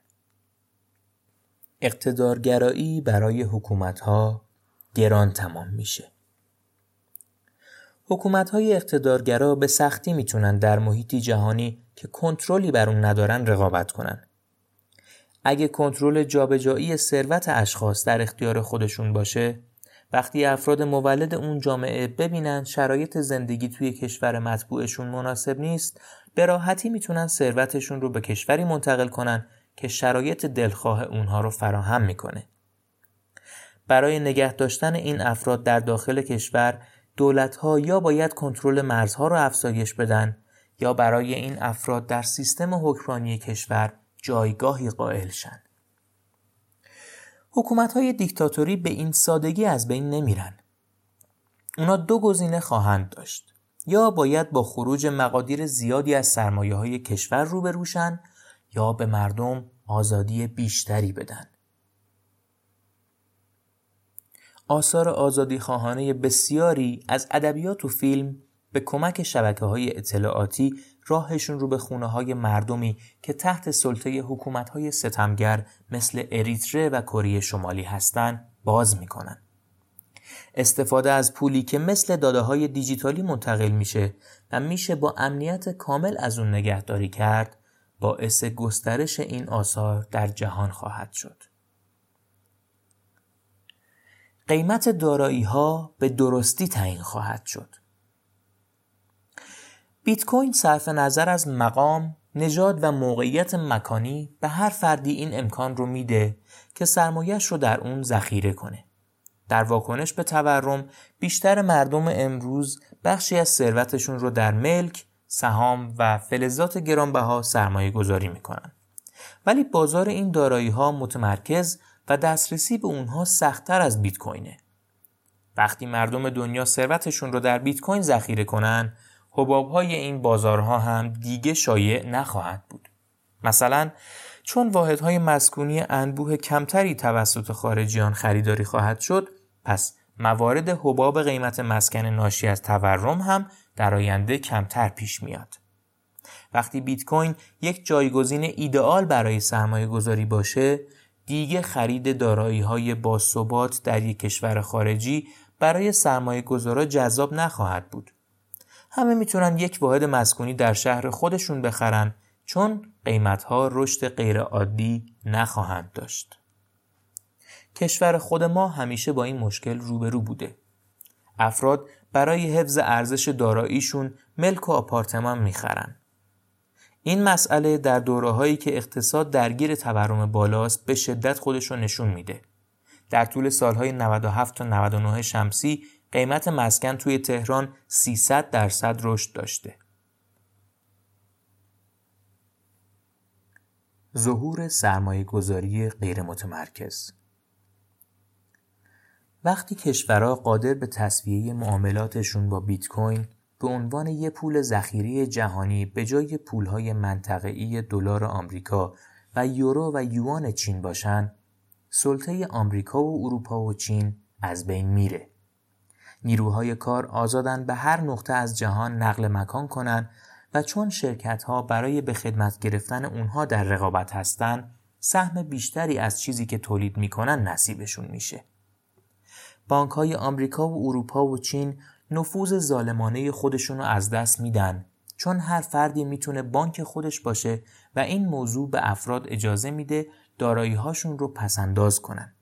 اقتدارگرایی برای حکومت ها گران تمام میشه. حکومت های اقتدارگرا به سختی می‌تونن در محیطی جهانی که کنترلی بر اون ندارن رقابت کنن. اگه کنترل جابجایی ثروت اشخاص در اختیار خودشون باشه وقتی افراد مولد اون جامعه ببینن شرایط زندگی توی کشور مطبوعشون مناسب نیست به راحتی می‌تونن ثروتشون رو به کشوری منتقل کنن که شرایط دلخواه اونها رو فراهم می‌کنه. برای نگه داشتن این افراد در داخل کشور دولتها یا باید کنترل مرزها رو افزایش بدن یا برای این افراد در سیستم حکمرانی کشور جایگاهی قائل شن. حکومت های دیکتاتوری به این سادگی از بین نمیرن. اونا دو گزینه خواهند داشت. یا باید با خروج مقادیر زیادی از سرمایه های کشور روبروشن یا به مردم آزادی بیشتری بدن. آثار آزادی خواهانه بسیاری از ادبیات و فیلم به کمک شبکه های اطلاعاتی راهشون رو به خونه های مردمی که تحت سلطه حکومت های ستمگر مثل اریتره و کره شمالی هستند باز می‌کنن. استفاده از پولی که مثل داده های دیجیتالی منتقل میشه و میشه با امنیت کامل از اون نگهداری کرد باعث گسترش این آثار در جهان خواهد شد. قیمت دارایی ها به درستی تعیین خواهد شد. بیت کوین صرف نظر از مقام، نژاد و موقعیت مکانی به هر فردی این امکان رو میده که سرمایش رو در اون ذخیره کنه. در واکنش به تورم بیشتر مردم امروز بخشی از ثروتشون رو در ملک، سهام و فلزات گرانبها سرمایه گذاری می‌کنن. ولی بازار این دارایی ها متمرکز و دسترسی به اونها سختتر از بیت کوینه. وقتی مردم دنیا ثروتشون رو در بیت کوین ذخیره کنن، حباب های این بازارها هم دیگه شایع نخواهد بود. مثلا چون واحدهای مسکونی انبوه کمتری توسط خارجیان خریداری خواهد شد، پس موارد حباب قیمت مسکن ناشی از تورم هم در آینده کمتر پیش میاد. وقتی بیت کوین یک جایگزین ایدئال برای سرمایه گذاری باشه، دیگه خرید دارایی های باثبات در یک کشور خارجی برای سرمایه گذارا جذاب نخواهد بود. همه می‌تونن یک واحد مسکونی در شهر خودشون بخرن چون قیمتها رشد غیرعادی نخواهند داشت. کشور خود ما همیشه با این مشکل روبرو بوده. افراد برای حفظ ارزش داراییشون ملک و آپارتمان می‌خرن. این مسئله در دوره هایی که اقتصاد درگیر تورم بالاست به شدت خودش رو نشون میده. در طول سالهای 97 تا 99 شمسی قیمت مسکن توی تهران 300 درصد رشد داشته. ظهور سرمایه گذاری غیر متمرکز وقتی کشورها قادر به تصویه معاملاتشون با بیت کوین به عنوان یک پول ذخیره جهانی به جای پولهای منطقه‌ای دلار آمریکا و یورو و یوان چین باشن سلطه آمریکا و اروپا و چین از بین میره. نیروهای کار آزادن به هر نقطه از جهان نقل مکان کنند و چون شرکت ها برای به خدمت گرفتن اونها در رقابت هستند سهم بیشتری از چیزی که تولید می‌کنن نصیبشون میشه. بانک های آمریکا و اروپا و چین نفوذ ظالمانه خودشون رو از دست میدن چون هر فردی می‌تونه بانک خودش باشه و این موضوع به افراد اجازه میده دارایی هاشون رو پسنداز کنن.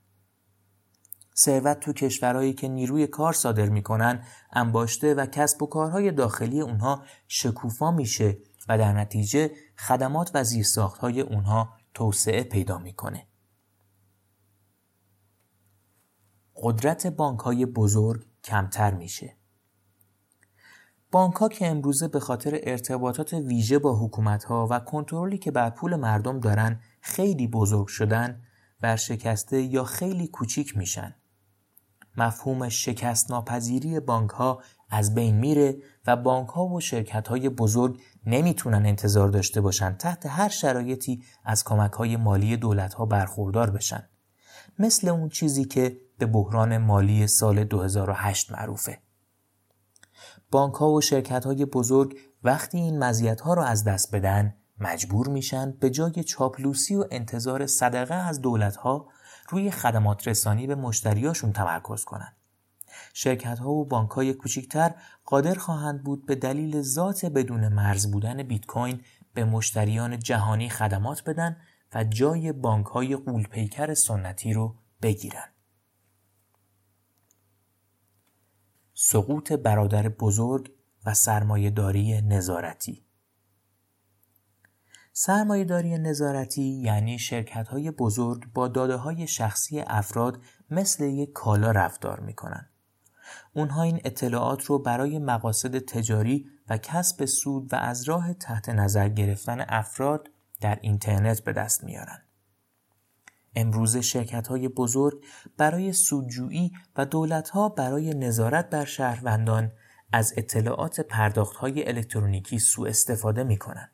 ثروت تو کشورهایی که نیروی کار صادر می‌کنن انباشته و کسب و کارهای داخلی اونها شکوفا میشه و در نتیجه خدمات و زیرساختهای اونها توسعه پیدا می‌کنه. قدرت بانک های بزرگ کمتر میشه. بانک ها که امروزه به خاطر ارتباطات ویژه با حکومت ها و کنترلی که بر پول مردم دارن خیلی بزرگ شدن ورشکسته یا خیلی کوچیک میشن. مفهوم شکست ناپذیری بانک ها از بین میره و بانک ها و شرکت های بزرگ نمی‌تونن انتظار داشته باشن تحت هر شرایطی از کمک های مالی دولت ها برخوردار بشن. مثل اون چیزی که به بحران مالی سال 2008 معروفه. بانک ها و شرکت های بزرگ وقتی این مزیت ها رو از دست بدن مجبور میشن به جای چاپلوسی و انتظار صدقه از دولت ها روی خدمات رسانی به مشتریاشون تمرکز کنند. شرکت ها و بانک های کوچکتر قادر خواهند بود به دلیل ذات بدون مرز بودن بیت کوین به مشتریان جهانی خدمات بدن و جای بانک های قولپیکر سنتی رو بگیرن. سقوط برادر بزرگ و سرمایهداری نظارتی سرمایهداری نظارتی یعنی شرکت های بزرگ با داده های شخصی افراد مثل یک کالا رفتار می کنن. اونها این اطلاعات رو برای مقاصد تجاری و کسب سود و از راه تحت نظر گرفتن افراد در اینترنت به دست میارن. امروز شرکت های بزرگ برای سودجویی و دولت ها برای نظارت بر شهروندان از اطلاعات پرداخت های الکترونیکی سوء استفاده می کنند.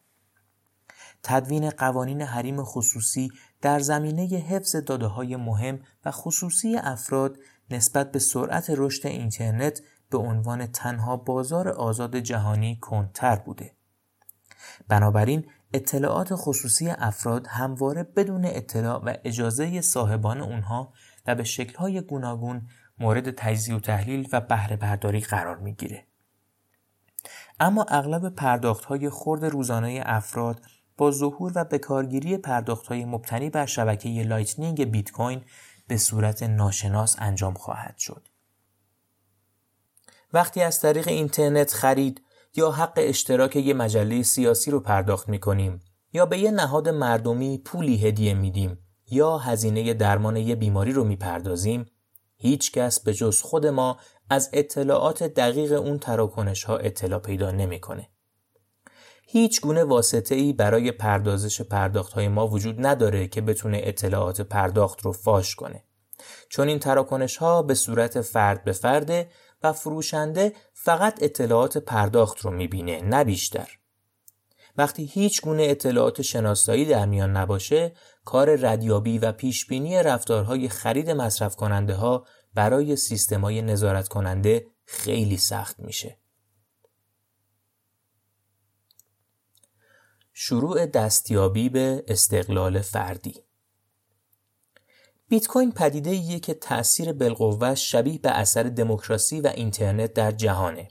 تدوین قوانین حریم خصوصی در زمینه حفظ داده های مهم و خصوصی افراد نسبت به سرعت رشد اینترنت به عنوان تنها بازار آزاد جهانی کنتر بوده. بنابراین اطلاعات خصوصی افراد همواره بدون اطلاع و اجازه صاحبان اونها و به شکلهای گوناگون مورد تجزیه و تحلیل و بهره برداری قرار می‌گیره. اما اغلب پرداختهای خرد روزانه افراد با ظهور و بکارگیری پرداختهای مبتنی بر شبکه Lightning بیت کوین به صورت ناشناس انجام خواهد شد. وقتی از طریق اینترنت خرید یا حق اشتراک یه مجله سیاسی رو پرداخت می‌کنیم یا به یه نهاد مردمی پولی هدیه میدیم یا هزینه درمان یه بیماری رو می‌پردازیم هیچ کس به جز خود ما از اطلاعات دقیق اون تراکنش ها اطلاع پیدا نمی‌کنه. هیچ گونه واسطه ای برای پردازش پرداخت های ما وجود نداره که بتونه اطلاعات پرداخت رو فاش کنه. چون این تراکنش ها به صورت فرد به فرده و فروشنده فقط اطلاعات پرداخت رو می‌بینه نه بیشتر. وقتی هیچ گونه اطلاعات شناسایی در میان نباشه کار ردیابی و پیشبینی رفتارهای خرید مصرف کننده ها برای سیستمای نظارت کننده خیلی سخت میشه. شروع دستیابی به استقلال فردی بیت کوین پدیده ایه که تأثیر بالقوه شبیه به اثر دموکراسی و اینترنت در جهانه.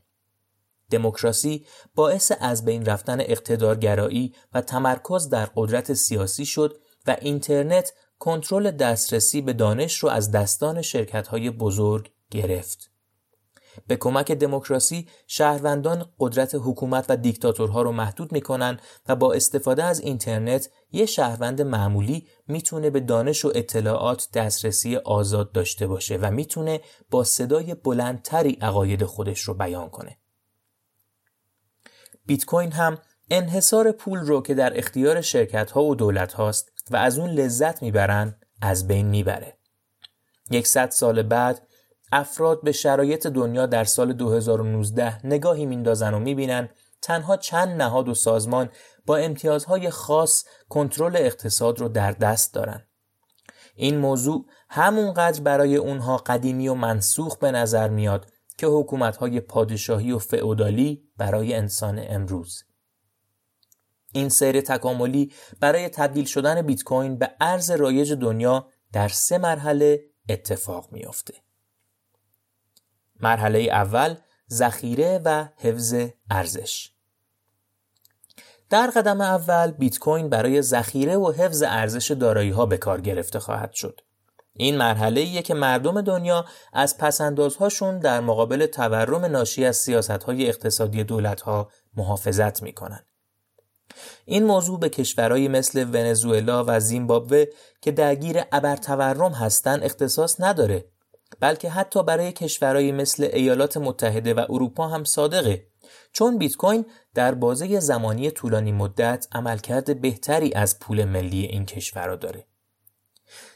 دموکراسی باعث از بین رفتن اقتدارگرایی و تمرکز در قدرت سیاسی شد و اینترنت کنترل دسترسی به دانش رو از دستان شرکت‌های بزرگ گرفت. به کمک دموکراسی شهروندان قدرت حکومت و دیکتاتورها رو محدود می‌کنن و با استفاده از اینترنت یه شهروند معمولی می‌تونه به دانش و اطلاعات دسترسی آزاد داشته باشه و می‌تونه با صدای بلندتری عقاید خودش رو بیان کنه. بیت کوین هم انحصار پول رو که در اختیار شرکت ها و دولت هاست و از اون لذت می‌برن از بین می‌بره. یکصد سال بعد افراد به شرایط دنیا در سال 2019 نگاهی میندازن و می‌بینن تنها چند نهاد و سازمان با امتیازهای خاص کنترل اقتصاد رو در دست دارن. این موضوع همونقدر برای اونها قدیمی و منسوخ به نظر میاد که حکومتهای پادشاهی و فئودالی برای انسان امروز. این سیر تکاملی برای تبدیل شدن بیت کوین به ارز رایج دنیا در سه مرحله اتفاق میافته. مرحله اول ذخیره و حفظ ارزش در قدم اول بیت کوین برای ذخیره و حفظ ارزش دارایی ها به کار گرفته خواهد شد. این مرحله ایه که مردم دنیا از پسندازهاشون در مقابل تورم ناشی از سیاست های اقتصادی دولت ها محافظت می کنن. این موضوع به کشورهایی مثل ونزوئلا و زیمبابوه که درگیر ابر تورم هستند اختصاص نداره بلکه حتی برای کشورهایی مثل ایالات متحده و اروپا هم صادقه چون بیت کوین در بازه زمانی طولانی مدت عملکرد بهتری از پول ملی این کشورها داره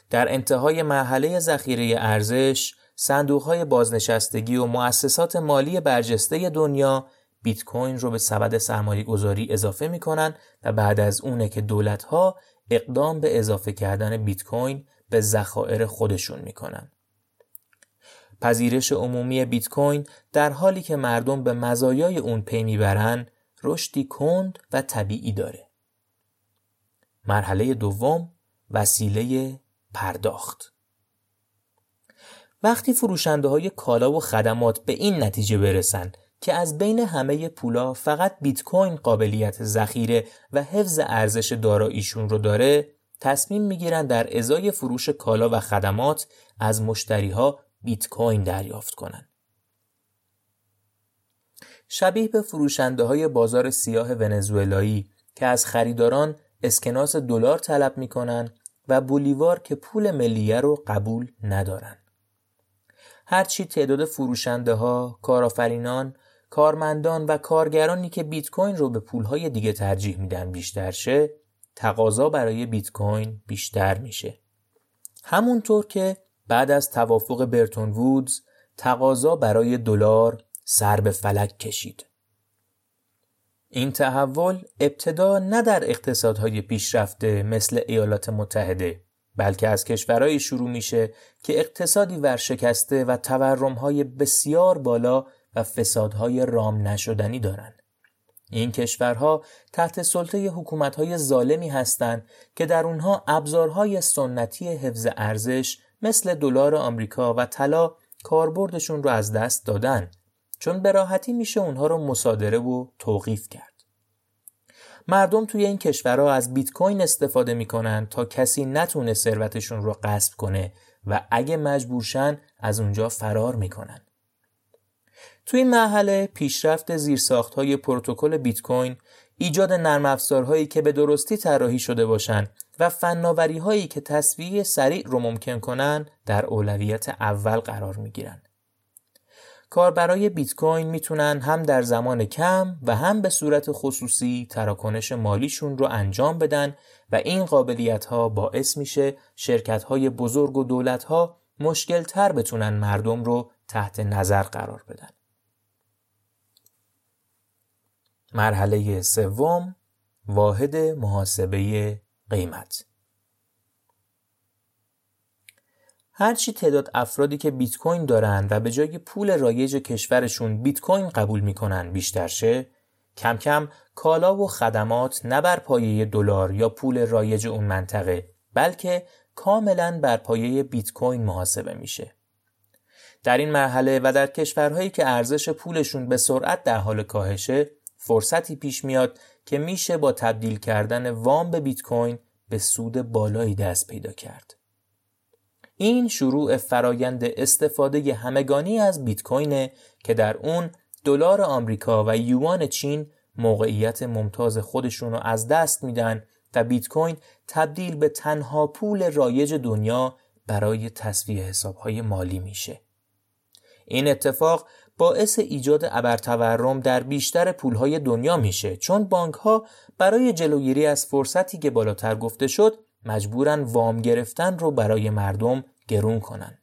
در انتهای مرحله ذخیره ارزش صندوقهای بازنشستگی و مؤسسات مالی برجسته دنیا بیت کوین رو به سبد سرمایه گذاری اضافه می‌کنن و بعد از اونه که دولت ها اقدام به اضافه کردن بیت کوین به ذخایر خودشون می‌کنن. پذیرش عمومی بیت کوین در حالی که مردم به مزایای اون پی می‌برن رشدی کند و طبیعی داره. مرحله دوم وسیله پرداخت وقتی فروشنده های کالا و خدمات به این نتیجه برسن که از بین همه پولا فقط بیت کوین قابلیت ذخیره و حفظ ارزش داراییشون رو داره تصمیم می‌گیرن در ازای فروش کالا و خدمات از مشتری ها بیت کوین دریافت کنند. شبیه به فروشنده های بازار سیاه ونزوئلایی که از خریداران اسکناس دلار طلب می‌کنن و بولیوار که پول ملیه رو قبول ندارن. هرچی تعداد فروشنده ها، کارآفرینان، کارمندان و کارگرانی که بیت کوین رو به پولهای دیگه ترجیح میدن بیشتر شه، تقاضا برای بیت کوین بیشتر میشه. همونطور که بعد از توافق برتون وودز تقاضا برای دلار سر به فلک کشید. این تحول ابتدا نه در اقتصادهای پیشرفته مثل ایالات متحده بلکه از کشورهایی شروع میشه که اقتصادی ورشکسته و تورمهای بسیار بالا و فسادهای رام نشدنی دارند. این کشورها تحت سلطه حکومتهای ظالمی هستند که در اونها ابزارهای سنتی حفظ ارزش مثل دلار آمریکا و طلا کاربردشون رو از دست دادن چون به راحتی میشه اونها رو مصادره و توقیف کرد. مردم توی این کشورها از بیت کوین استفاده می‌کنن تا کسی نتونه ثروتشون رو غصب کنه و اگه مجبورشن از اونجا فرار می‌کنن. توی این مرحله پیشرفت زیرساخت های پروتکل بیت کوین ایجاد نرم افزارهایی که به درستی طراحی شده باشند و فناوری هایی که تصویه سریع رو ممکن کنن در اولویت اول قرار می گیرن. برای بیت کوین می‌تونن هم در زمان کم و هم به صورت خصوصی تراکنش مالیشون رو انجام بدن و این قابلیت ها باعث میشه شرکت های بزرگ و دولت ها مشکل تر بتونن مردم رو تحت نظر قرار بدن. مرحله سوم واحد محاسبه قیمت. هرچی تعداد افرادی که بیت کوین دارن و به جای پول رایج کشورشون بیت کوین قبول می‌کنن بیشتر شه کم کم کالا و خدمات نه بر پایه دلار یا پول رایج اون منطقه بلکه کاملا بر پایه بیت کوین محاسبه میشه. در این مرحله و در کشورهایی که ارزش پولشون به سرعت در حال کاهشه فرصتی پیش میاد که میشه با تبدیل کردن وام به بیت کوین به سود بالایی دست پیدا کرد. این شروع فرایند استفاده همگانی از بیت کوین که در اون دلار آمریکا و یوان چین موقعیت ممتاز خودشون رو از دست میدن و بیت کوین تبدیل به تنها پول رایج دنیا برای تصویه حسابهای مالی میشه. این اتفاق باعث ایجاد ابرتورم در بیشتر پولهای دنیا میشه چون بانک ها برای جلوگیری از فرصتی که بالاتر گفته شد مجبورن وام گرفتن رو برای مردم گرون کنن.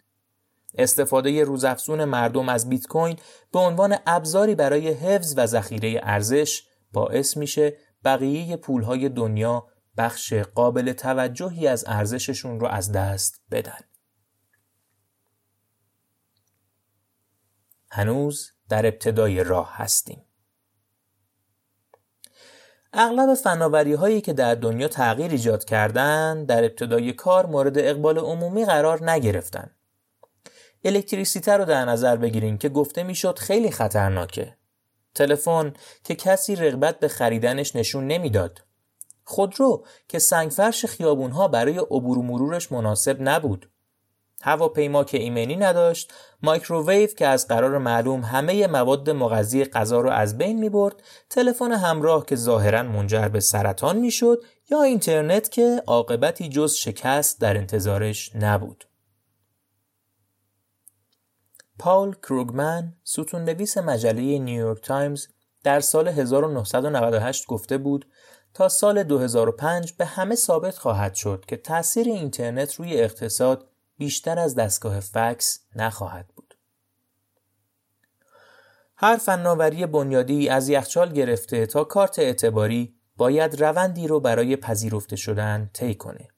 استفاده روزافزون مردم از بیت کوین به عنوان ابزاری برای حفظ و ذخیره ارزش باعث میشه بقیه پولهای دنیا بخش قابل توجهی از ارزششون رو از دست بدن. هنوز در ابتدای راه هستیم. اغلب فناوری هایی که در دنیا تغییر ایجاد کردند در ابتدای کار مورد اقبال عمومی قرار نگرفتن. الکتریسیته رو در نظر بگیریم که گفته می‌شد خیلی خطرناکه. تلفن که کسی رغبت به خریدنش نشون نمی‌داد. خودرو که سنگفرش خیابونها برای عبور و مرورش مناسب نبود. هواپیما که ایمنی نداشت، مایکروویو که از قرار معلوم همه مواد مغذی غذا رو از بین می برد، تلفن همراه که ظاهرا منجر به سرطان می‌شد یا اینترنت که عاقبتی جز شکست در انتظارش نبود. پاول کروگمن ستون نویس مجله نیویورک تایمز در سال 1998 گفته بود تا سال 2005 به همه ثابت خواهد شد که تاثیر اینترنت روی اقتصاد بیشتر از دستگاه فکس نخواهد بود. هر فناوری بنیادی از یخچال گرفته تا کارت اعتباری باید روندی رو برای پذیرفته شدن طی کنه.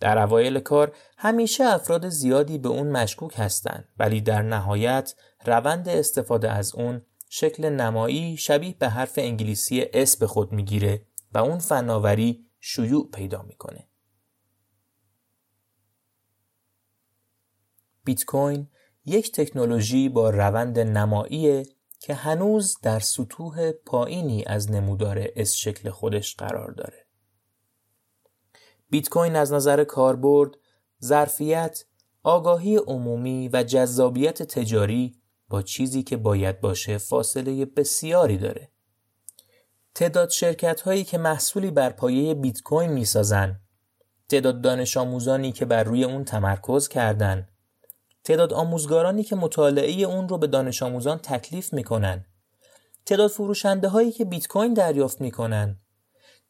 در اوایل کار همیشه افراد زیادی به اون مشکوک هستند ولی در نهایت روند استفاده از اون شکل نمایی شبیه به حرف انگلیسی اس به خود می‌گیره و اون فناوری شیوع پیدا می‌کنه. بیت کوین یک تکنولوژی با روند نمایی که هنوز در سطوح پایینی از نمودار اس شکل خودش قرار داره. بیت کوین از نظر کاربرد، ظرفیت، آگاهی عمومی و جذابیت تجاری با چیزی که باید باشه فاصله بسیاری داره. تعداد شرکت هایی که محصولی بر پایه بیت کوین می‌سازن، تعداد دانش آموزانی که بر روی اون تمرکز کردن، تعداد آموزگارانی که مطالعه اون رو به دانش آموزان تکلیف می‌کنن، تعداد فروشنده هایی که بیت کوین دریافت می‌کنن،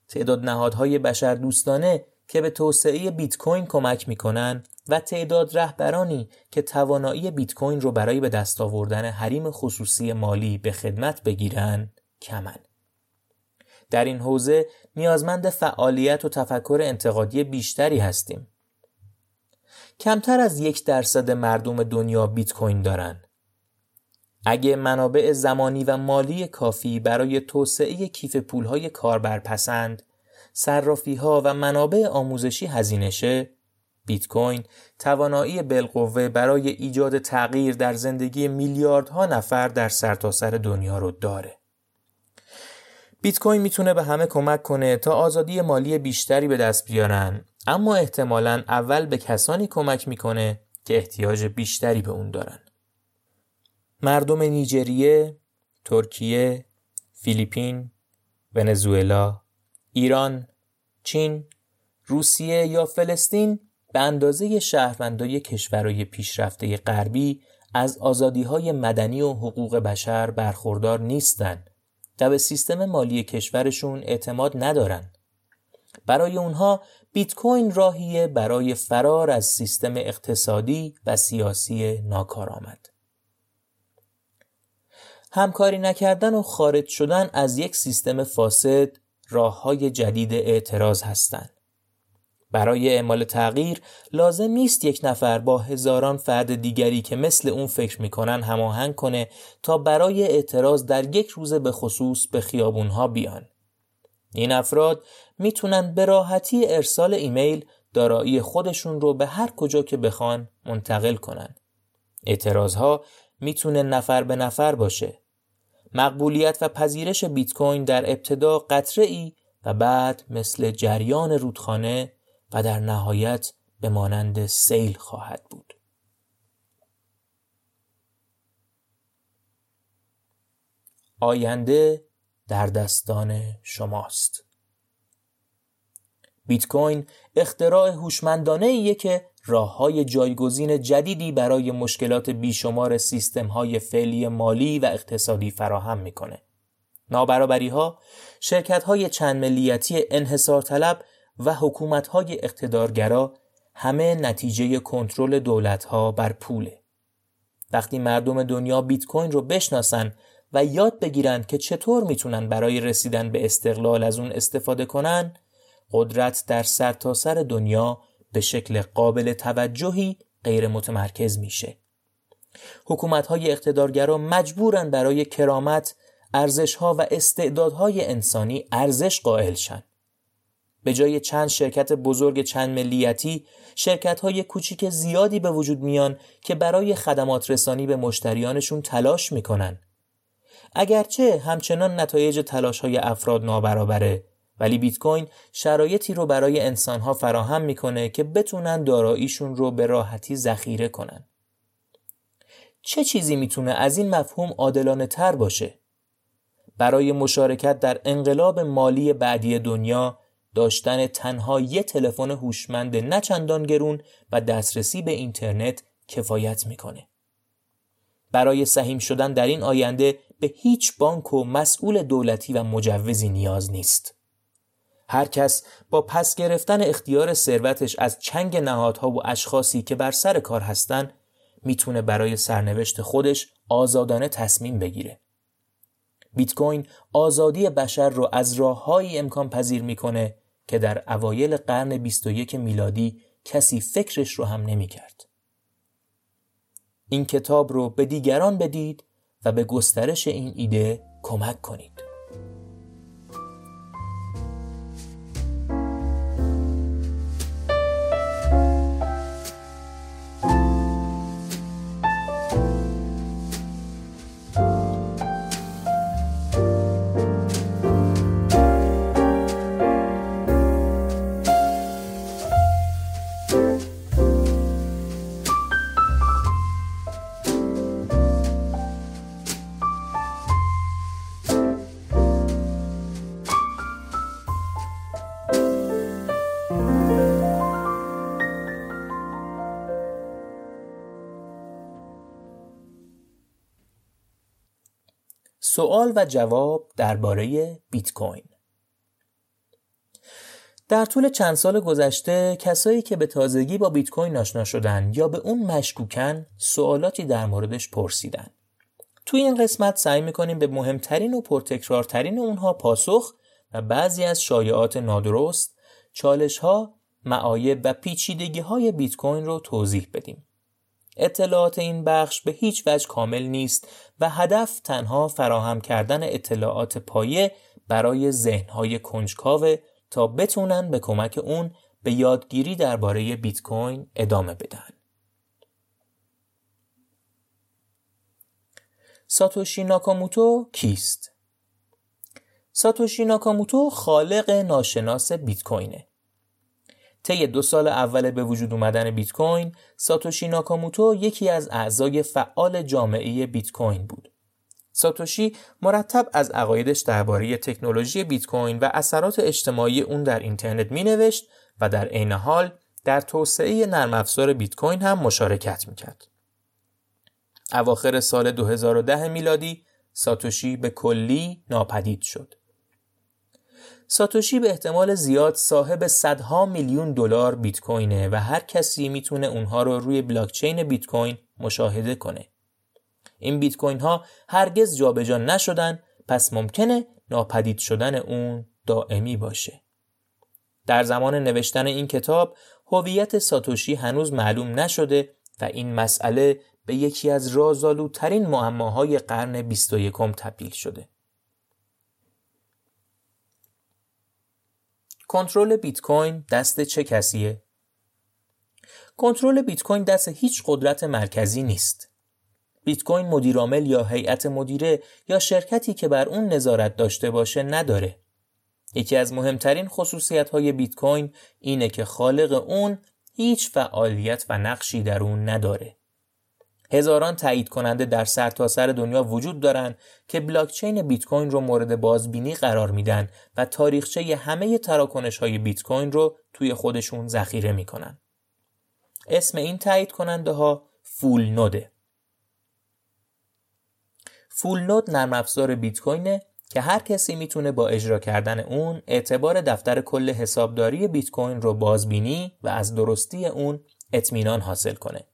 تعداد نهادهای بشر دوستانه که به توسعه بیت کوین کمک می‌کنن و تعداد رهبرانی که توانایی بیت کوین رو برای به دست آوردن حریم خصوصی مالی به خدمت بگیرن کمن. در این حوزه نیازمند فعالیت و تفکر انتقادی بیشتری هستیم. کمتر از یک درصد مردم دنیا بیت کوین دارن. اگه منابع زمانی و مالی کافی برای توسعه کیف پولهای کاربرپسند صرافی ها و منابع آموزشی هزینه شه بیت کوین توانایی بالقوه برای ایجاد تغییر در زندگی میلیاردها نفر در سرتاسر سر دنیا رو داره. بیت کوین می‌تونه به همه کمک کنه تا آزادی مالی بیشتری به دست بیارن اما احتمالا اول به کسانی کمک می‌کنه که احتیاج بیشتری به اون دارن. مردم نیجریه، ترکیه، فیلیپین، ونزوئلا، ایران، چین، روسیه یا فلسطین به اندازه شهروندای کشورهای پیشرفته غربی از های مدنی و حقوق بشر برخوردار نیستند و به سیستم مالی کشورشون اعتماد ندارن. برای اونها بیت کوین راهیه برای فرار از سیستم اقتصادی و سیاسی ناکارآمد. همکاری نکردن و خارج شدن از یک سیستم فاسد راه های جدید اعتراض هستند. برای اعمال تغییر لازم نیست یک نفر با هزاران فرد دیگری که مثل اون فکر می‌کنن هماهنگ کنه تا برای اعتراض در یک روزه به خصوص به خیابونها بیان. این افراد می‌تونن به راحتی ارسال ایمیل دارایی خودشون رو به هر کجا که بخوان منتقل کنن. اعتراض ها می‌تونه نفر به نفر باشه. مقبولیت و پذیرش بیت کوین در ابتدا قطره ای و بعد مثل جریان رودخانه و در نهایت به مانند سیل خواهد بود. آینده در دستان شماست. بیت کوین اختراع هوشمندانه که راه های جایگزین جدیدی برای مشکلات بیشمار سیستم های فعلی مالی و اقتصادی فراهم می‌کنه. نابرابری ها، شرکت های چند ملیتی انحصار طلب و حکومت های اقتدارگرا همه نتیجه کنترل دولت ها بر پوله. وقتی مردم دنیا بیت کوین رو بشناسن و یاد بگیرن که چطور می‌تونن برای رسیدن به استقلال از اون استفاده کنن، قدرت در سرتاسر سر دنیا به شکل قابل توجهی غیر متمرکز میشه. حکومت های اقتدارگرا مجبورن برای کرامت، ارزش ها و استعدادهای انسانی ارزش قائل شن. به جای چند شرکت بزرگ چند ملیتی، شرکت های کوچیک زیادی به وجود میان که برای خدمات رسانی به مشتریانشون تلاش می‌کنن. اگرچه همچنان نتایج تلاش های افراد نابرابره ولی بیت کوین شرایطی رو برای انسانها فراهم می‌کنه که بتونن داراییشون رو به راحتی ذخیره کنن. چه چیزی می‌تونه از این مفهوم عادلانه تر باشه؟ برای مشارکت در انقلاب مالی بعدی دنیا داشتن تنها یه تلفن هوشمند نچندان گرون و دسترسی به اینترنت کفایت می‌کنه. برای سهیم شدن در این آینده به هیچ بانک و مسئول دولتی و مجوزی نیاز نیست. هر کس با پس گرفتن اختیار ثروتش از چنگ نهادها و اشخاصی که بر سر کار هستن می‌تونه برای سرنوشت خودش آزادانه تصمیم بگیره. بیت کوین آزادی بشر رو از راههایی امکان پذیر می‌کنه که در اوایل قرن 21 میلادی کسی فکرش رو هم نمی‌کرد. این کتاب رو به دیگران بدید و به گسترش این ایده کمک کنید. سوال و جواب درباره بیت کوین در طول چند سال گذشته کسایی که به تازگی با بیت کوین آشنا شدن یا به اون مشکوکن سوالاتی در موردش پرسیدن توی این قسمت سعی می‌کنیم به مهمترین و پرتکرارترین اونها پاسخ و بعضی از شایعات نادرست، چالش ها، معایب و پیچیدگی های بیت کوین رو توضیح بدیم. اطلاعات این بخش به هیچ وجه کامل نیست و هدف تنها فراهم کردن اطلاعات پایه برای ذهنهای کنجکاوه تا بتونن به کمک اون به یادگیری درباره بیت کوین ادامه بدن. ساتوشی ناکاموتو کیست؟ ساتوشی ناکاموتو خالق ناشناس بیت کوینه. طی دو سال اول به وجود اومدن بیت کوین ساتوشی ناکاموتو یکی از اعضای فعال جامعه بیت کوین بود ساتوشی مرتب از عقایدش درباره تکنولوژی بیت کوین و اثرات اجتماعی اون در اینترنت می نوشت و در عین حال در توسعه نرم افزار بیت کوین هم مشارکت می‌کرد. اواخر سال 2010 میلادی ساتوشی به کلی ناپدید شد. ساتوشی به احتمال زیاد صاحب صدها میلیون دلار بیت کوینه و هر کسی می‌تونه اونها رو روی بلاکچین بیت کوین مشاهده کنه. این بیت کوین ها هرگز جابجا نشدن پس ممکنه ناپدید شدن اون دائمی باشه. در زمان نوشتن این کتاب هویت ساتوشی هنوز معلوم نشده و این مسئله به یکی از رازآلودترین معماهای قرن 21 تبدیل شده. کنترل بیت کوین دست چه کسیه؟ کنترل بیت کوین دست هیچ قدرت مرکزی نیست. بیت کوین مدیرعامل یا هیئت مدیره یا شرکتی که بر اون نظارت داشته باشه نداره. یکی از مهمترین خصوصیت های بیت کوین اینه که خالق اون هیچ فعالیت و نقشی در اون نداره. هزاران تایید کننده در سرتاسر سر دنیا وجود دارند که بلاکچین بیت کوین رو مورد بازبینی قرار میدن و تاریخچه همه تراکنش های بیت کوین رو توی خودشون ذخیره می‌کنن. اسم این تایید کننده ها فول نوده. فول نود نرم افزار بیت کوینه که هر کسی می‌تونه با اجرا کردن اون اعتبار دفتر کل حسابداری بیت کوین رو بازبینی و از درستی اون اطمینان حاصل کنه.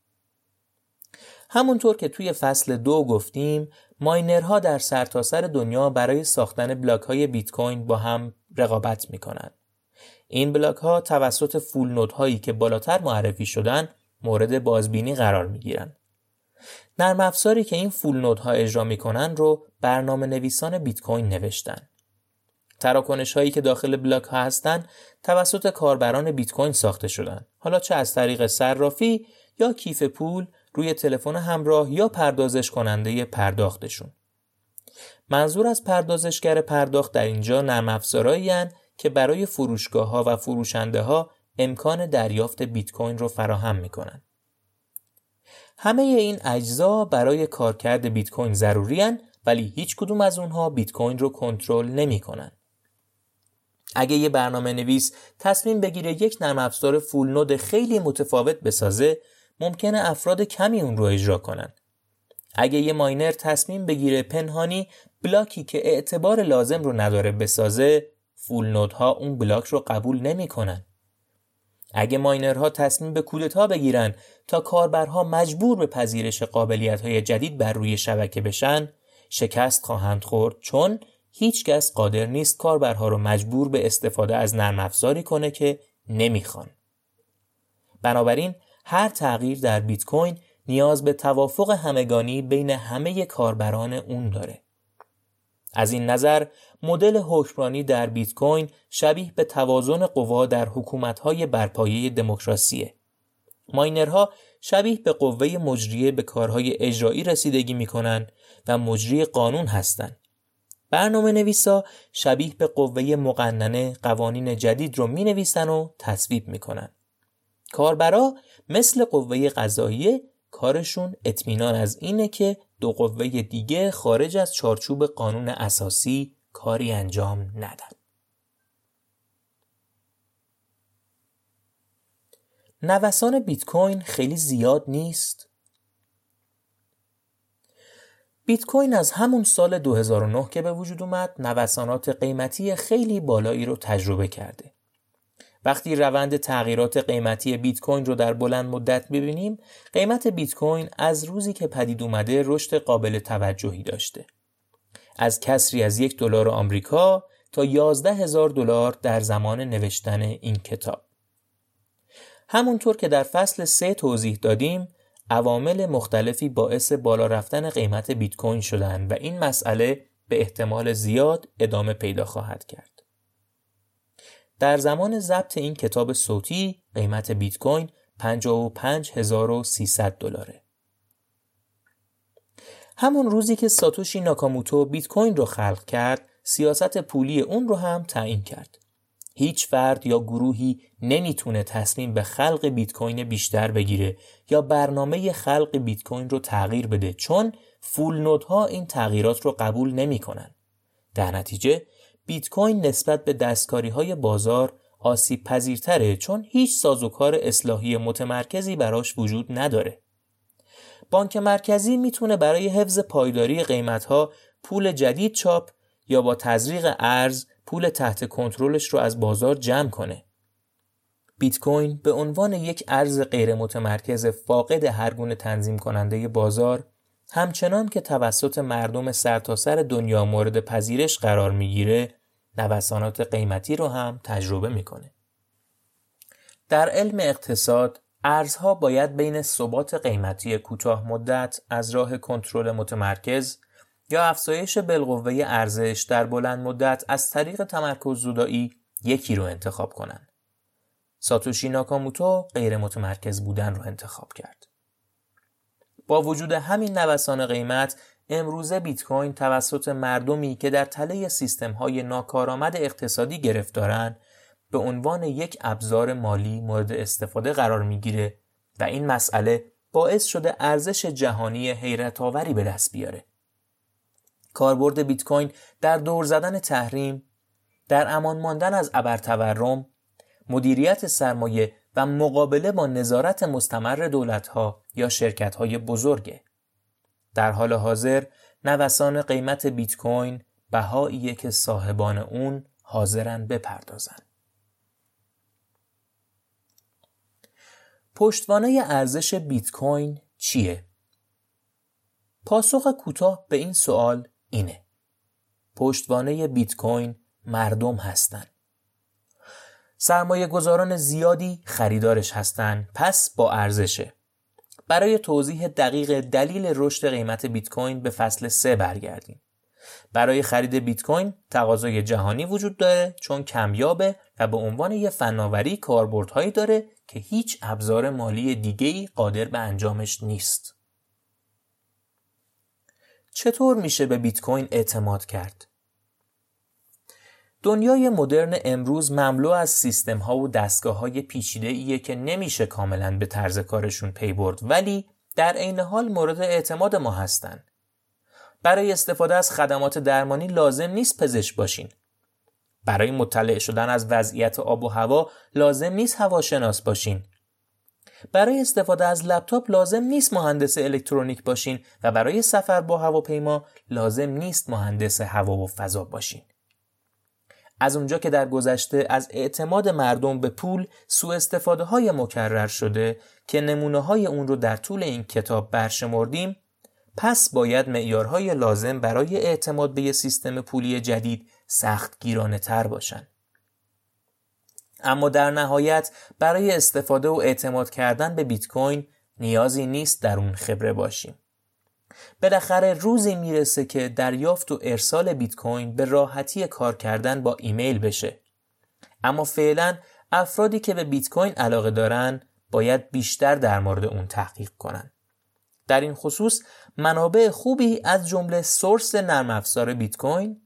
همونطور که توی فصل دو گفتیم ماینرها در سرتاسر سر دنیا برای ساختن بلاک های بیت کوین با هم رقابت می‌کنن. این بلاک ها توسط full node هایی که بالاتر معرفی شدن مورد بازبینی قرار می گیرن. نرم افزاری که این full node ها اجرا می‌کنن رو برنامه نویسان بیت کوین نوشتن. تراکنش هایی که داخل بلاک ها هستن توسط کاربران بیت کوین ساخته شدن. حالا چه از طریق صرافی یا کیف پول روی تلفن همراه یا پردازش کننده پرداختشون. منظور از پردازشگر پرداخت در اینجا نرم که برای فروشگاه ها و فروشنده ها امکان دریافت بیت کوین رو فراهم می‌کنن. همه این اجزا برای کارکرد بیت کوین ضروری ولی هیچ کدوم از اونها بیت کوین رو کنترل نمی‌کنن. اگه یه برنامه نویس تصمیم بگیره یک نرم افزار فول نود خیلی متفاوت بسازه ممکنه افراد کمی اون رو اجرا کنن. اگه یه ماینر تصمیم بگیره پنهانی بلاکی که اعتبار لازم رو نداره بسازه فول نودها اون بلاک رو قبول نمی‌کنن. اگه ماینرها تصمیم به کودتا بگیرن تا کاربرها مجبور به پذیرش قابلیت های جدید بر روی شبکه بشن شکست خواهند خورد چون هیچکس قادر نیست کاربرها رو مجبور به استفاده از نرم افزاری کنه که نمی‌خوان. بنابراین هر تغییر در بیت کوین نیاز به توافق همگانی بین همه کاربران اون داره. از این نظر مدل حکمرانی در بیت کوین شبیه به توازن قوا در حکومت‌های برپایه دموکراسیه. ماینرها شبیه به قوه مجریه به کارهای اجرایی رسیدگی می‌کنن و مجری قانون هستند. برنامه نویسا شبیه به قوه مقننه قوانین جدید رو می نویسن و تصویب می‌کنن. کاربرا مثل قوه قضاییه کارشون اطمینان از اینه که دو قوه دیگه خارج از چارچوب قانون اساسی کاری انجام ندن. نوسان بیت کوین خیلی زیاد نیست. بیت کوین از همون سال 2009 که به وجود اومد نوسانات قیمتی خیلی بالایی رو تجربه کرده. وقتی روند تغییرات قیمتی بیت کوین رو در بلند مدت ببینیم قیمت بیت کوین از روزی که پدید اومده رشد قابل توجهی داشته. از کسری از یک دلار آمریکا تا یازده هزار دلار در زمان نوشتن این کتاب. همونطور که در فصل سه توضیح دادیم عوامل مختلفی باعث بالا رفتن قیمت بیت کوین شدن و این مسئله به احتمال زیاد ادامه پیدا خواهد کرد. در زمان ضبط این کتاب صوتی قیمت بیت کوین 55300 دلاره. همون روزی که ساتوشی ناکاموتو بیت کوین رو خلق کرد، سیاست پولی اون رو هم تعیین کرد. هیچ فرد یا گروهی نمی‌تونه تصمیم به خلق بیت کوین بیشتر بگیره یا برنامه خلق بیت کوین رو تغییر بده چون فول نودها این تغییرات رو قبول نمی‌کنن. در نتیجه بیت کوین نسبت به دستکاری های بازار آسیب پذیرتره چون هیچ سازوکار اصلاحی متمرکزی براش وجود نداره. بانک مرکزی می‌تونه برای حفظ پایداری قیمت ها پول جدید چاپ یا با تزریق ارز پول تحت کنترلش رو از بازار جمع کنه. بیت کوین به عنوان یک ارز غیر متمرکز فاقد هر گونه تنظیم کننده بازار همچنان که توسط مردم سرتاسر سر دنیا مورد پذیرش قرار می‌گیره نوسانات قیمتی رو هم تجربه می‌کنه. در علم اقتصاد ارزها باید بین ثبات قیمتی کوتاه مدت از راه کنترل متمرکز یا افزایش بالقوه ارزش در بلند مدت از طریق تمرکز زودایی یکی رو انتخاب کنند. ساتوشی ناکاموتو غیر متمرکز بودن رو انتخاب کرد. با وجود همین نوسان قیمت امروزه بیت کوین توسط مردمی که در تله سیستم های ناکارآمد اقتصادی گرفتارن به عنوان یک ابزار مالی مورد استفاده قرار می‌گیره و این مسئله باعث شده ارزش جهانی حیرت آوری به دست بیاره. کاربرد بیت کوین در دور زدن تحریم، در امان ماندن از ابرتورم، مدیریت سرمایه و مقابله با نظارت مستمر دولتها یا شرکتهای بزرگه. در حال حاضر نوسان قیمت بیت کوین بهاییه که صاحبان اون حاضرن بپردازن. پشتوانه ارزش بیت کوین چیه؟ پاسخ کوتاه به این سوال اینه. پشتوانه بیت کوین مردم هستند. سرمایه گذاران زیادی خریدارش هستند پس با ارزشه. برای توضیح دقیق دلیل رشد قیمت بیت کوین به فصل 3 برگردیم. برای خرید بیت کوین تقاضای جهانی وجود داره چون کمیابه و به عنوان یه فناوری کاربردهایی داره که هیچ ابزار مالی دیگه‌ای قادر به انجامش نیست. چطور میشه به بیت کوین اعتماد کرد؟ دنیای مدرن امروز مملو از سیستم ها و دستگاه های پیچیده ایه که نمیشه کاملا به طرز کارشون پی برد ولی در عین حال مورد اعتماد ما هستند. برای استفاده از خدمات درمانی لازم نیست پزشک باشین. برای مطلع شدن از وضعیت آب و هوا لازم نیست هواشناس باشین. برای استفاده از لپتاپ لازم نیست مهندس الکترونیک باشین و برای سفر با هواپیما لازم نیست مهندس هوا و فضا باشین. از اونجا که در گذشته از اعتماد مردم به پول سوء استفاده های مکرر شده که نمونه های اون رو در طول این کتاب برشمردیم پس باید معیارهای لازم برای اعتماد به سیستم پولی جدید سخت گیرانه تر باشن. اما در نهایت برای استفاده و اعتماد کردن به بیت کوین نیازی نیست در اون خبره باشیم. بالاخره روزی می‌رسه که دریافت و ارسال بیت کوین به راحتی کار کردن با ایمیل بشه. اما فعلا افرادی که به بیت کوین علاقه دارن باید بیشتر در مورد اون تحقیق کنن. در این خصوص منابع خوبی از جمله سورس نرم افزار بیت کوین،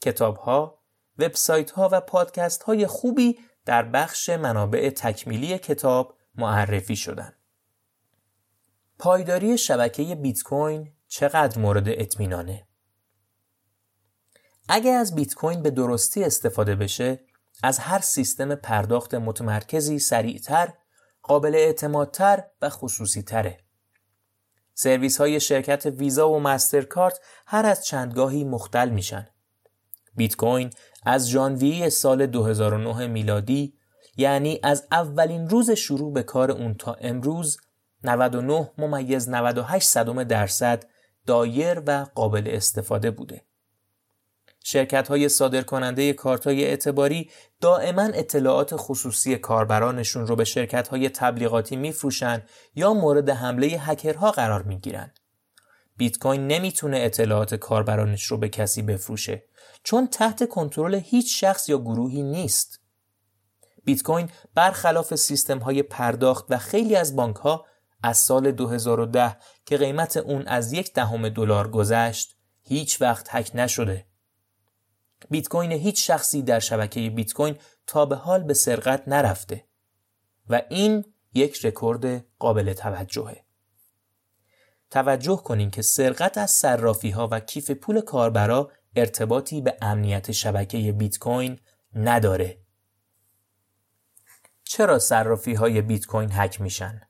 کتاب ها، وبسایت ها و پادکست های خوبی در بخش منابع تکمیلی کتاب معرفی شدن. پایداری شبکه بیت کوین چقدر مورد اطمینانه؟ اگر از بیت کوین به درستی استفاده بشه، از هر سیستم پرداخت متمرکزی سریعتر، قابل اعتمادتر و خصوصی تره. سرویس های شرکت ویزا و مسترکارت هر از چندگاهی مختل میشن. بیت کوین از ژانویه سال 2009 میلادی یعنی از اولین روز شروع به کار اون تا امروز 99 ممیز 98 صدم درصد دایر و قابل استفاده بوده. شرکت های صادر کننده کارت های اعتباری دائما اطلاعات خصوصی کاربرانشون رو به شرکت های تبلیغاتی میفروشن یا مورد حمله هکرها قرار می‌گیرن. بیت کوین نمی‌تونه اطلاعات کاربرانش رو به کسی بفروشه چون تحت کنترل هیچ شخص یا گروهی نیست. بیت کوین برخلاف سیستم های پرداخت و خیلی از بانک ها از سال 2010 که قیمت اون از یک دهم دلار گذشت هیچ وقت هک نشده. بیت کوین هیچ شخصی در شبکه بیت کوین تا به حال به سرقت نرفته و این یک رکورد قابل توجهه. توجه کنین که سرقت از صرافی ها و کیف پول کاربرا ارتباطی به امنیت شبکه بیت کوین نداره. چرا صرافی های بیت کوین هک میشن؟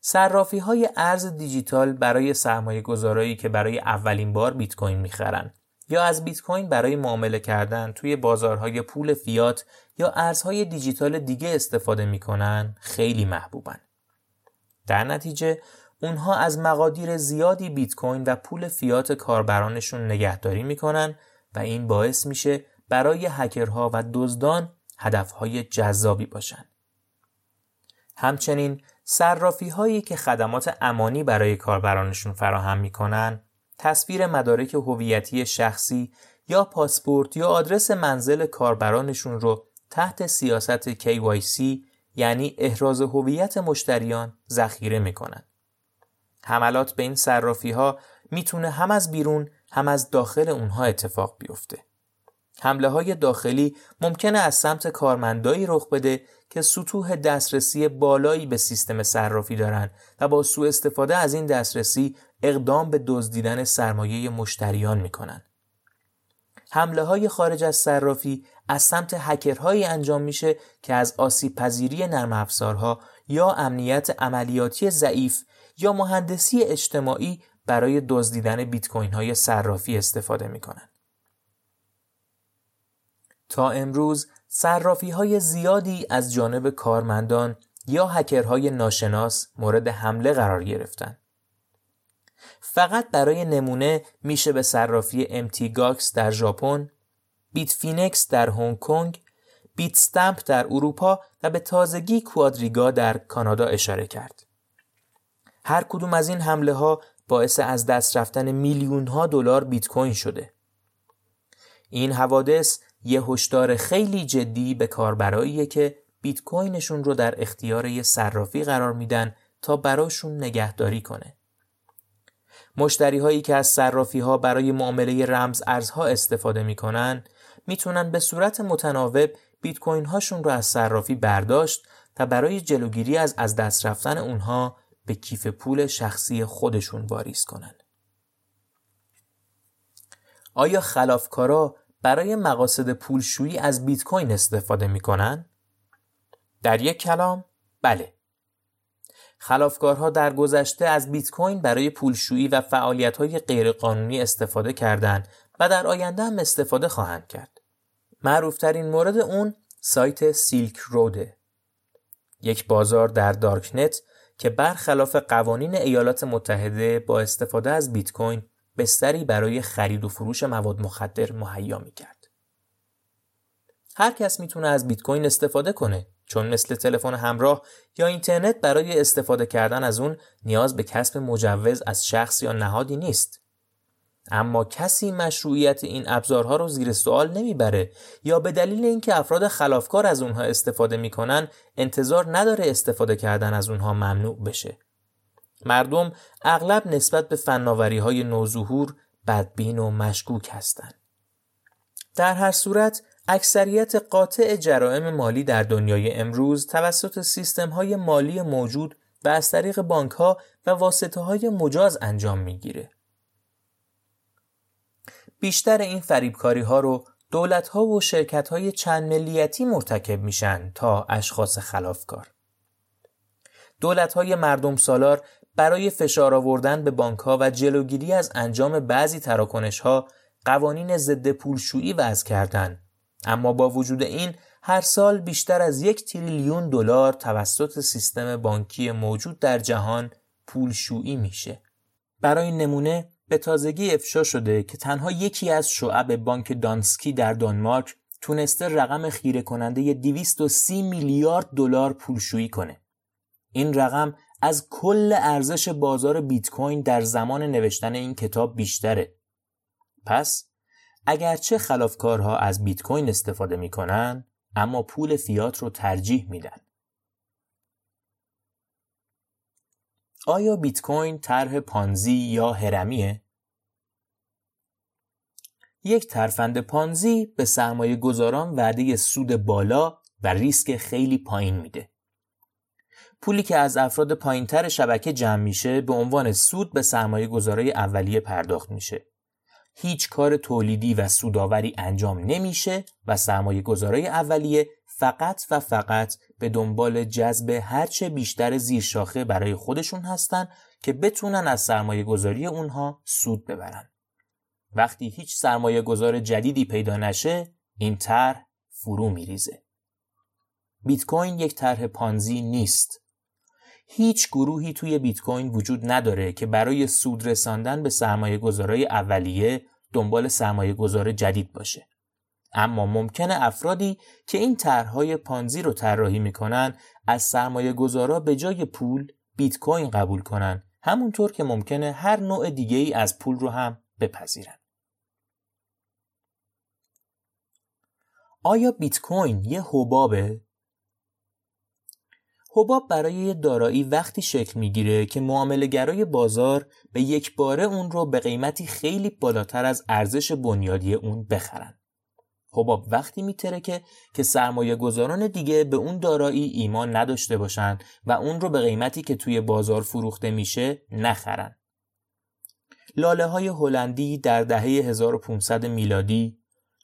صرافی های ارز دیجیتال برای سرمایه گذارایی که برای اولین بار بیت کوین می‌خرن یا از بیت کوین برای معامله کردن توی بازارهای پول فیات یا ارزهای دیجیتال دیگه استفاده می‌کنن خیلی محبوبن. در نتیجه اونها از مقادیر زیادی بیت کوین و پول فیات کاربرانشون نگهداری می‌کنن و این باعث میشه برای هکرها و دزدان هدفهای جذابی باشن. همچنین صرافی هایی که خدمات امانی برای کاربرانشون فراهم می‌کنن تصویر مدارک هویتی شخصی یا پاسپورت یا آدرس منزل کاربرانشون رو تحت سیاست KYC یعنی احراز هویت مشتریان ذخیره می‌کنن. حملات به این صرافی ها می‌تونه هم از بیرون هم از داخل اونها اتفاق بیفته. حمله های داخلی ممکنه از سمت کارمندایی رخ بده که سطوح دسترسی بالایی به سیستم صرافی دارند و با سوء استفاده از این دسترسی اقدام به دزدیدن سرمایه مشتریان می‌کنن. حمله های خارج از صرافی از سمت هکرهایی انجام میشه که از آسیب پذیری نرم افزارها یا امنیت عملیاتی ضعیف یا مهندسی اجتماعی برای دزدیدن بیت کوین های صرافی استفاده می‌کنن. تا امروز صرافی های زیادی از جانب کارمندان یا هکرهای ناشناس مورد حمله قرار گرفتن. فقط برای نمونه میشه به صرافی Mt. Gox در ژاپن، Bitfinex در هنگ کنگ، Bitstamp در اروپا و به تازگی Quadriga در کانادا اشاره کرد. هر کدوم از این حمله ها باعث از دست رفتن میلیون ها دلار بیت کوین شده. این حوادث یه هشدار خیلی جدی به کاربراییه که بیت کوینشون رو در اختیار یه صرافی قرار میدن تا براشون نگهداری کنه. مشتری هایی که از صرافی ها برای معامله رمز ارزها استفاده می‌کنن می‌تونن به صورت متناوب بیت کوین هاشون رو از صرافی برداشت تا برای جلوگیری از از دست رفتن اونها به کیف پول شخصی خودشون واریز کنن. آیا خلافکارا برای مقاصد پولشویی از بیت کوین استفاده می‌کنن؟ در یک کلام بله. خلافکارها در گذشته از بیت کوین برای پولشویی و فعالیت‌های غیرقانونی استفاده کردند و در آینده هم استفاده خواهند کرد. معروفترین مورد اون سایت سیلک روده. یک بازار در دارکنت که برخلاف قوانین ایالات متحده با استفاده از بیت کوین بستری برای خرید و فروش مواد مخدر مهیا کرد. هر کس می‌تونه از بیت کوین استفاده کنه چون مثل تلفن همراه یا اینترنت برای استفاده کردن از اون نیاز به کسب مجوز از شخص یا نهادی نیست. اما کسی مشروعیت این ابزارها رو زیر سوال نمی‌بره یا به دلیل اینکه افراد خلافکار از اونها استفاده می‌کنن انتظار نداره استفاده کردن از اونها ممنوع بشه. مردم اغلب نسبت به فناوری های نوظهور بدبین و مشکوک هستند. در هر صورت اکثریت قاطع جرائم مالی در دنیای امروز توسط سیستم های مالی موجود و از طریق بانک ها و واسطه های مجاز انجام می‌گیره. بیشتر این فریبکاری ها رو دولت ها و شرکت های چند ملیتی مرتکب میشن تا اشخاص خلافکار. دولت های مردم سالار برای فشار آوردن به بانک ها و جلوگیری از انجام بعضی تراکنش ها قوانین ضد پولشویی وضع کردند اما با وجود این هر سال بیشتر از یک تریلیون دلار توسط سیستم بانکی موجود در جهان پولشویی میشه برای نمونه به تازگی افشا شده که تنها یکی از شعب بانک دانسکی در دانمارک تونسته رقم خیره کننده 230 میلیارد دلار پولشویی کنه. این رقم از کل ارزش بازار بیت کوین در زمان نوشتن این کتاب بیشتره. پس اگرچه خلافکارها از بیت کوین استفاده می‌کنن اما پول فیات رو ترجیح میدن. آیا بیت کوین طرح پانزی یا هرمیه؟ یک ترفند پانزی به سرمایه گذاران وعده سود بالا و ریسک خیلی پایین میده. پولی که از افراد پایینتر شبکه جمع میشه به عنوان سود به سرمایه گذارای اولیه پرداخت میشه. هیچ کار تولیدی و سوداوری انجام نمیشه و سرمایه گذارای اولیه فقط و فقط به دنبال جذب هرچه بیشتر زیرشاخه برای خودشون هستن که بتونن از سرمایه گذاری اونها سود ببرن. وقتی هیچ سرمایه گذار جدیدی پیدا نشه این طرح فرو میریزه. بیت کوین یک طرح پانزی نیست. هیچ گروهی توی بیت کوین وجود نداره که برای سود رساندن به سرمایه گذارای اولیه دنبال سرمایه گذار جدید باشه. اما ممکنه افرادی که این طرحهای پانزی رو طراحی می‌کنن از سرمایه گذارا به جای پول بیت کوین قبول کنن همونطور که ممکنه هر نوع دیگه ای از پول رو هم بپذیرن. آیا بیت کوین یه حبابه حباب برای یه دارایی وقتی شکل می‌گیره که معاملهگرای بازار به یک باره اون رو به قیمتی خیلی بالاتر از ارزش بنیادی اون بخرن. حباب وقتی میترکه که سرمایه گذاران دیگه به اون دارایی ایمان نداشته باشن و اون رو به قیمتی که توی بازار فروخته میشه نخرن. لاله های هلندی در دهه 1500 میلادی،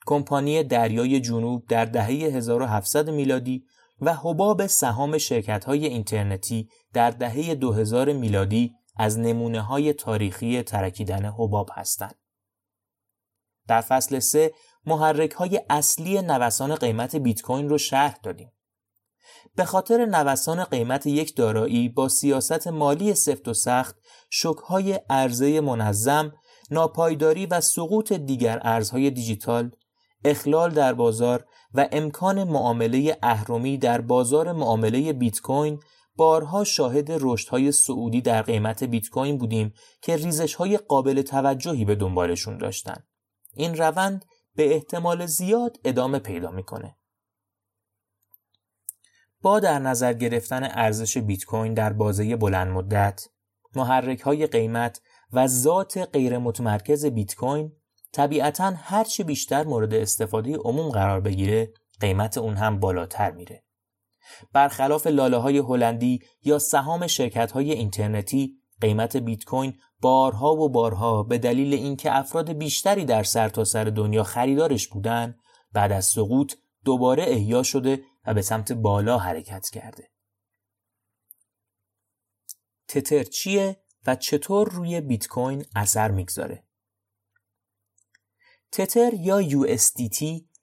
کمپانی دریای جنوب در دهه 1700 میلادی و حباب سهام شرکت های اینترنتی در دهه 2000 میلادی از نمونه های تاریخی ترکیدن حباب هستند. در فصل 3 محرک های اصلی نوسان قیمت بیت کوین رو شرح دادیم. به خاطر نوسان قیمت یک دارایی با سیاست مالی سفت و سخت، شکهای عرضه منظم، ناپایداری و سقوط دیگر ارزهای دیجیتال، اخلال در بازار و امکان معامله اهرمی در بازار معامله بیت کوین بارها شاهد رشدهای سعودی در قیمت بیت کوین بودیم که ریزشهای قابل توجهی به دنبالشون داشتن. این روند به احتمال زیاد ادامه پیدا می‌کنه. با در نظر گرفتن ارزش بیت کوین در بازه بلند مدت، محرک های قیمت و ذات غیر متمرکز بیت کوین طبیعتا هرچی بیشتر مورد استفاده عموم قرار بگیره قیمت اون هم بالاتر میره. برخلاف لاله های هلندی یا سهام شرکت های اینترنتی قیمت بیت کوین بارها و بارها به دلیل اینکه افراد بیشتری در سرتاسر سر دنیا خریدارش بودن بعد از سقوط دوباره احیا شده و به سمت بالا حرکت کرده. تتر چیه و چطور روی بیت کوین اثر می‌گذاره؟ تتر یا USDT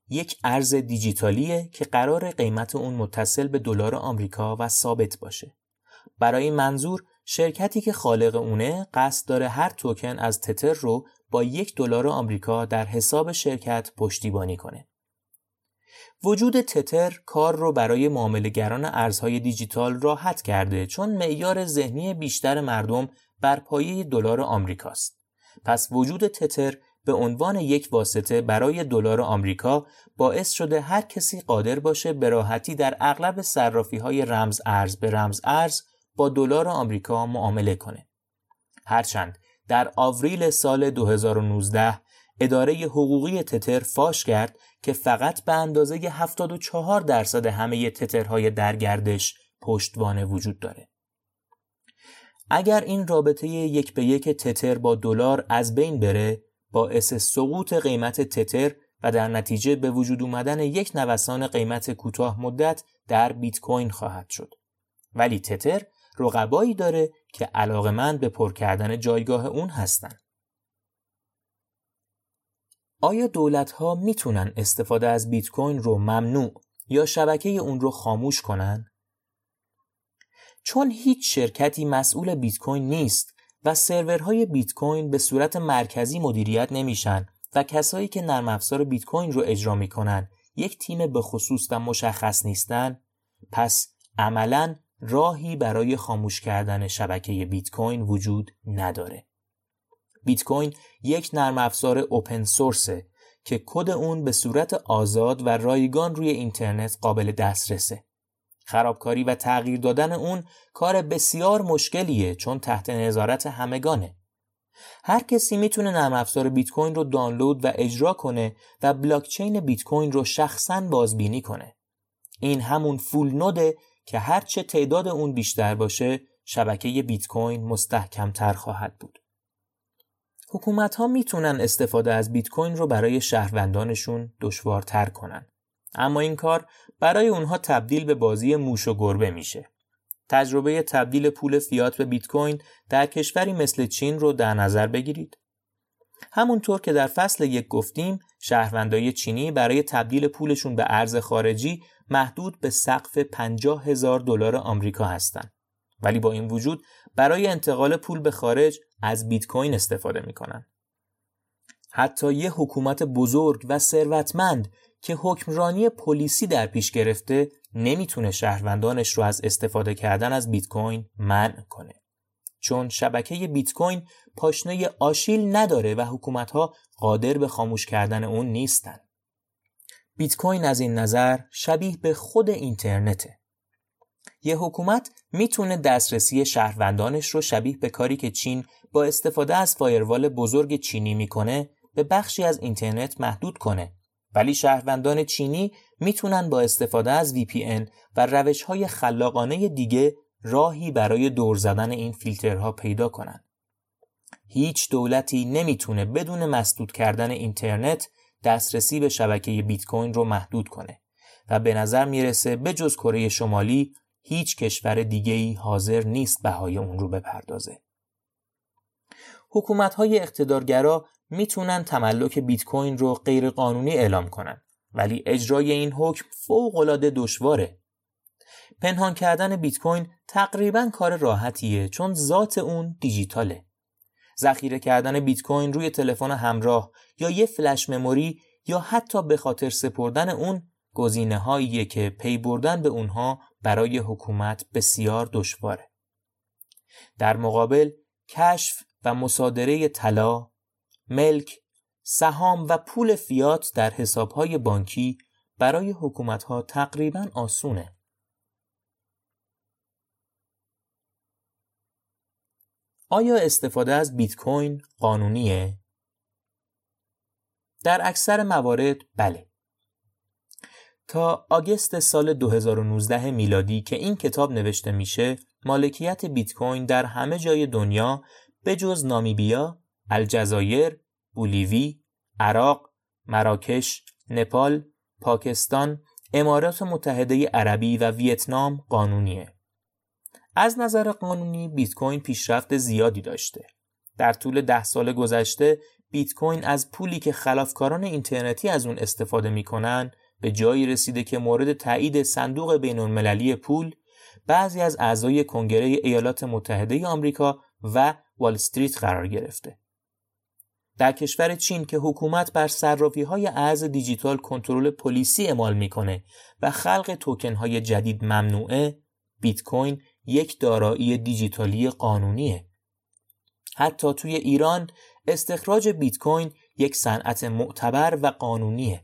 یک ارز دیجیتالیه که قرار قیمت اون متصل به دلار آمریکا و ثابت باشه. برای منظور شرکتی که خالق اونه قصد داره هر توکن از تتر رو با یک دلار آمریکا در حساب شرکت پشتیبانی کنه. وجود تتر کار رو برای معاملهگران ارزهای دیجیتال راحت کرده چون معیار ذهنی بیشتر مردم بر پایه دلار آمریکاست. پس وجود تتر به عنوان یک واسطه برای دلار آمریکا باعث شده هر کسی قادر باشه به راحتی در اغلب صرافی های رمز ارز به رمز ارز با دلار آمریکا معامله کنه. هرچند در آوریل سال 2019 اداره حقوقی تتر فاش کرد که فقط به اندازه 74 درصد همه تترهای در گردش پشتوانه وجود داره. اگر این رابطه یک به یک تتر با دلار از بین بره باعث سقوط قیمت تتر و در نتیجه به وجود اومدن یک نوسان قیمت کوتاه مدت در بیت کوین خواهد شد. ولی تتر رقبایی داره که علاقمند به پر کردن جایگاه اون هستن. آیا دولت ها می‌تونن استفاده از بیت کوین رو ممنوع یا شبکه اون رو خاموش کنن؟ چون هیچ شرکتی مسئول بیت کوین نیست و سرورهای بیت کوین به صورت مرکزی مدیریت نمیشن و کسایی که نرم افزار بیت کوین رو اجرا می‌کنن یک تیم به خصوص و مشخص نیستن؟ پس عملا راهی برای خاموش کردن شبکه بیت کوین وجود نداره. بیت کوین یک نرم افزار اوپن سورسه که کد اون به صورت آزاد و رایگان روی اینترنت قابل دسترسه. خرابکاری و تغییر دادن اون کار بسیار مشکلیه چون تحت نظارت همگانه. هر کسی می‌تونه نرم افزار بیت کوین رو دانلود و اجرا کنه و بلاکچین بیت کوین رو شخصا بازبینی کنه. این همون فول نوده که هرچه تعداد اون بیشتر باشه شبکه بیت کوین مستحکمتر خواهد بود. حکومت ها می‌تونن استفاده از بیت کوین رو برای شهروندانشون دشوارتر کنن. اما این کار برای اونها تبدیل به بازی موش و گربه میشه. تجربه تبدیل پول فیات به بیت کوین در کشوری مثل چین رو در نظر بگیرید. همونطور که در فصل یک گفتیم شهروندای چینی برای تبدیل پولشون به ارز خارجی محدود به سقف 50 هزار دلار آمریکا هستند. ولی با این وجود برای انتقال پول به خارج از بیت کوین استفاده می‌کنن. حتی یه حکومت بزرگ و ثروتمند که حکمرانی پلیسی در پیش گرفته نمی‌تونه شهروندانش رو از استفاده کردن از بیت کوین منع کنه. چون شبکه بیت کوین پاشنه آشیل نداره و حکومت ها قادر به خاموش کردن اون نیستن. بیت کوین از این نظر شبیه به خود اینترنته. یه حکومت می‌تونه دسترسی شهروندانش رو شبیه به کاری که چین با استفاده از فایروال بزرگ چینی می‌کنه به بخشی از اینترنت محدود کنه. ولی شهروندان چینی می‌تونن با استفاده از VPN و روش های خلاقانه دیگه راهی برای دور زدن این فیلترها پیدا کنن. هیچ دولتی نمی‌تونه بدون مسدود کردن اینترنت دسترسی به شبکه بیت کوین رو محدود کنه و به نظر می‌رسه به جز کره شمالی هیچ کشور دیگه ای حاضر نیست بهای اون رو بپردازه. حکومت های اقتدارگرا می‌تونن تملک بیت کوین رو غیر قانونی اعلام کنن ولی اجرای این حکم فوق العاده دشواره. پنهان کردن بیت کوین تقریبا کار راحتیه چون ذات اون دیجیتاله. ذخیره کردن بیت کوین روی تلفن همراه یا یه فلش مموری یا حتی به خاطر سپردن اون گزینه هاییه که پی بردن به اونها برای حکومت بسیار دشواره. در مقابل کشف و مصادره طلا، ملک، سهام و پول فیات در حسابهای بانکی برای حکومتها تقریبا آسونه. آیا استفاده از بیت کوین قانونیه؟ در اکثر موارد بله. تا آگست سال 2019 میلادی که این کتاب نوشته میشه مالکیت بیت کوین در همه جای دنیا به جز نامیبیا، الجزایر، بولیوی، عراق، مراکش، نپال، پاکستان، امارات متحده عربی و ویتنام قانونیه. از نظر قانونی بیت کوین پیشرفت زیادی داشته. در طول ده سال گذشته بیت کوین از پولی که خلافکاران اینترنتی از اون استفاده می‌کنن به جایی رسیده که مورد تایید صندوق بین المللی پول بعضی از اعضای کنگره ایالات متحده آمریکا و وال استریت قرار گرفته. در کشور چین که حکومت بر صرافی های ارز دیجیتال کنترل پلیسی اعمال می‌کنه و خلق توکن های جدید ممنوعه بیت کوین یک دارایی دیجیتالی قانونیه حتی توی ایران استخراج بیت کوین یک صنعت معتبر و قانونیه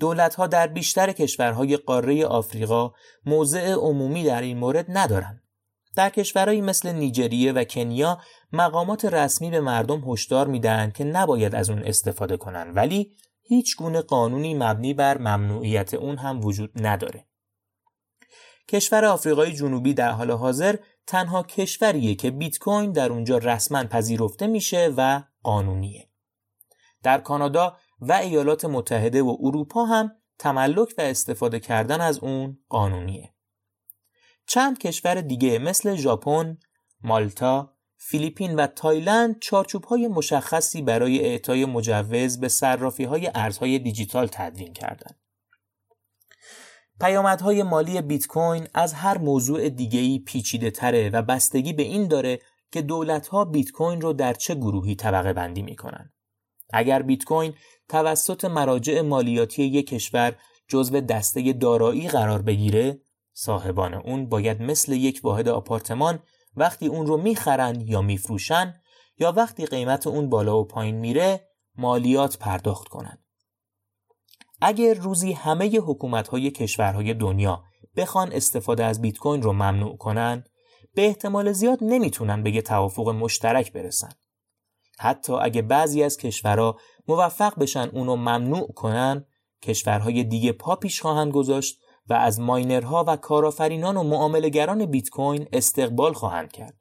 دولت ها در بیشتر کشورهای قاره آفریقا موضع عمومی در این مورد ندارند. در کشورهایی مثل نیجریه و کنیا مقامات رسمی به مردم هشدار میدن که نباید از اون استفاده کنن ولی هیچ گونه قانونی مبنی بر ممنوعیت اون هم وجود نداره. کشور آفریقای جنوبی در حال حاضر تنها کشوریه که بیت کوین در اونجا رسما پذیرفته میشه و قانونیه. در کانادا و ایالات متحده و اروپا هم تملک و استفاده کردن از اون قانونیه. چند کشور دیگه مثل ژاپن، مالتا، فیلیپین و تایلند چارچوب های مشخصی برای اعطای مجوز به صرافی های ارزهای دیجیتال تدوین کردند. پیامدهای مالی بیت کوین از هر موضوع دیگه‌ای پیچیده تره و بستگی به این داره که دولت ها بیت کوین رو در چه گروهی طبقه بندی می‌کنن. اگر بیت کوین توسط مراجع مالیاتی یک کشور جزو دسته دارایی قرار بگیره صاحبان اون باید مثل یک واحد آپارتمان وقتی اون رو می‌خرن یا میفروشن یا وقتی قیمت اون بالا و پایین میره مالیات پرداخت کنن. اگر روزی همه حکومت های کشورهای دنیا بخوان استفاده از بیت کوین رو ممنوع کنن به احتمال زیاد نمی‌تونن به یه توافق مشترک برسن. حتی اگه بعضی از کشورها موفق بشن اونو ممنوع کنن کشورهای دیگه پا پیش خواهند گذاشت و از ماینرها و کارآفرینان و معاملهگران بیت کوین استقبال خواهند کرد.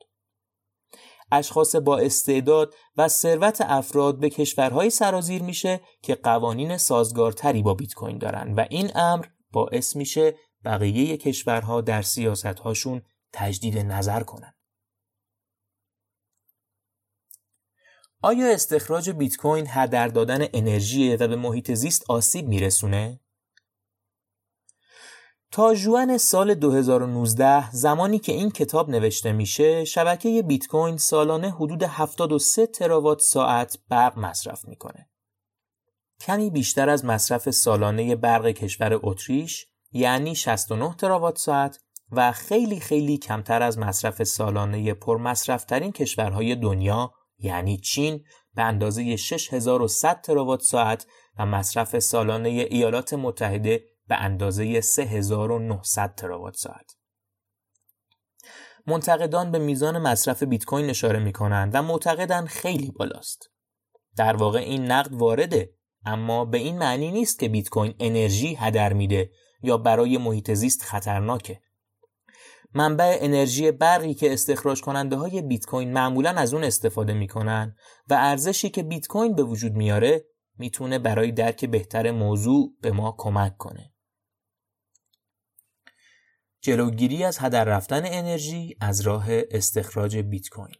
اشخاص با استعداد و ثروت افراد به کشورهای سرازیر میشه که قوانین سازگارتری با بیت کوین دارن و این امر باعث میشه بقیه کشورها در سیاستهاشون تجدید نظر کنن. آیا استخراج بیت کوین هدر دادن انرژی و به محیط زیست آسیب میرسونه؟ تا جوان سال 2019 زمانی که این کتاب نوشته میشه شبکه بیت کوین سالانه حدود 73 تراوات ساعت برق مصرف می‌کنه. کمی بیشتر از مصرف سالانه برق کشور اتریش یعنی 69 تراوات ساعت و خیلی خیلی کمتر از مصرف سالانه پرمصرفترین کشورهای دنیا یعنی چین به اندازه 6100 تراوات ساعت و مصرف سالانه ایالات متحده به اندازه 3900 تراوات ساعت. منتقدان به میزان مصرف بیت کوین اشاره می کنند و معتقدن خیلی بالاست. در واقع این نقد وارده اما به این معنی نیست که بیت کوین انرژی هدر میده یا برای محیط زیست خطرناکه. منبع انرژی برقی که استخراج کننده های بیت کوین معمولا از اون استفاده می‌کنن و ارزشی که بیت کوین به وجود میاره می‌تونه برای درک بهتر موضوع به ما کمک کنه. جلوگیری از هدر رفتن انرژی از راه استخراج بیت کوین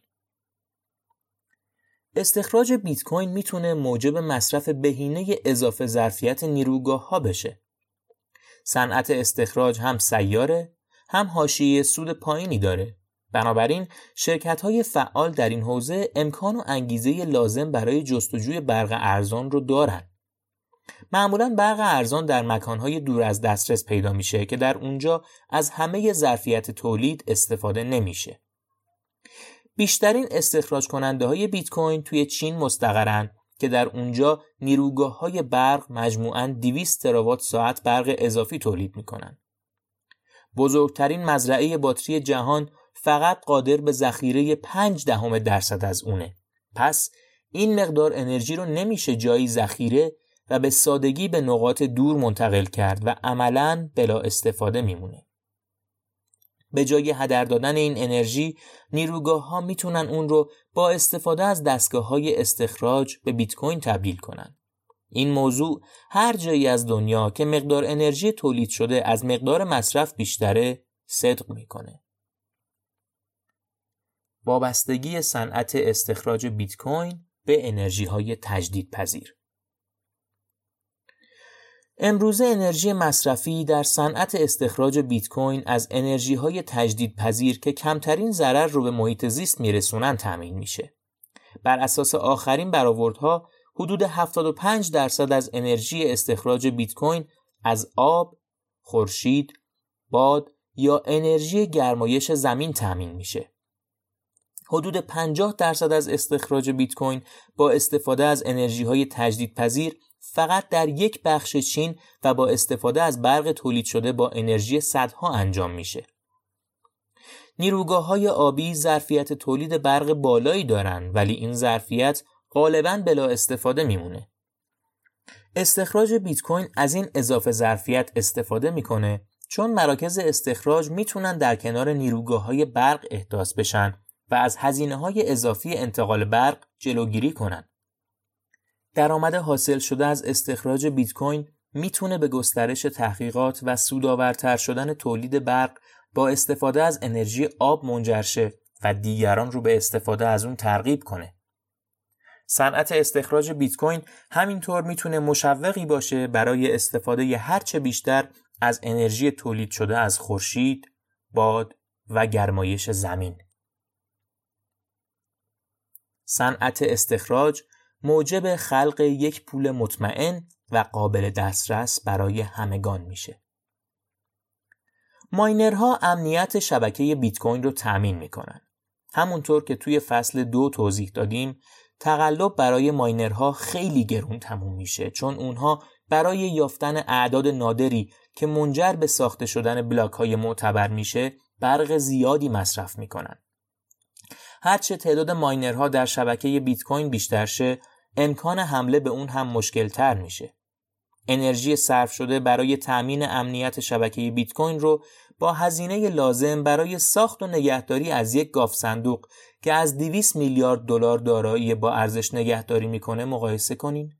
استخراج بیت کوین می‌تونه موجب مصرف بهینه اضافه ظرفیت نیروگاه ها بشه. صنعت استخراج هم سیاره هم حاشیه سود پایینی داره. بنابراین شرکت های فعال در این حوزه امکان و انگیزه لازم برای جستجوی برق ارزان رو دارن. معمولا برق ارزان در مکانهای دور از دسترس پیدا میشه که در اونجا از همه ظرفیت تولید استفاده نمیشه. بیشترین استخراج کننده های بیت کوین توی چین مستقرن که در اونجا نیروگاه های برق مجموعاً 200 تراوات ساعت برق اضافی تولید می‌کنن. بزرگترین مزرعه باتری جهان فقط قادر به ذخیره 5 دهم درصد از اونه. پس این مقدار انرژی رو نمیشه جایی ذخیره و به سادگی به نقاط دور منتقل کرد و عملا بلا استفاده میمونه. به جای هدر دادن این انرژی نیروگاه ها می‌تونن اون رو با استفاده از دستگاه های استخراج به بیت کوین تبدیل کنن. این موضوع هر جایی از دنیا که مقدار انرژی تولید شده از مقدار مصرف بیشتره صدق می‌کنه. وابستگی صنعت استخراج بیت کوین به انرژی های تجدید پذیر امروزه انرژی مصرفی در صنعت استخراج بیت کوین از انرژی های تجدید پذیر که کمترین ضرر رو به محیط زیست میرسونن تامین میشه. بر اساس آخرین برآوردها حدود 75 درصد از انرژی استخراج بیت کوین از آب، خورشید، باد یا انرژی گرمایش زمین تامین میشه. حدود 50 درصد از استخراج بیت کوین با استفاده از انرژی های تجدید پذیر فقط در یک بخش چین و با استفاده از برق تولید شده با انرژی صدها انجام میشه. نیروگاه های آبی ظرفیت تولید برق بالایی دارن ولی این ظرفیت غالبا بلا استفاده میمونه. استخراج بیت کوین از این اضافه ظرفیت استفاده می‌کنه چون مراکز استخراج می‌تونن در کنار نیروگاه های برق احداث بشن و از هزینه های اضافی انتقال برق جلوگیری کنند. درآمد حاصل شده از استخراج بیت کوین می‌تونه به گسترش تحقیقات و سودآورتر شدن تولید برق با استفاده از انرژی آب منجر شه و دیگران رو به استفاده از اون ترغیب کنه. صنعت استخراج بیت کوین همینطور می‌تونه مشوقی باشه برای استفاده هرچه بیشتر از انرژی تولید شده از خورشید، باد و گرمایش زمین. صنعت استخراج موجب خلق یک پول مطمئن و قابل دسترس برای همگان میشه. ماینرها امنیت شبکه بیت کوین رو تأمین می‌کنن. همونطور که توی فصل دو توضیح دادیم تقلب برای ماینرها خیلی گرون تموم میشه چون اونها برای یافتن اعداد نادری که منجر به ساخته شدن بلاک های معتبر میشه برق زیادی مصرف می‌کنن. هرچه تعداد ماینرها در شبکه بیت کوین بیشتر شه امکان حمله به اون هم مشکل تر میشه. انرژی صرف شده برای تأمین امنیت شبکه بیت کوین رو با هزینه لازم برای ساخت و نگهداری از یک گاف صندوق که از 200 میلیارد دلار دارایی با ارزش نگهداری می‌کنه مقایسه کنین.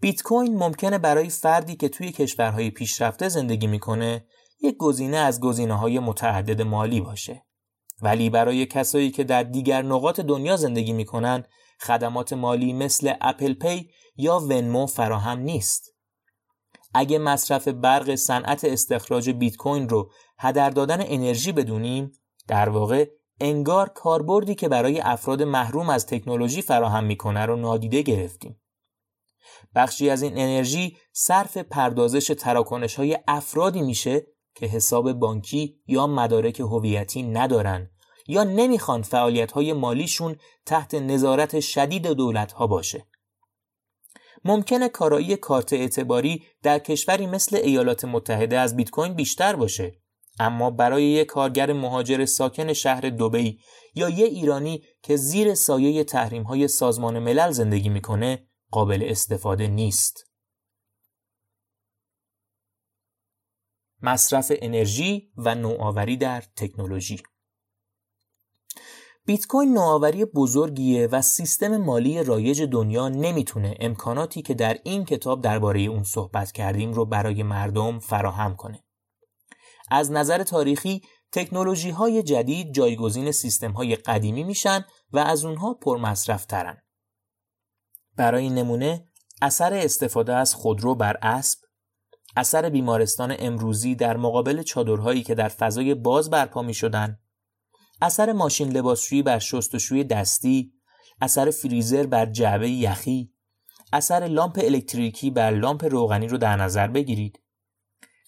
بیت کوین ممکنه برای فردی که توی کشورهای پیشرفته زندگی می‌کنه یک گزینه از گزینه های متعدد مالی باشه. ولی برای کسایی که در دیگر نقاط دنیا زندگی می‌کنن خدمات مالی مثل اپل پی یا ونمو فراهم نیست. اگه مصرف برق صنعت استخراج بیت کوین رو هدر دادن انرژی بدونیم در واقع انگار کاربردی که برای افراد محروم از تکنولوژی فراهم می‌کنه رو نادیده گرفتیم. بخشی از این انرژی صرف پردازش تراکنش های افرادی میشه که حساب بانکی یا مدارک هویتی ندارن یا نمی‌خوان فعالیت های مالیشون تحت نظارت شدید دولت ها باشه. ممکنه کارایی کارت اعتباری در کشوری مثل ایالات متحده از بیت کوین بیشتر باشه اما برای یک کارگر مهاجر ساکن شهر دوبی یا یه ایرانی که زیر سایه تحریم های سازمان ملل زندگی می‌کنه قابل استفاده نیست. مصرف انرژی و نوآوری در تکنولوژی بیت کوین نوآوری بزرگیه و سیستم مالی رایج دنیا نمی‌تونه امکاناتی که در این کتاب درباره اون صحبت کردیم رو برای مردم فراهم کنه. از نظر تاریخی تکنولوژی های جدید جایگزین سیستم های قدیمی میشن و از اونها پرمصرف ترن. برای نمونه اثر استفاده از خودرو بر اسب اثر بیمارستان امروزی در مقابل چادرهایی که در فضای باز برپا می شدن، اثر ماشین لباسشویی بر شستشوی دستی، اثر فریزر بر جعبه یخی، اثر لامپ الکتریکی بر لامپ روغنی رو در نظر بگیرید.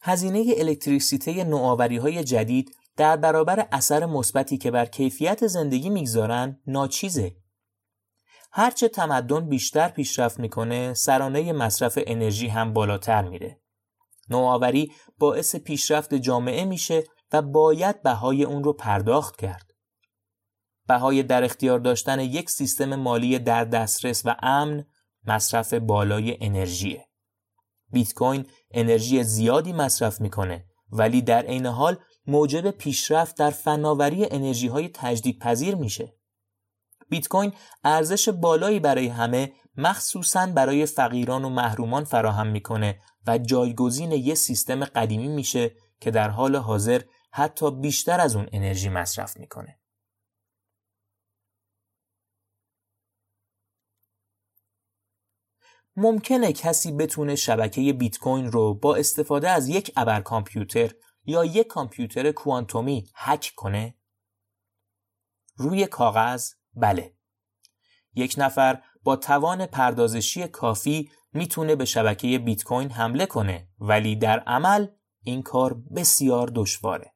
هزینه الکتریسیته نوآوری های جدید در برابر اثر مثبتی که بر کیفیت زندگی می‌گذارن ناچیزه. هرچه تمدن بیشتر پیشرفت می‌کنه سرانه مصرف انرژی هم بالاتر میره. نوآوری باعث پیشرفت جامعه میشه و باید بهای اون رو پرداخت کرد. بهای در اختیار داشتن یک سیستم مالی در دسترس و امن مصرف بالای انرژیه. بیت کوین انرژی زیادی مصرف می‌کنه ولی در عین حال موجب پیشرفت در فناوری انرژی های تجدیدپذیر میشه. بیت کوین ارزش بالایی برای همه مخصوصا برای فقیران و محرومان فراهم می‌کنه و جایگزین یه سیستم قدیمی میشه که در حال حاضر حتی بیشتر از اون انرژی مصرف می‌کنه. ممکنه کسی بتونه شبکه بیت کوین رو با استفاده از یک ابر کامپیوتر یا یک کامپیوتر کوانتومی هک کنه؟ روی کاغذ بله. یک نفر با توان پردازشی کافی می‌تونه به شبکه بیت کوین حمله کنه ولی در عمل این کار بسیار دشواره.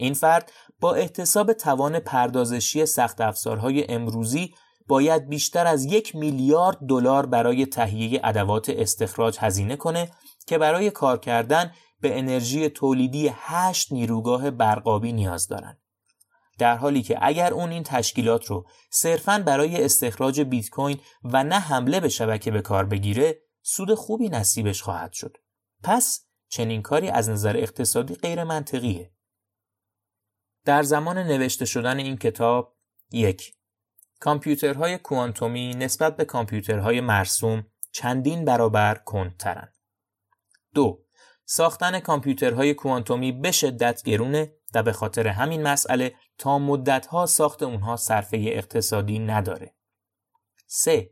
این فرد با احتساب توان پردازشی سخت افزارهای امروزی باید بیشتر از یک میلیارد دلار برای تهیه ادوات استخراج هزینه کنه که برای کار کردن به انرژی تولیدی هشت نیروگاه برقابی نیاز دارن. در حالی که اگر اون این تشکیلات رو صرفاً برای استخراج بیت کوین و نه حمله به شبکه به کار بگیره سود خوبی نصیبش خواهد شد. پس چنین کاری از نظر اقتصادی غیر منطقیه. در زمان نوشته شدن این کتاب یک کامپیوترهای کوانتومی نسبت به کامپیوترهای مرسوم چندین برابر کندترند. دو ساختن کامپیوترهای کوانتومی به شدت گرونه و به خاطر همین مسئله تا مدتها ساخت اونها صرفه اقتصادی نداره. 3.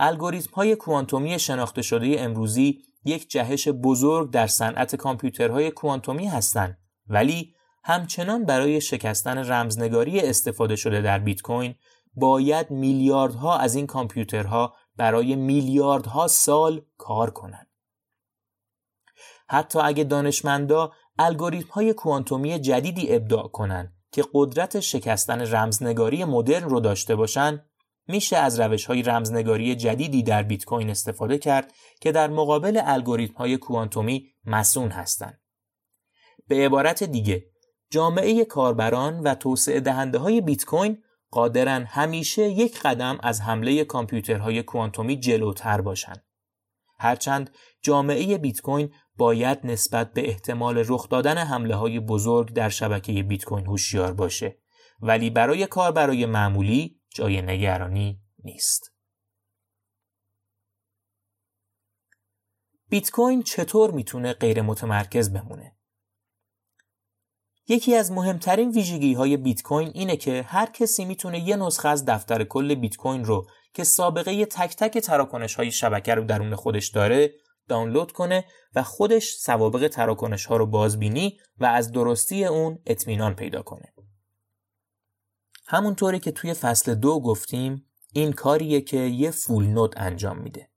الگوریتم های کوانتومی شناخته شده امروزی یک جهش بزرگ در صنعت کامپیوترهای کوانتومی هستند ولی همچنان برای شکستن رمزنگاری استفاده شده در بیت کوین باید میلیاردها از این کامپیوترها برای میلیاردها سال کار کنند. حتی اگه دانشمندا الگوریتم های کوانتومی جدیدی ابداع کنند که قدرت شکستن رمزنگاری مدرن رو داشته باشند میشه از روش های رمزنگاری جدیدی در بیت کوین استفاده کرد که در مقابل الگوریتم های کوانتومی مسون هستند. به عبارت دیگه جامعه کاربران و توسعه دهنده های بیت کوین قادرن همیشه یک قدم از حمله کامپیوترهای کوانتومی جلوتر باشند. هرچند جامعه بیت کوین باید نسبت به احتمال رخ دادن حمله های بزرگ در شبکه بیت کوین هوشیار باشه ولی برای کار برای معمولی جای نگرانی نیست. بیت کوین چطور می‌تونه غیر متمرکز بمونه؟ یکی از مهمترین ویژگی های بیت کوین اینه که هر کسی می‌تونه یه نسخه از دفتر کل بیت کوین رو که سابقه تک تک تراکنش های شبکه رو درون خودش داره دانلود کنه و خودش سوابق تراکنش ها رو بازبینی و از درستی اون اطمینان پیدا کنه. همونطوری که توی فصل دو گفتیم این کاریه که یه فول نود انجام میده.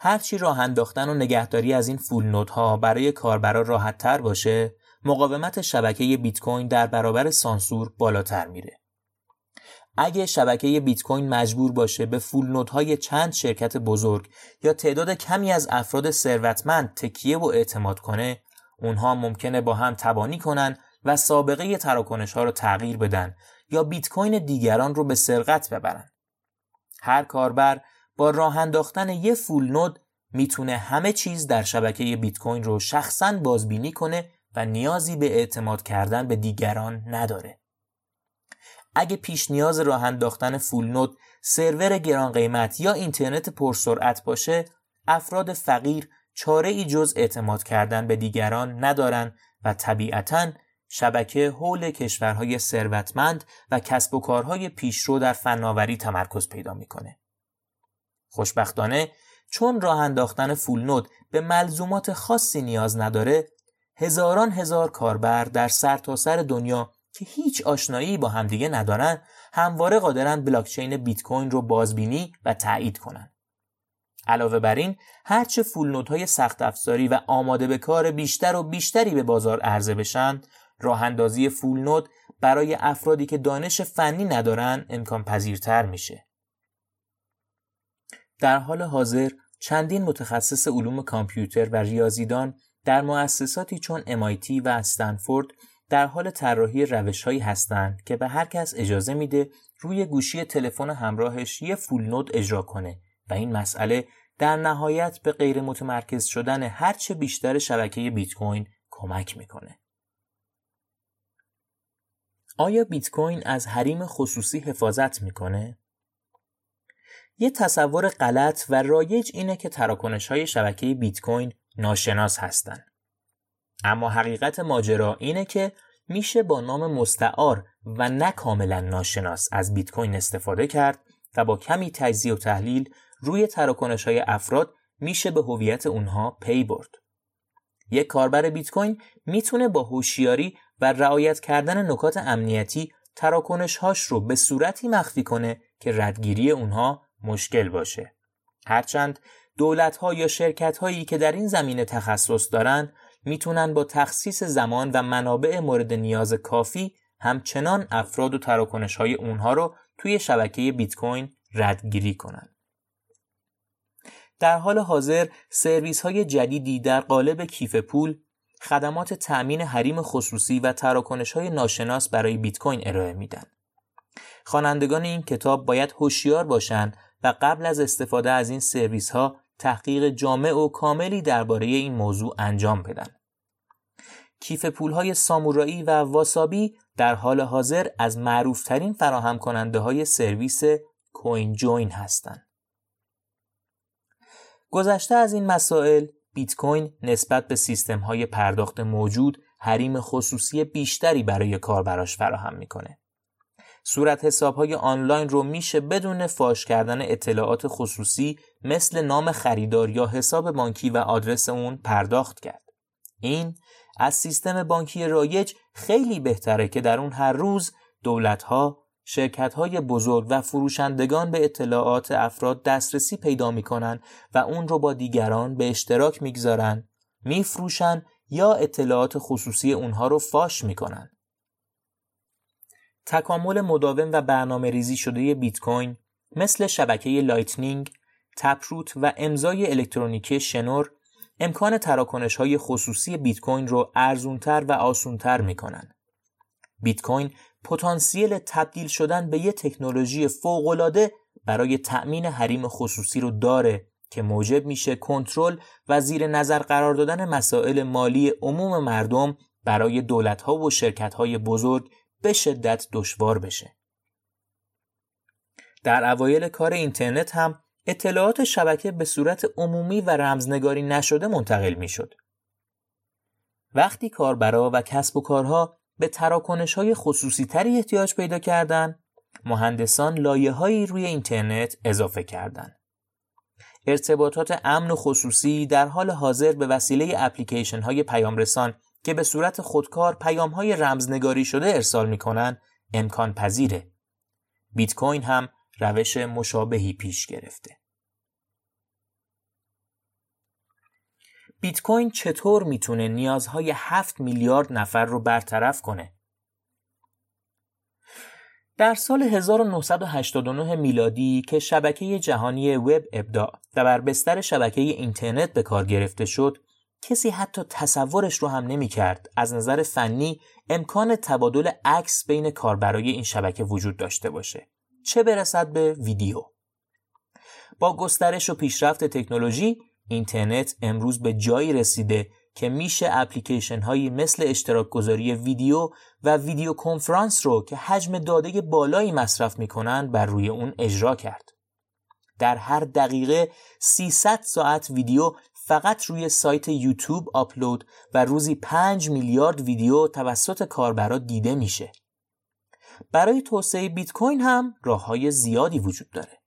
هرچی راه انداختن و نگهداری از این فول نودها برای کاربرا راحت تر باشه مقاومت شبکه بیت کوین در برابر سانسور بالاتر میره. اگه شبکه بیت کوین مجبور باشه به فول نودهای چند شرکت بزرگ یا تعداد کمی از افراد ثروتمند تکیه و اعتماد کنه اونها ممکنه با هم تبانی کنن و سابقه تراکنش ها رو تغییر بدن یا بیت کوین دیگران رو به سرقت ببرن هر کاربر با راه انداختن یه فول نود می‌تونه همه چیز در شبکه بیت کوین رو شخصا بازبینی کنه و نیازی به اعتماد کردن به دیگران نداره. اگه پیش نیاز راه انداختن فول نود سرور گران قیمت یا اینترنت پرسرعت باشه، افراد فقیر چاره ای جز اعتماد کردن به دیگران ندارن و طبیعتا شبکه حول کشورهای ثروتمند و کسب و کارهای پیشرو در فناوری تمرکز پیدا می‌کنه. خوشبختانه چون راه انداختن فول نود به ملزومات خاصی نیاز نداره هزاران هزار کاربر در سرتاسر سر دنیا که هیچ آشنایی با همدیگه ندارن همواره قادرن بلاکچین بیت کوین رو بازبینی و تایید کنن. علاوه بر این هرچه فول نودهای سخت افزاری و آماده به کار بیشتر و بیشتری به بازار عرضه بشن راه اندازی فول نود برای افرادی که دانش فنی ندارن امکان پذیرتر میشه. در حال حاضر چندین متخصص علوم کامپیوتر و ریاضیدان در مؤسساتی چون MIT و استنفورد در حال طراحی روشهایی هستند که به هر کس اجازه میده روی گوشی تلفن همراهش یه فول نود اجرا کنه و این مسئله در نهایت به غیر متمرکز شدن هرچه بیشتر شبکه بیت کوین کمک می‌کنه. آیا بیت کوین از حریم خصوصی حفاظت می‌کنه؟ یه تصور غلط و رایج اینه که تراکنش های شبکه بیت کوین ناشناس هستند. اما حقیقت ماجرا اینه که میشه با نام مستعار و نه کاملا ناشناس از بیت کوین استفاده کرد و با کمی تجزیه و تحلیل روی تراکنش های افراد میشه به هویت اونها پی برد. یک کاربر بیت کوین می‌تونه با هوشیاری و رعایت کردن نکات امنیتی تراکنش هاش رو به صورتی مخفی کنه که ردگیری اونها مشکل باشه. هرچند دولت ها یا شرکت هایی که در این زمینه تخصص دارن می‌تونن با تخصیص زمان و منابع مورد نیاز کافی همچنان افراد و تراکنش های اونها رو توی شبکه بیت کوین ردگیری کنند. در حال حاضر سرویس های جدیدی در قالب کیف پول خدمات تأمین حریم خصوصی و تراکنش های ناشناس برای بیت کوین ارائه میدن. خوانندگان این کتاب باید هوشیار باشند و قبل از استفاده از این سرویس ها تحقیق جامع و کاملی درباره این موضوع انجام بدن. کیف پولهای سامورایی و واسابی در حال حاضر از معروفترین فراهم کننده های سرویس کوین جوین هستند. گذشته از این مسائل بیت کوین نسبت به سیستم های پرداخت موجود حریم خصوصی بیشتری برای کاربراش فراهم می‌کنه. صورت حساب های آنلاین رو میشه بدون فاش کردن اطلاعات خصوصی مثل نام خریدار یا حساب بانکی و آدرس اون پرداخت کرد. این از سیستم بانکی رایج خیلی بهتره که در اون هر روز دولت ها، شرکت های بزرگ و فروشندگان به اطلاعات افراد دسترسی پیدا می‌کنن و اون رو با دیگران به اشتراک می‌گذارن، میفروشن یا اطلاعات خصوصی اونها رو فاش می‌کنن. تکامل مداوم و برنامه ریزی شده بیت کوین مثل شبکه Lightning، تپروت و امضای الکترونیکی شنور امکان تراکنش های خصوصی بیت کوین رو ارزونتر و آسونتر می‌کنن. بیت کوین پتانسیل تبدیل شدن به یک تکنولوژی فوق‌العاده برای تأمین حریم خصوصی رو داره که موجب میشه کنترل و زیر نظر قرار دادن مسائل مالی عموم مردم برای دولت‌ها و شرکت‌های بزرگ به شدت دشوار بشه. در اوایل کار اینترنت هم اطلاعات شبکه به صورت عمومی و رمزنگاری نشده منتقل می شد. وقتی کاربرا و کسب و کارها به تراکنش های خصوصی تری احتیاج پیدا کردند، مهندسان لایه هایی روی اینترنت اضافه کردند. ارتباطات امن و خصوصی در حال حاضر به وسیله اپلیکیشن های پیام رسان که به صورت خودکار پیام های رمزنگاری شده ارسال می‌کنن امکان پذیره. بیت کوین هم روش مشابهی پیش گرفته. بیت کوین چطور می‌تونه نیازهای 7 میلیارد نفر رو برطرف کنه؟ در سال 1989 میلادی که شبکه جهانی وب ابداع و بر بستر شبکه اینترنت به کار گرفته شد کسی حتی تصورش رو هم نمی کرد از نظر فنی امکان تبادل عکس بین کاربرای این شبکه وجود داشته باشه. چه برسد به ویدیو؟ با گسترش و پیشرفت تکنولوژی اینترنت امروز به جایی رسیده که میشه اپلیکیشن هایی مثل اشتراک گذاری ویدیو و ویدیو کنفرانس رو که حجم داده بالایی مصرف می‌کنن بر روی اون اجرا کرد. در هر دقیقه 300 ساعت ویدیو فقط روی سایت یوتیوب آپلود و روزی 5 میلیارد ویدیو توسط کاربرا دیده میشه. برای توسعه بیت کوین هم راه های زیادی وجود داره.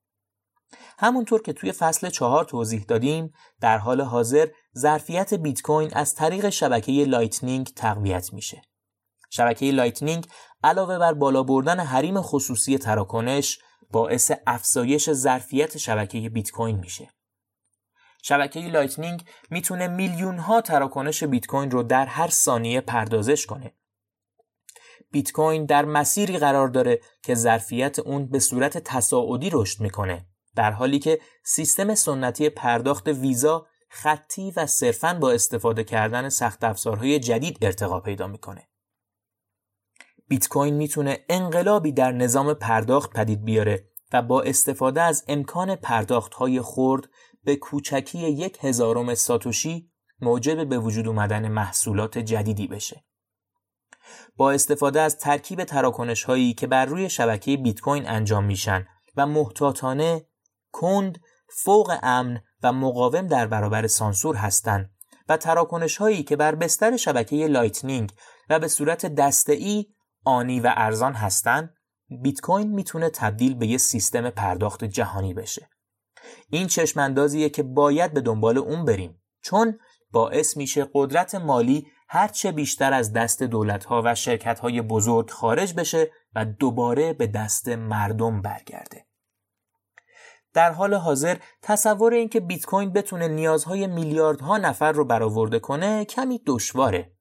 همونطور که توی فصل چهار توضیح دادیم در حال حاضر ظرفیت بیت کوین از طریق شبکه Lightning تقویت میشه. شبکه Lightning علاوه بر بالا بردن حریم خصوصی تراکنش باعث افزایش ظرفیت شبکه بیت کوین میشه. شبکه Lightning می‌تونه میلیون ها تراکنش بیت کوین رو در هر ثانیه پردازش کنه. بیت کوین در مسیری قرار داره که ظرفیت اون به صورت تصاعدی رشد می‌کنه در حالی که سیستم سنتی پرداخت ویزا خطی و صرفاً با استفاده کردن سخت افزارهای جدید ارتقا پیدا می‌کنه. بیت کوین می‌تونه انقلابی در نظام پرداخت پدید بیاره و با استفاده از امکان پرداخت های خرد به کوچکی یک هزارم ساتوشی موجب به وجود اومدن محصولات جدیدی بشه. با استفاده از ترکیب تراکنش هایی که بر روی شبکه بیت کوین انجام میشن و محتاطانه کند فوق امن و مقاوم در برابر سانسور هستند و تراکنش هایی که بر بستر شبکه Lightning و به صورت دسته‌ای آنی و ارزان هستند بیت کوین می‌تونه تبدیل به یه سیستم پرداخت جهانی بشه این چشماندازیه که باید به دنبال اون بریم چون باعث میشه قدرت مالی هرچه بیشتر از دست دولتها و شرکتهای بزرگ خارج بشه و دوباره به دست مردم برگرده. در حال حاضر تصور اینکه بیت کوین بتونه نیازهای میلیاردها نفر رو برآورده کنه کمی دشواره.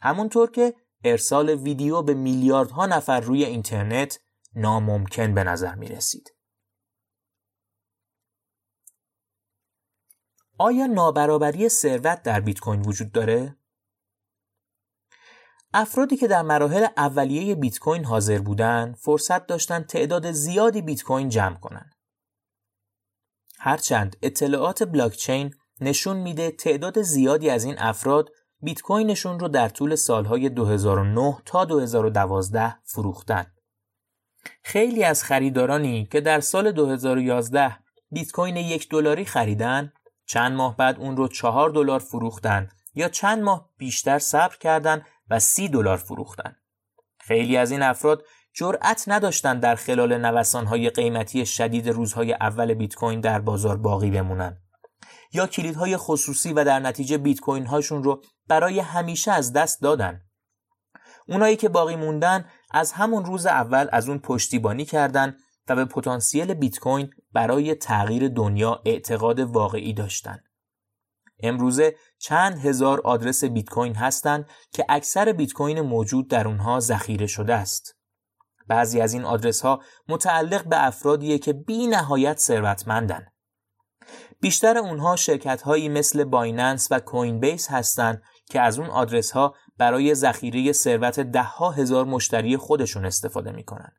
همونطور که ارسال ویدیو به میلیاردها نفر روی اینترنت ناممکن به نظر می رسید. آیا نابرابری ثروت در بیت کوین وجود داره؟ افرادی که در مراحل اولیه بیت کوین حاضر بودند، فرصت داشتند تعداد زیادی بیت کوین جمع کنند. هرچند اطلاعات بلاکچین نشون میده تعداد زیادی از این افراد بیت کوینشون رو در طول سالهای 2009 تا 2012 فروختن. خیلی از خریدارانی که در سال 2011 بیت کوین یک دلاری خریدن چند ماه بعد اون رو چهار دلار فروختن یا چند ماه بیشتر صبر کردند و سی دلار فروختن. خیلی از این افراد جرأت نداشتند در خلال نوسانهای قیمتی شدید روزهای اول بیت کوین در بازار باقی بمونن یا کلیدهای خصوصی و در نتیجه بیت کوین هاشون رو برای همیشه از دست دادن. اونایی که باقی موندن از همون روز اول از اون پشتیبانی کردند و به پتانسیل بیت کوین برای تغییر دنیا اعتقاد واقعی داشتند. امروزه چند هزار آدرس بیت کوین هستند که اکثر بیت کوین موجود در اونها ذخیره شده است. بعضی از این آدرس ها متعلق به افرادیه که بی نهایت ثروتمندن. بیشتر اونها شرکت هایی مثل بایننس و کوین بیس هستند که از اون آدرس ها برای ذخیره ثروت ده ها هزار مشتری خودشون استفاده می‌کنن.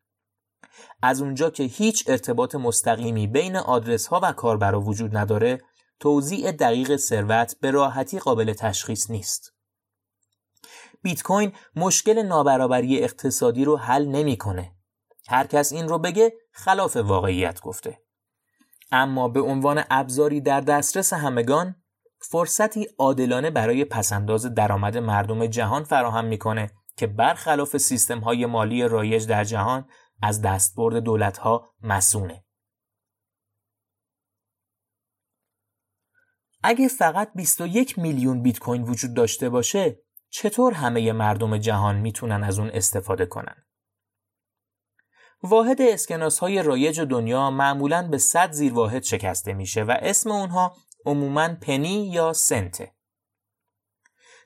از اونجا که هیچ ارتباط مستقیمی بین آدرس ها و کاربرا وجود نداره توزیع دقیق ثروت به راحتی قابل تشخیص نیست. بیت کوین مشکل نابرابری اقتصادی رو حل نمی‌کنه. هر کس این رو بگه خلاف واقعیت گفته. اما به عنوان ابزاری در دسترس همگان فرصتی عادلانه برای پسنداز درآمد مردم جهان فراهم می‌کنه که برخلاف سیستم های مالی رایج در جهان از دستبرد دولت ها مسونه. اگه فقط 21 میلیون بیت کوین وجود داشته باشه چطور همه مردم جهان می‌تونن از اون استفاده کنن؟ واحد اسکناس های رایج دنیا معمولا به 100 زیرواحد شکسته میشه و اسم اونها عموما پنی یا سنته.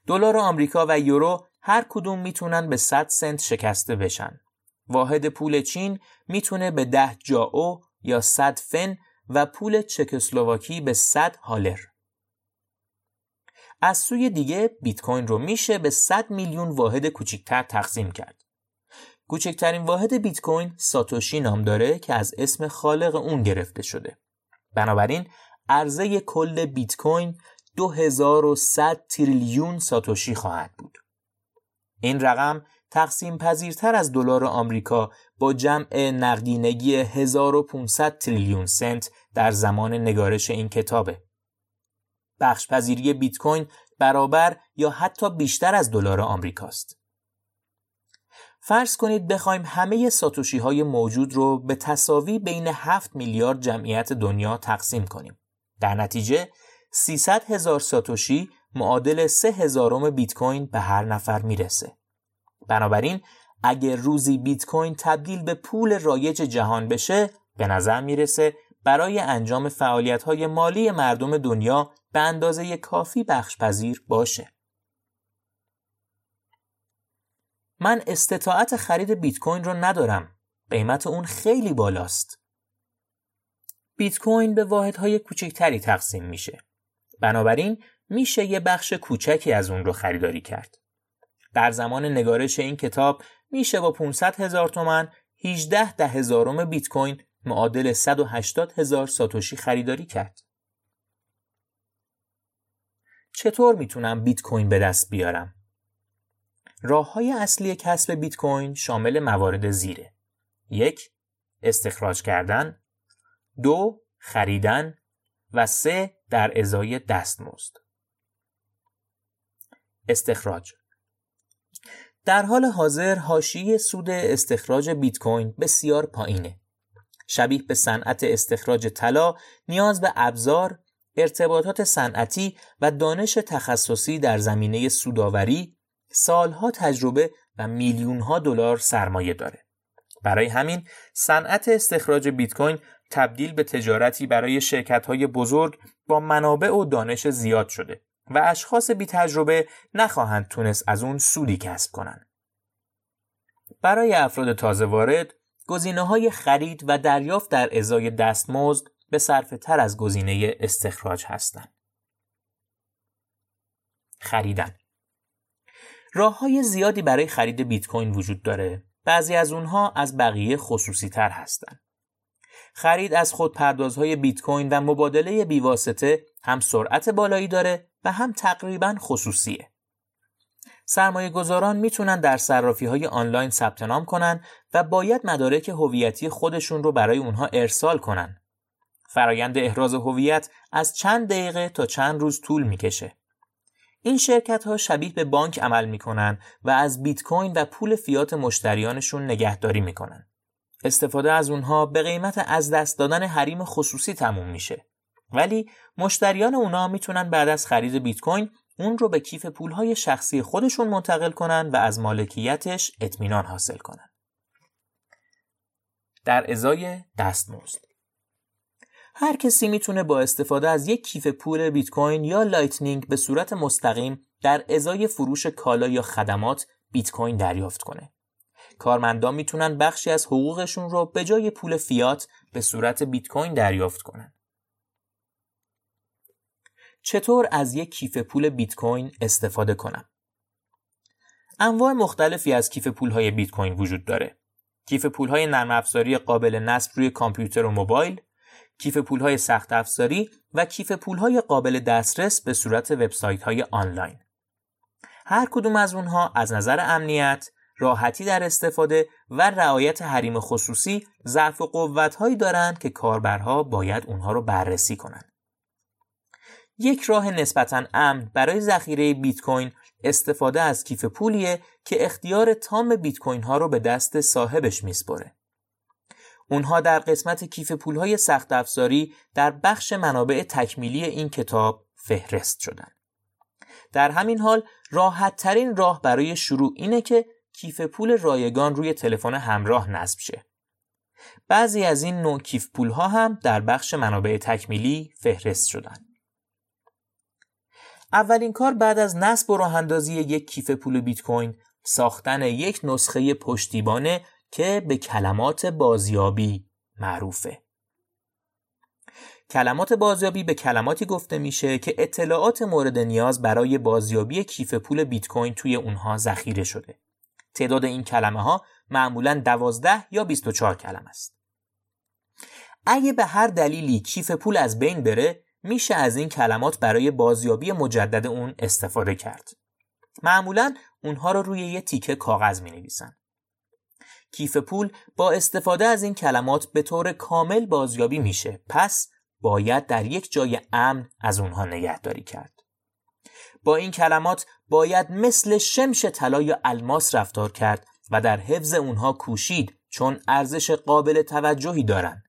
دلار آمریکا و یورو هر کدوم می‌تونن به 100 سنت شکسته بشن. واحد پول چین می‌تونه به ده جاو یا صد فن و پول چکسلواکی به 100 هالر. از سوی دیگه بیت کوین رو میشه به 100 میلیون واحد کوچکتر تقسیم کرد. کوچکترین واحد بیت کوین ساتوشی نام داره که از اسم خالق اون گرفته شده. بنابراین عرضه کل بیت کوین 2100 تریلیون ساتوشی خواهد بود. این رقم تقسیم پذیرتر از دلار آمریکا با جمع نقدینگی 1500 تریلیون سنت در زمان نگارش این کتابه. بخش پذیری بیت کوین برابر یا حتی بیشتر از دلار آمریکاست. فرض کنید بخوایم همه ساتوشی های موجود رو به تصاوی بین 7 میلیارد جمعیت دنیا تقسیم کنیم. در نتیجه 300 هزار ساتوشی معادل 3 هزارم بیت کوین به هر نفر می‌رسه. بنابراین اگر روزی بیت کوین تبدیل به پول رایج جهان بشه به نظر می‌رسه برای انجام فعالیت های مالی مردم دنیا به اندازه کافی بخش پذیر باشه. من استطاعت خرید بیت کوین رو ندارم. قیمت اون خیلی بالاست. بیت کوین به واحدهای کوچکتری تقسیم میشه. بنابراین میشه یه بخش کوچکی از اون رو خریداری کرد. در زمان نگارش این کتاب میشه با 500 هزار تومن 18 ده هزارم بیت کوین معادل 180 هزار ساتوشی خریداری کرد. چطور می‌تونم بیت کوین به دست بیارم؟ راه های اصلی کسب بیت کوین شامل موارد زیره. یک استخراج کردن دو خریدن و سه در ازای دستمزد. استخراج در حال حاضر حاشیه سود استخراج بیت کوین بسیار پایینه. شبیه به صنعت استخراج طلا نیاز به ابزار، ارتباطات صنعتی و دانش تخصصی در زمینه سوداوری سالها تجربه و میلیونها دلار سرمایه داره. برای همین صنعت استخراج بیت کوین تبدیل به تجارتی برای شرکت های بزرگ با منابع و دانش زیاد شده و اشخاص بی تجربه نخواهند تونست از اون سودی کسب کنند. برای افراد تازه وارد گزینه های خرید و دریافت در ازای دستمزد به صرف تر از گزینه استخراج هستند. خریدن راه های زیادی برای خرید بیت کوین وجود داره. بعضی از اونها از بقیه خصوصی تر هستند. خرید از خودپردازهای بیت کوین و مبادله بیواسطه هم سرعت بالایی داره و هم تقریبا خصوصیه. سرمایه گذاران می‌تونن در صرافی های آنلاین ثبت نام کنن و باید مدارک هویتی خودشون رو برای اونها ارسال کنن. فرایند احراز هویت از چند دقیقه تا چند روز طول می‌کشه. این شرکت ها شبیه به بانک عمل می‌کنن و از بیت کوین و پول فیات مشتریانشون نگهداری می‌کنن. استفاده از اونها به قیمت از دست دادن حریم خصوصی تموم میشه. ولی مشتریان اونا می‌تونن بعد از خرید بیت کوین اون رو به کیف پولهای شخصی خودشون منتقل کنن و از مالکیتش اطمینان حاصل کنن. در ازای دستمزد هر کسی می‌تونه با استفاده از یک کیف پول بیت کوین یا Lightning به صورت مستقیم در ازای فروش کالا یا خدمات بیت کوین دریافت کنه. کارمندان می‌تونن بخشی از حقوقشون رو به جای پول فیات به صورت بیت کوین دریافت کنن. چطور از یک کیف پول بیت کوین استفاده کنم؟ انواع مختلفی از کیف پول های بیت کوین وجود داره. کیف پول های نرم افزاری قابل نصب روی کامپیوتر و موبایل، کیف پول های سخت افزاری و کیف پول های قابل دسترس به صورت وبسایت های آنلاین. هر کدوم از اونها از نظر امنیت، راحتی در استفاده و رعایت حریم خصوصی ضعف و قوت هایی دارند که کاربرها باید اونها رو بررسی کنند. یک راه نسبتا امن برای ذخیره بیت کوین استفاده از کیف پولیه که اختیار تام بیت کوین ها رو به دست صاحبش میسپره. اونها در قسمت کیف پول های سخت افزاری در بخش منابع تکمیلی این کتاب فهرست شدن. در همین حال راحت ترین راه برای شروع اینه که کیف پول رایگان روی تلفن همراه نصب شه. بعضی از این نوع کیف پول ها هم در بخش منابع تکمیلی فهرست شدن. اولین کار بعد از نصب و راه اندازی یک کیف پول بیت کوین ساختن یک نسخه پشتیبان که به کلمات بازیابی معروفه کلمات بازیابی به کلماتی گفته میشه که اطلاعات مورد نیاز برای بازیابی کیف پول بیت کوین توی اونها ذخیره شده. تعداد این کلمه ها معمولا 12 یا 24 کلمه است. اگه به هر دلیلی کیف پول از بین بره میشه از این کلمات برای بازیابی مجدد اون استفاده کرد. معمولا اونها رو روی یه تیکه کاغذ می نویسن. کیف پول با استفاده از این کلمات به طور کامل بازیابی میشه پس باید در یک جای امن از اونها نگهداری کرد. با این کلمات باید مثل شمش طلا یا الماس رفتار کرد و در حفظ اونها کوشید چون ارزش قابل توجهی دارند.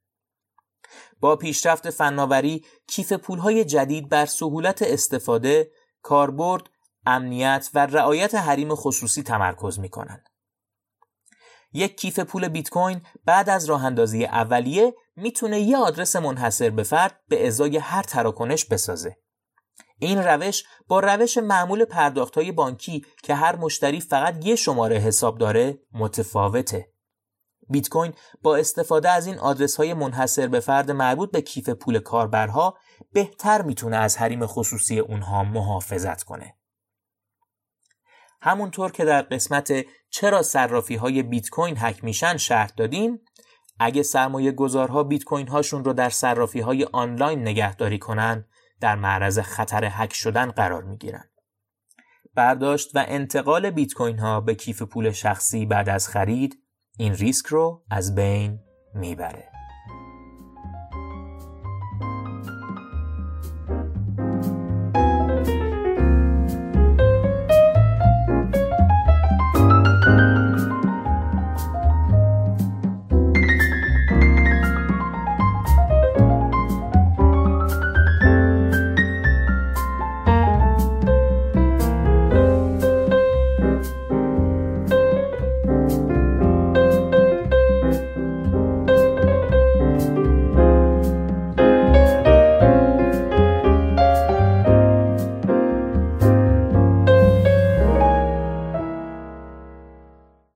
با پیشرفت فناوری کیف پولهای جدید بر سهولت استفاده، کاربرد، امنیت و رعایت حریم خصوصی تمرکز می کنند. یک کیف پول بیت کوین بعد از راه اندازی اولیه می‌تونه یه آدرس منحصر به فرد به ازای هر تراکنش بسازه. این روش با روش معمول پرداخت های بانکی که هر مشتری فقط یه شماره حساب داره متفاوته. بیت کوین با استفاده از این آدرس های منحصر به فرد مربوط به کیف پول کاربرها بهتر می‌تونه از حریم خصوصی اونها محافظت کنه. همونطور که در قسمت چرا صرافی های بیت کوین هک میشن شرح دادیم اگه سرمایه گذارها بیت کوین هاشون رو در صرافی های آنلاین نگهداری کنن در معرض خطر هک شدن قرار می گیرن. برداشت و انتقال بیت کوین ها به کیف پول شخصی بعد از خرید این ریسک رو از بین می‌بره.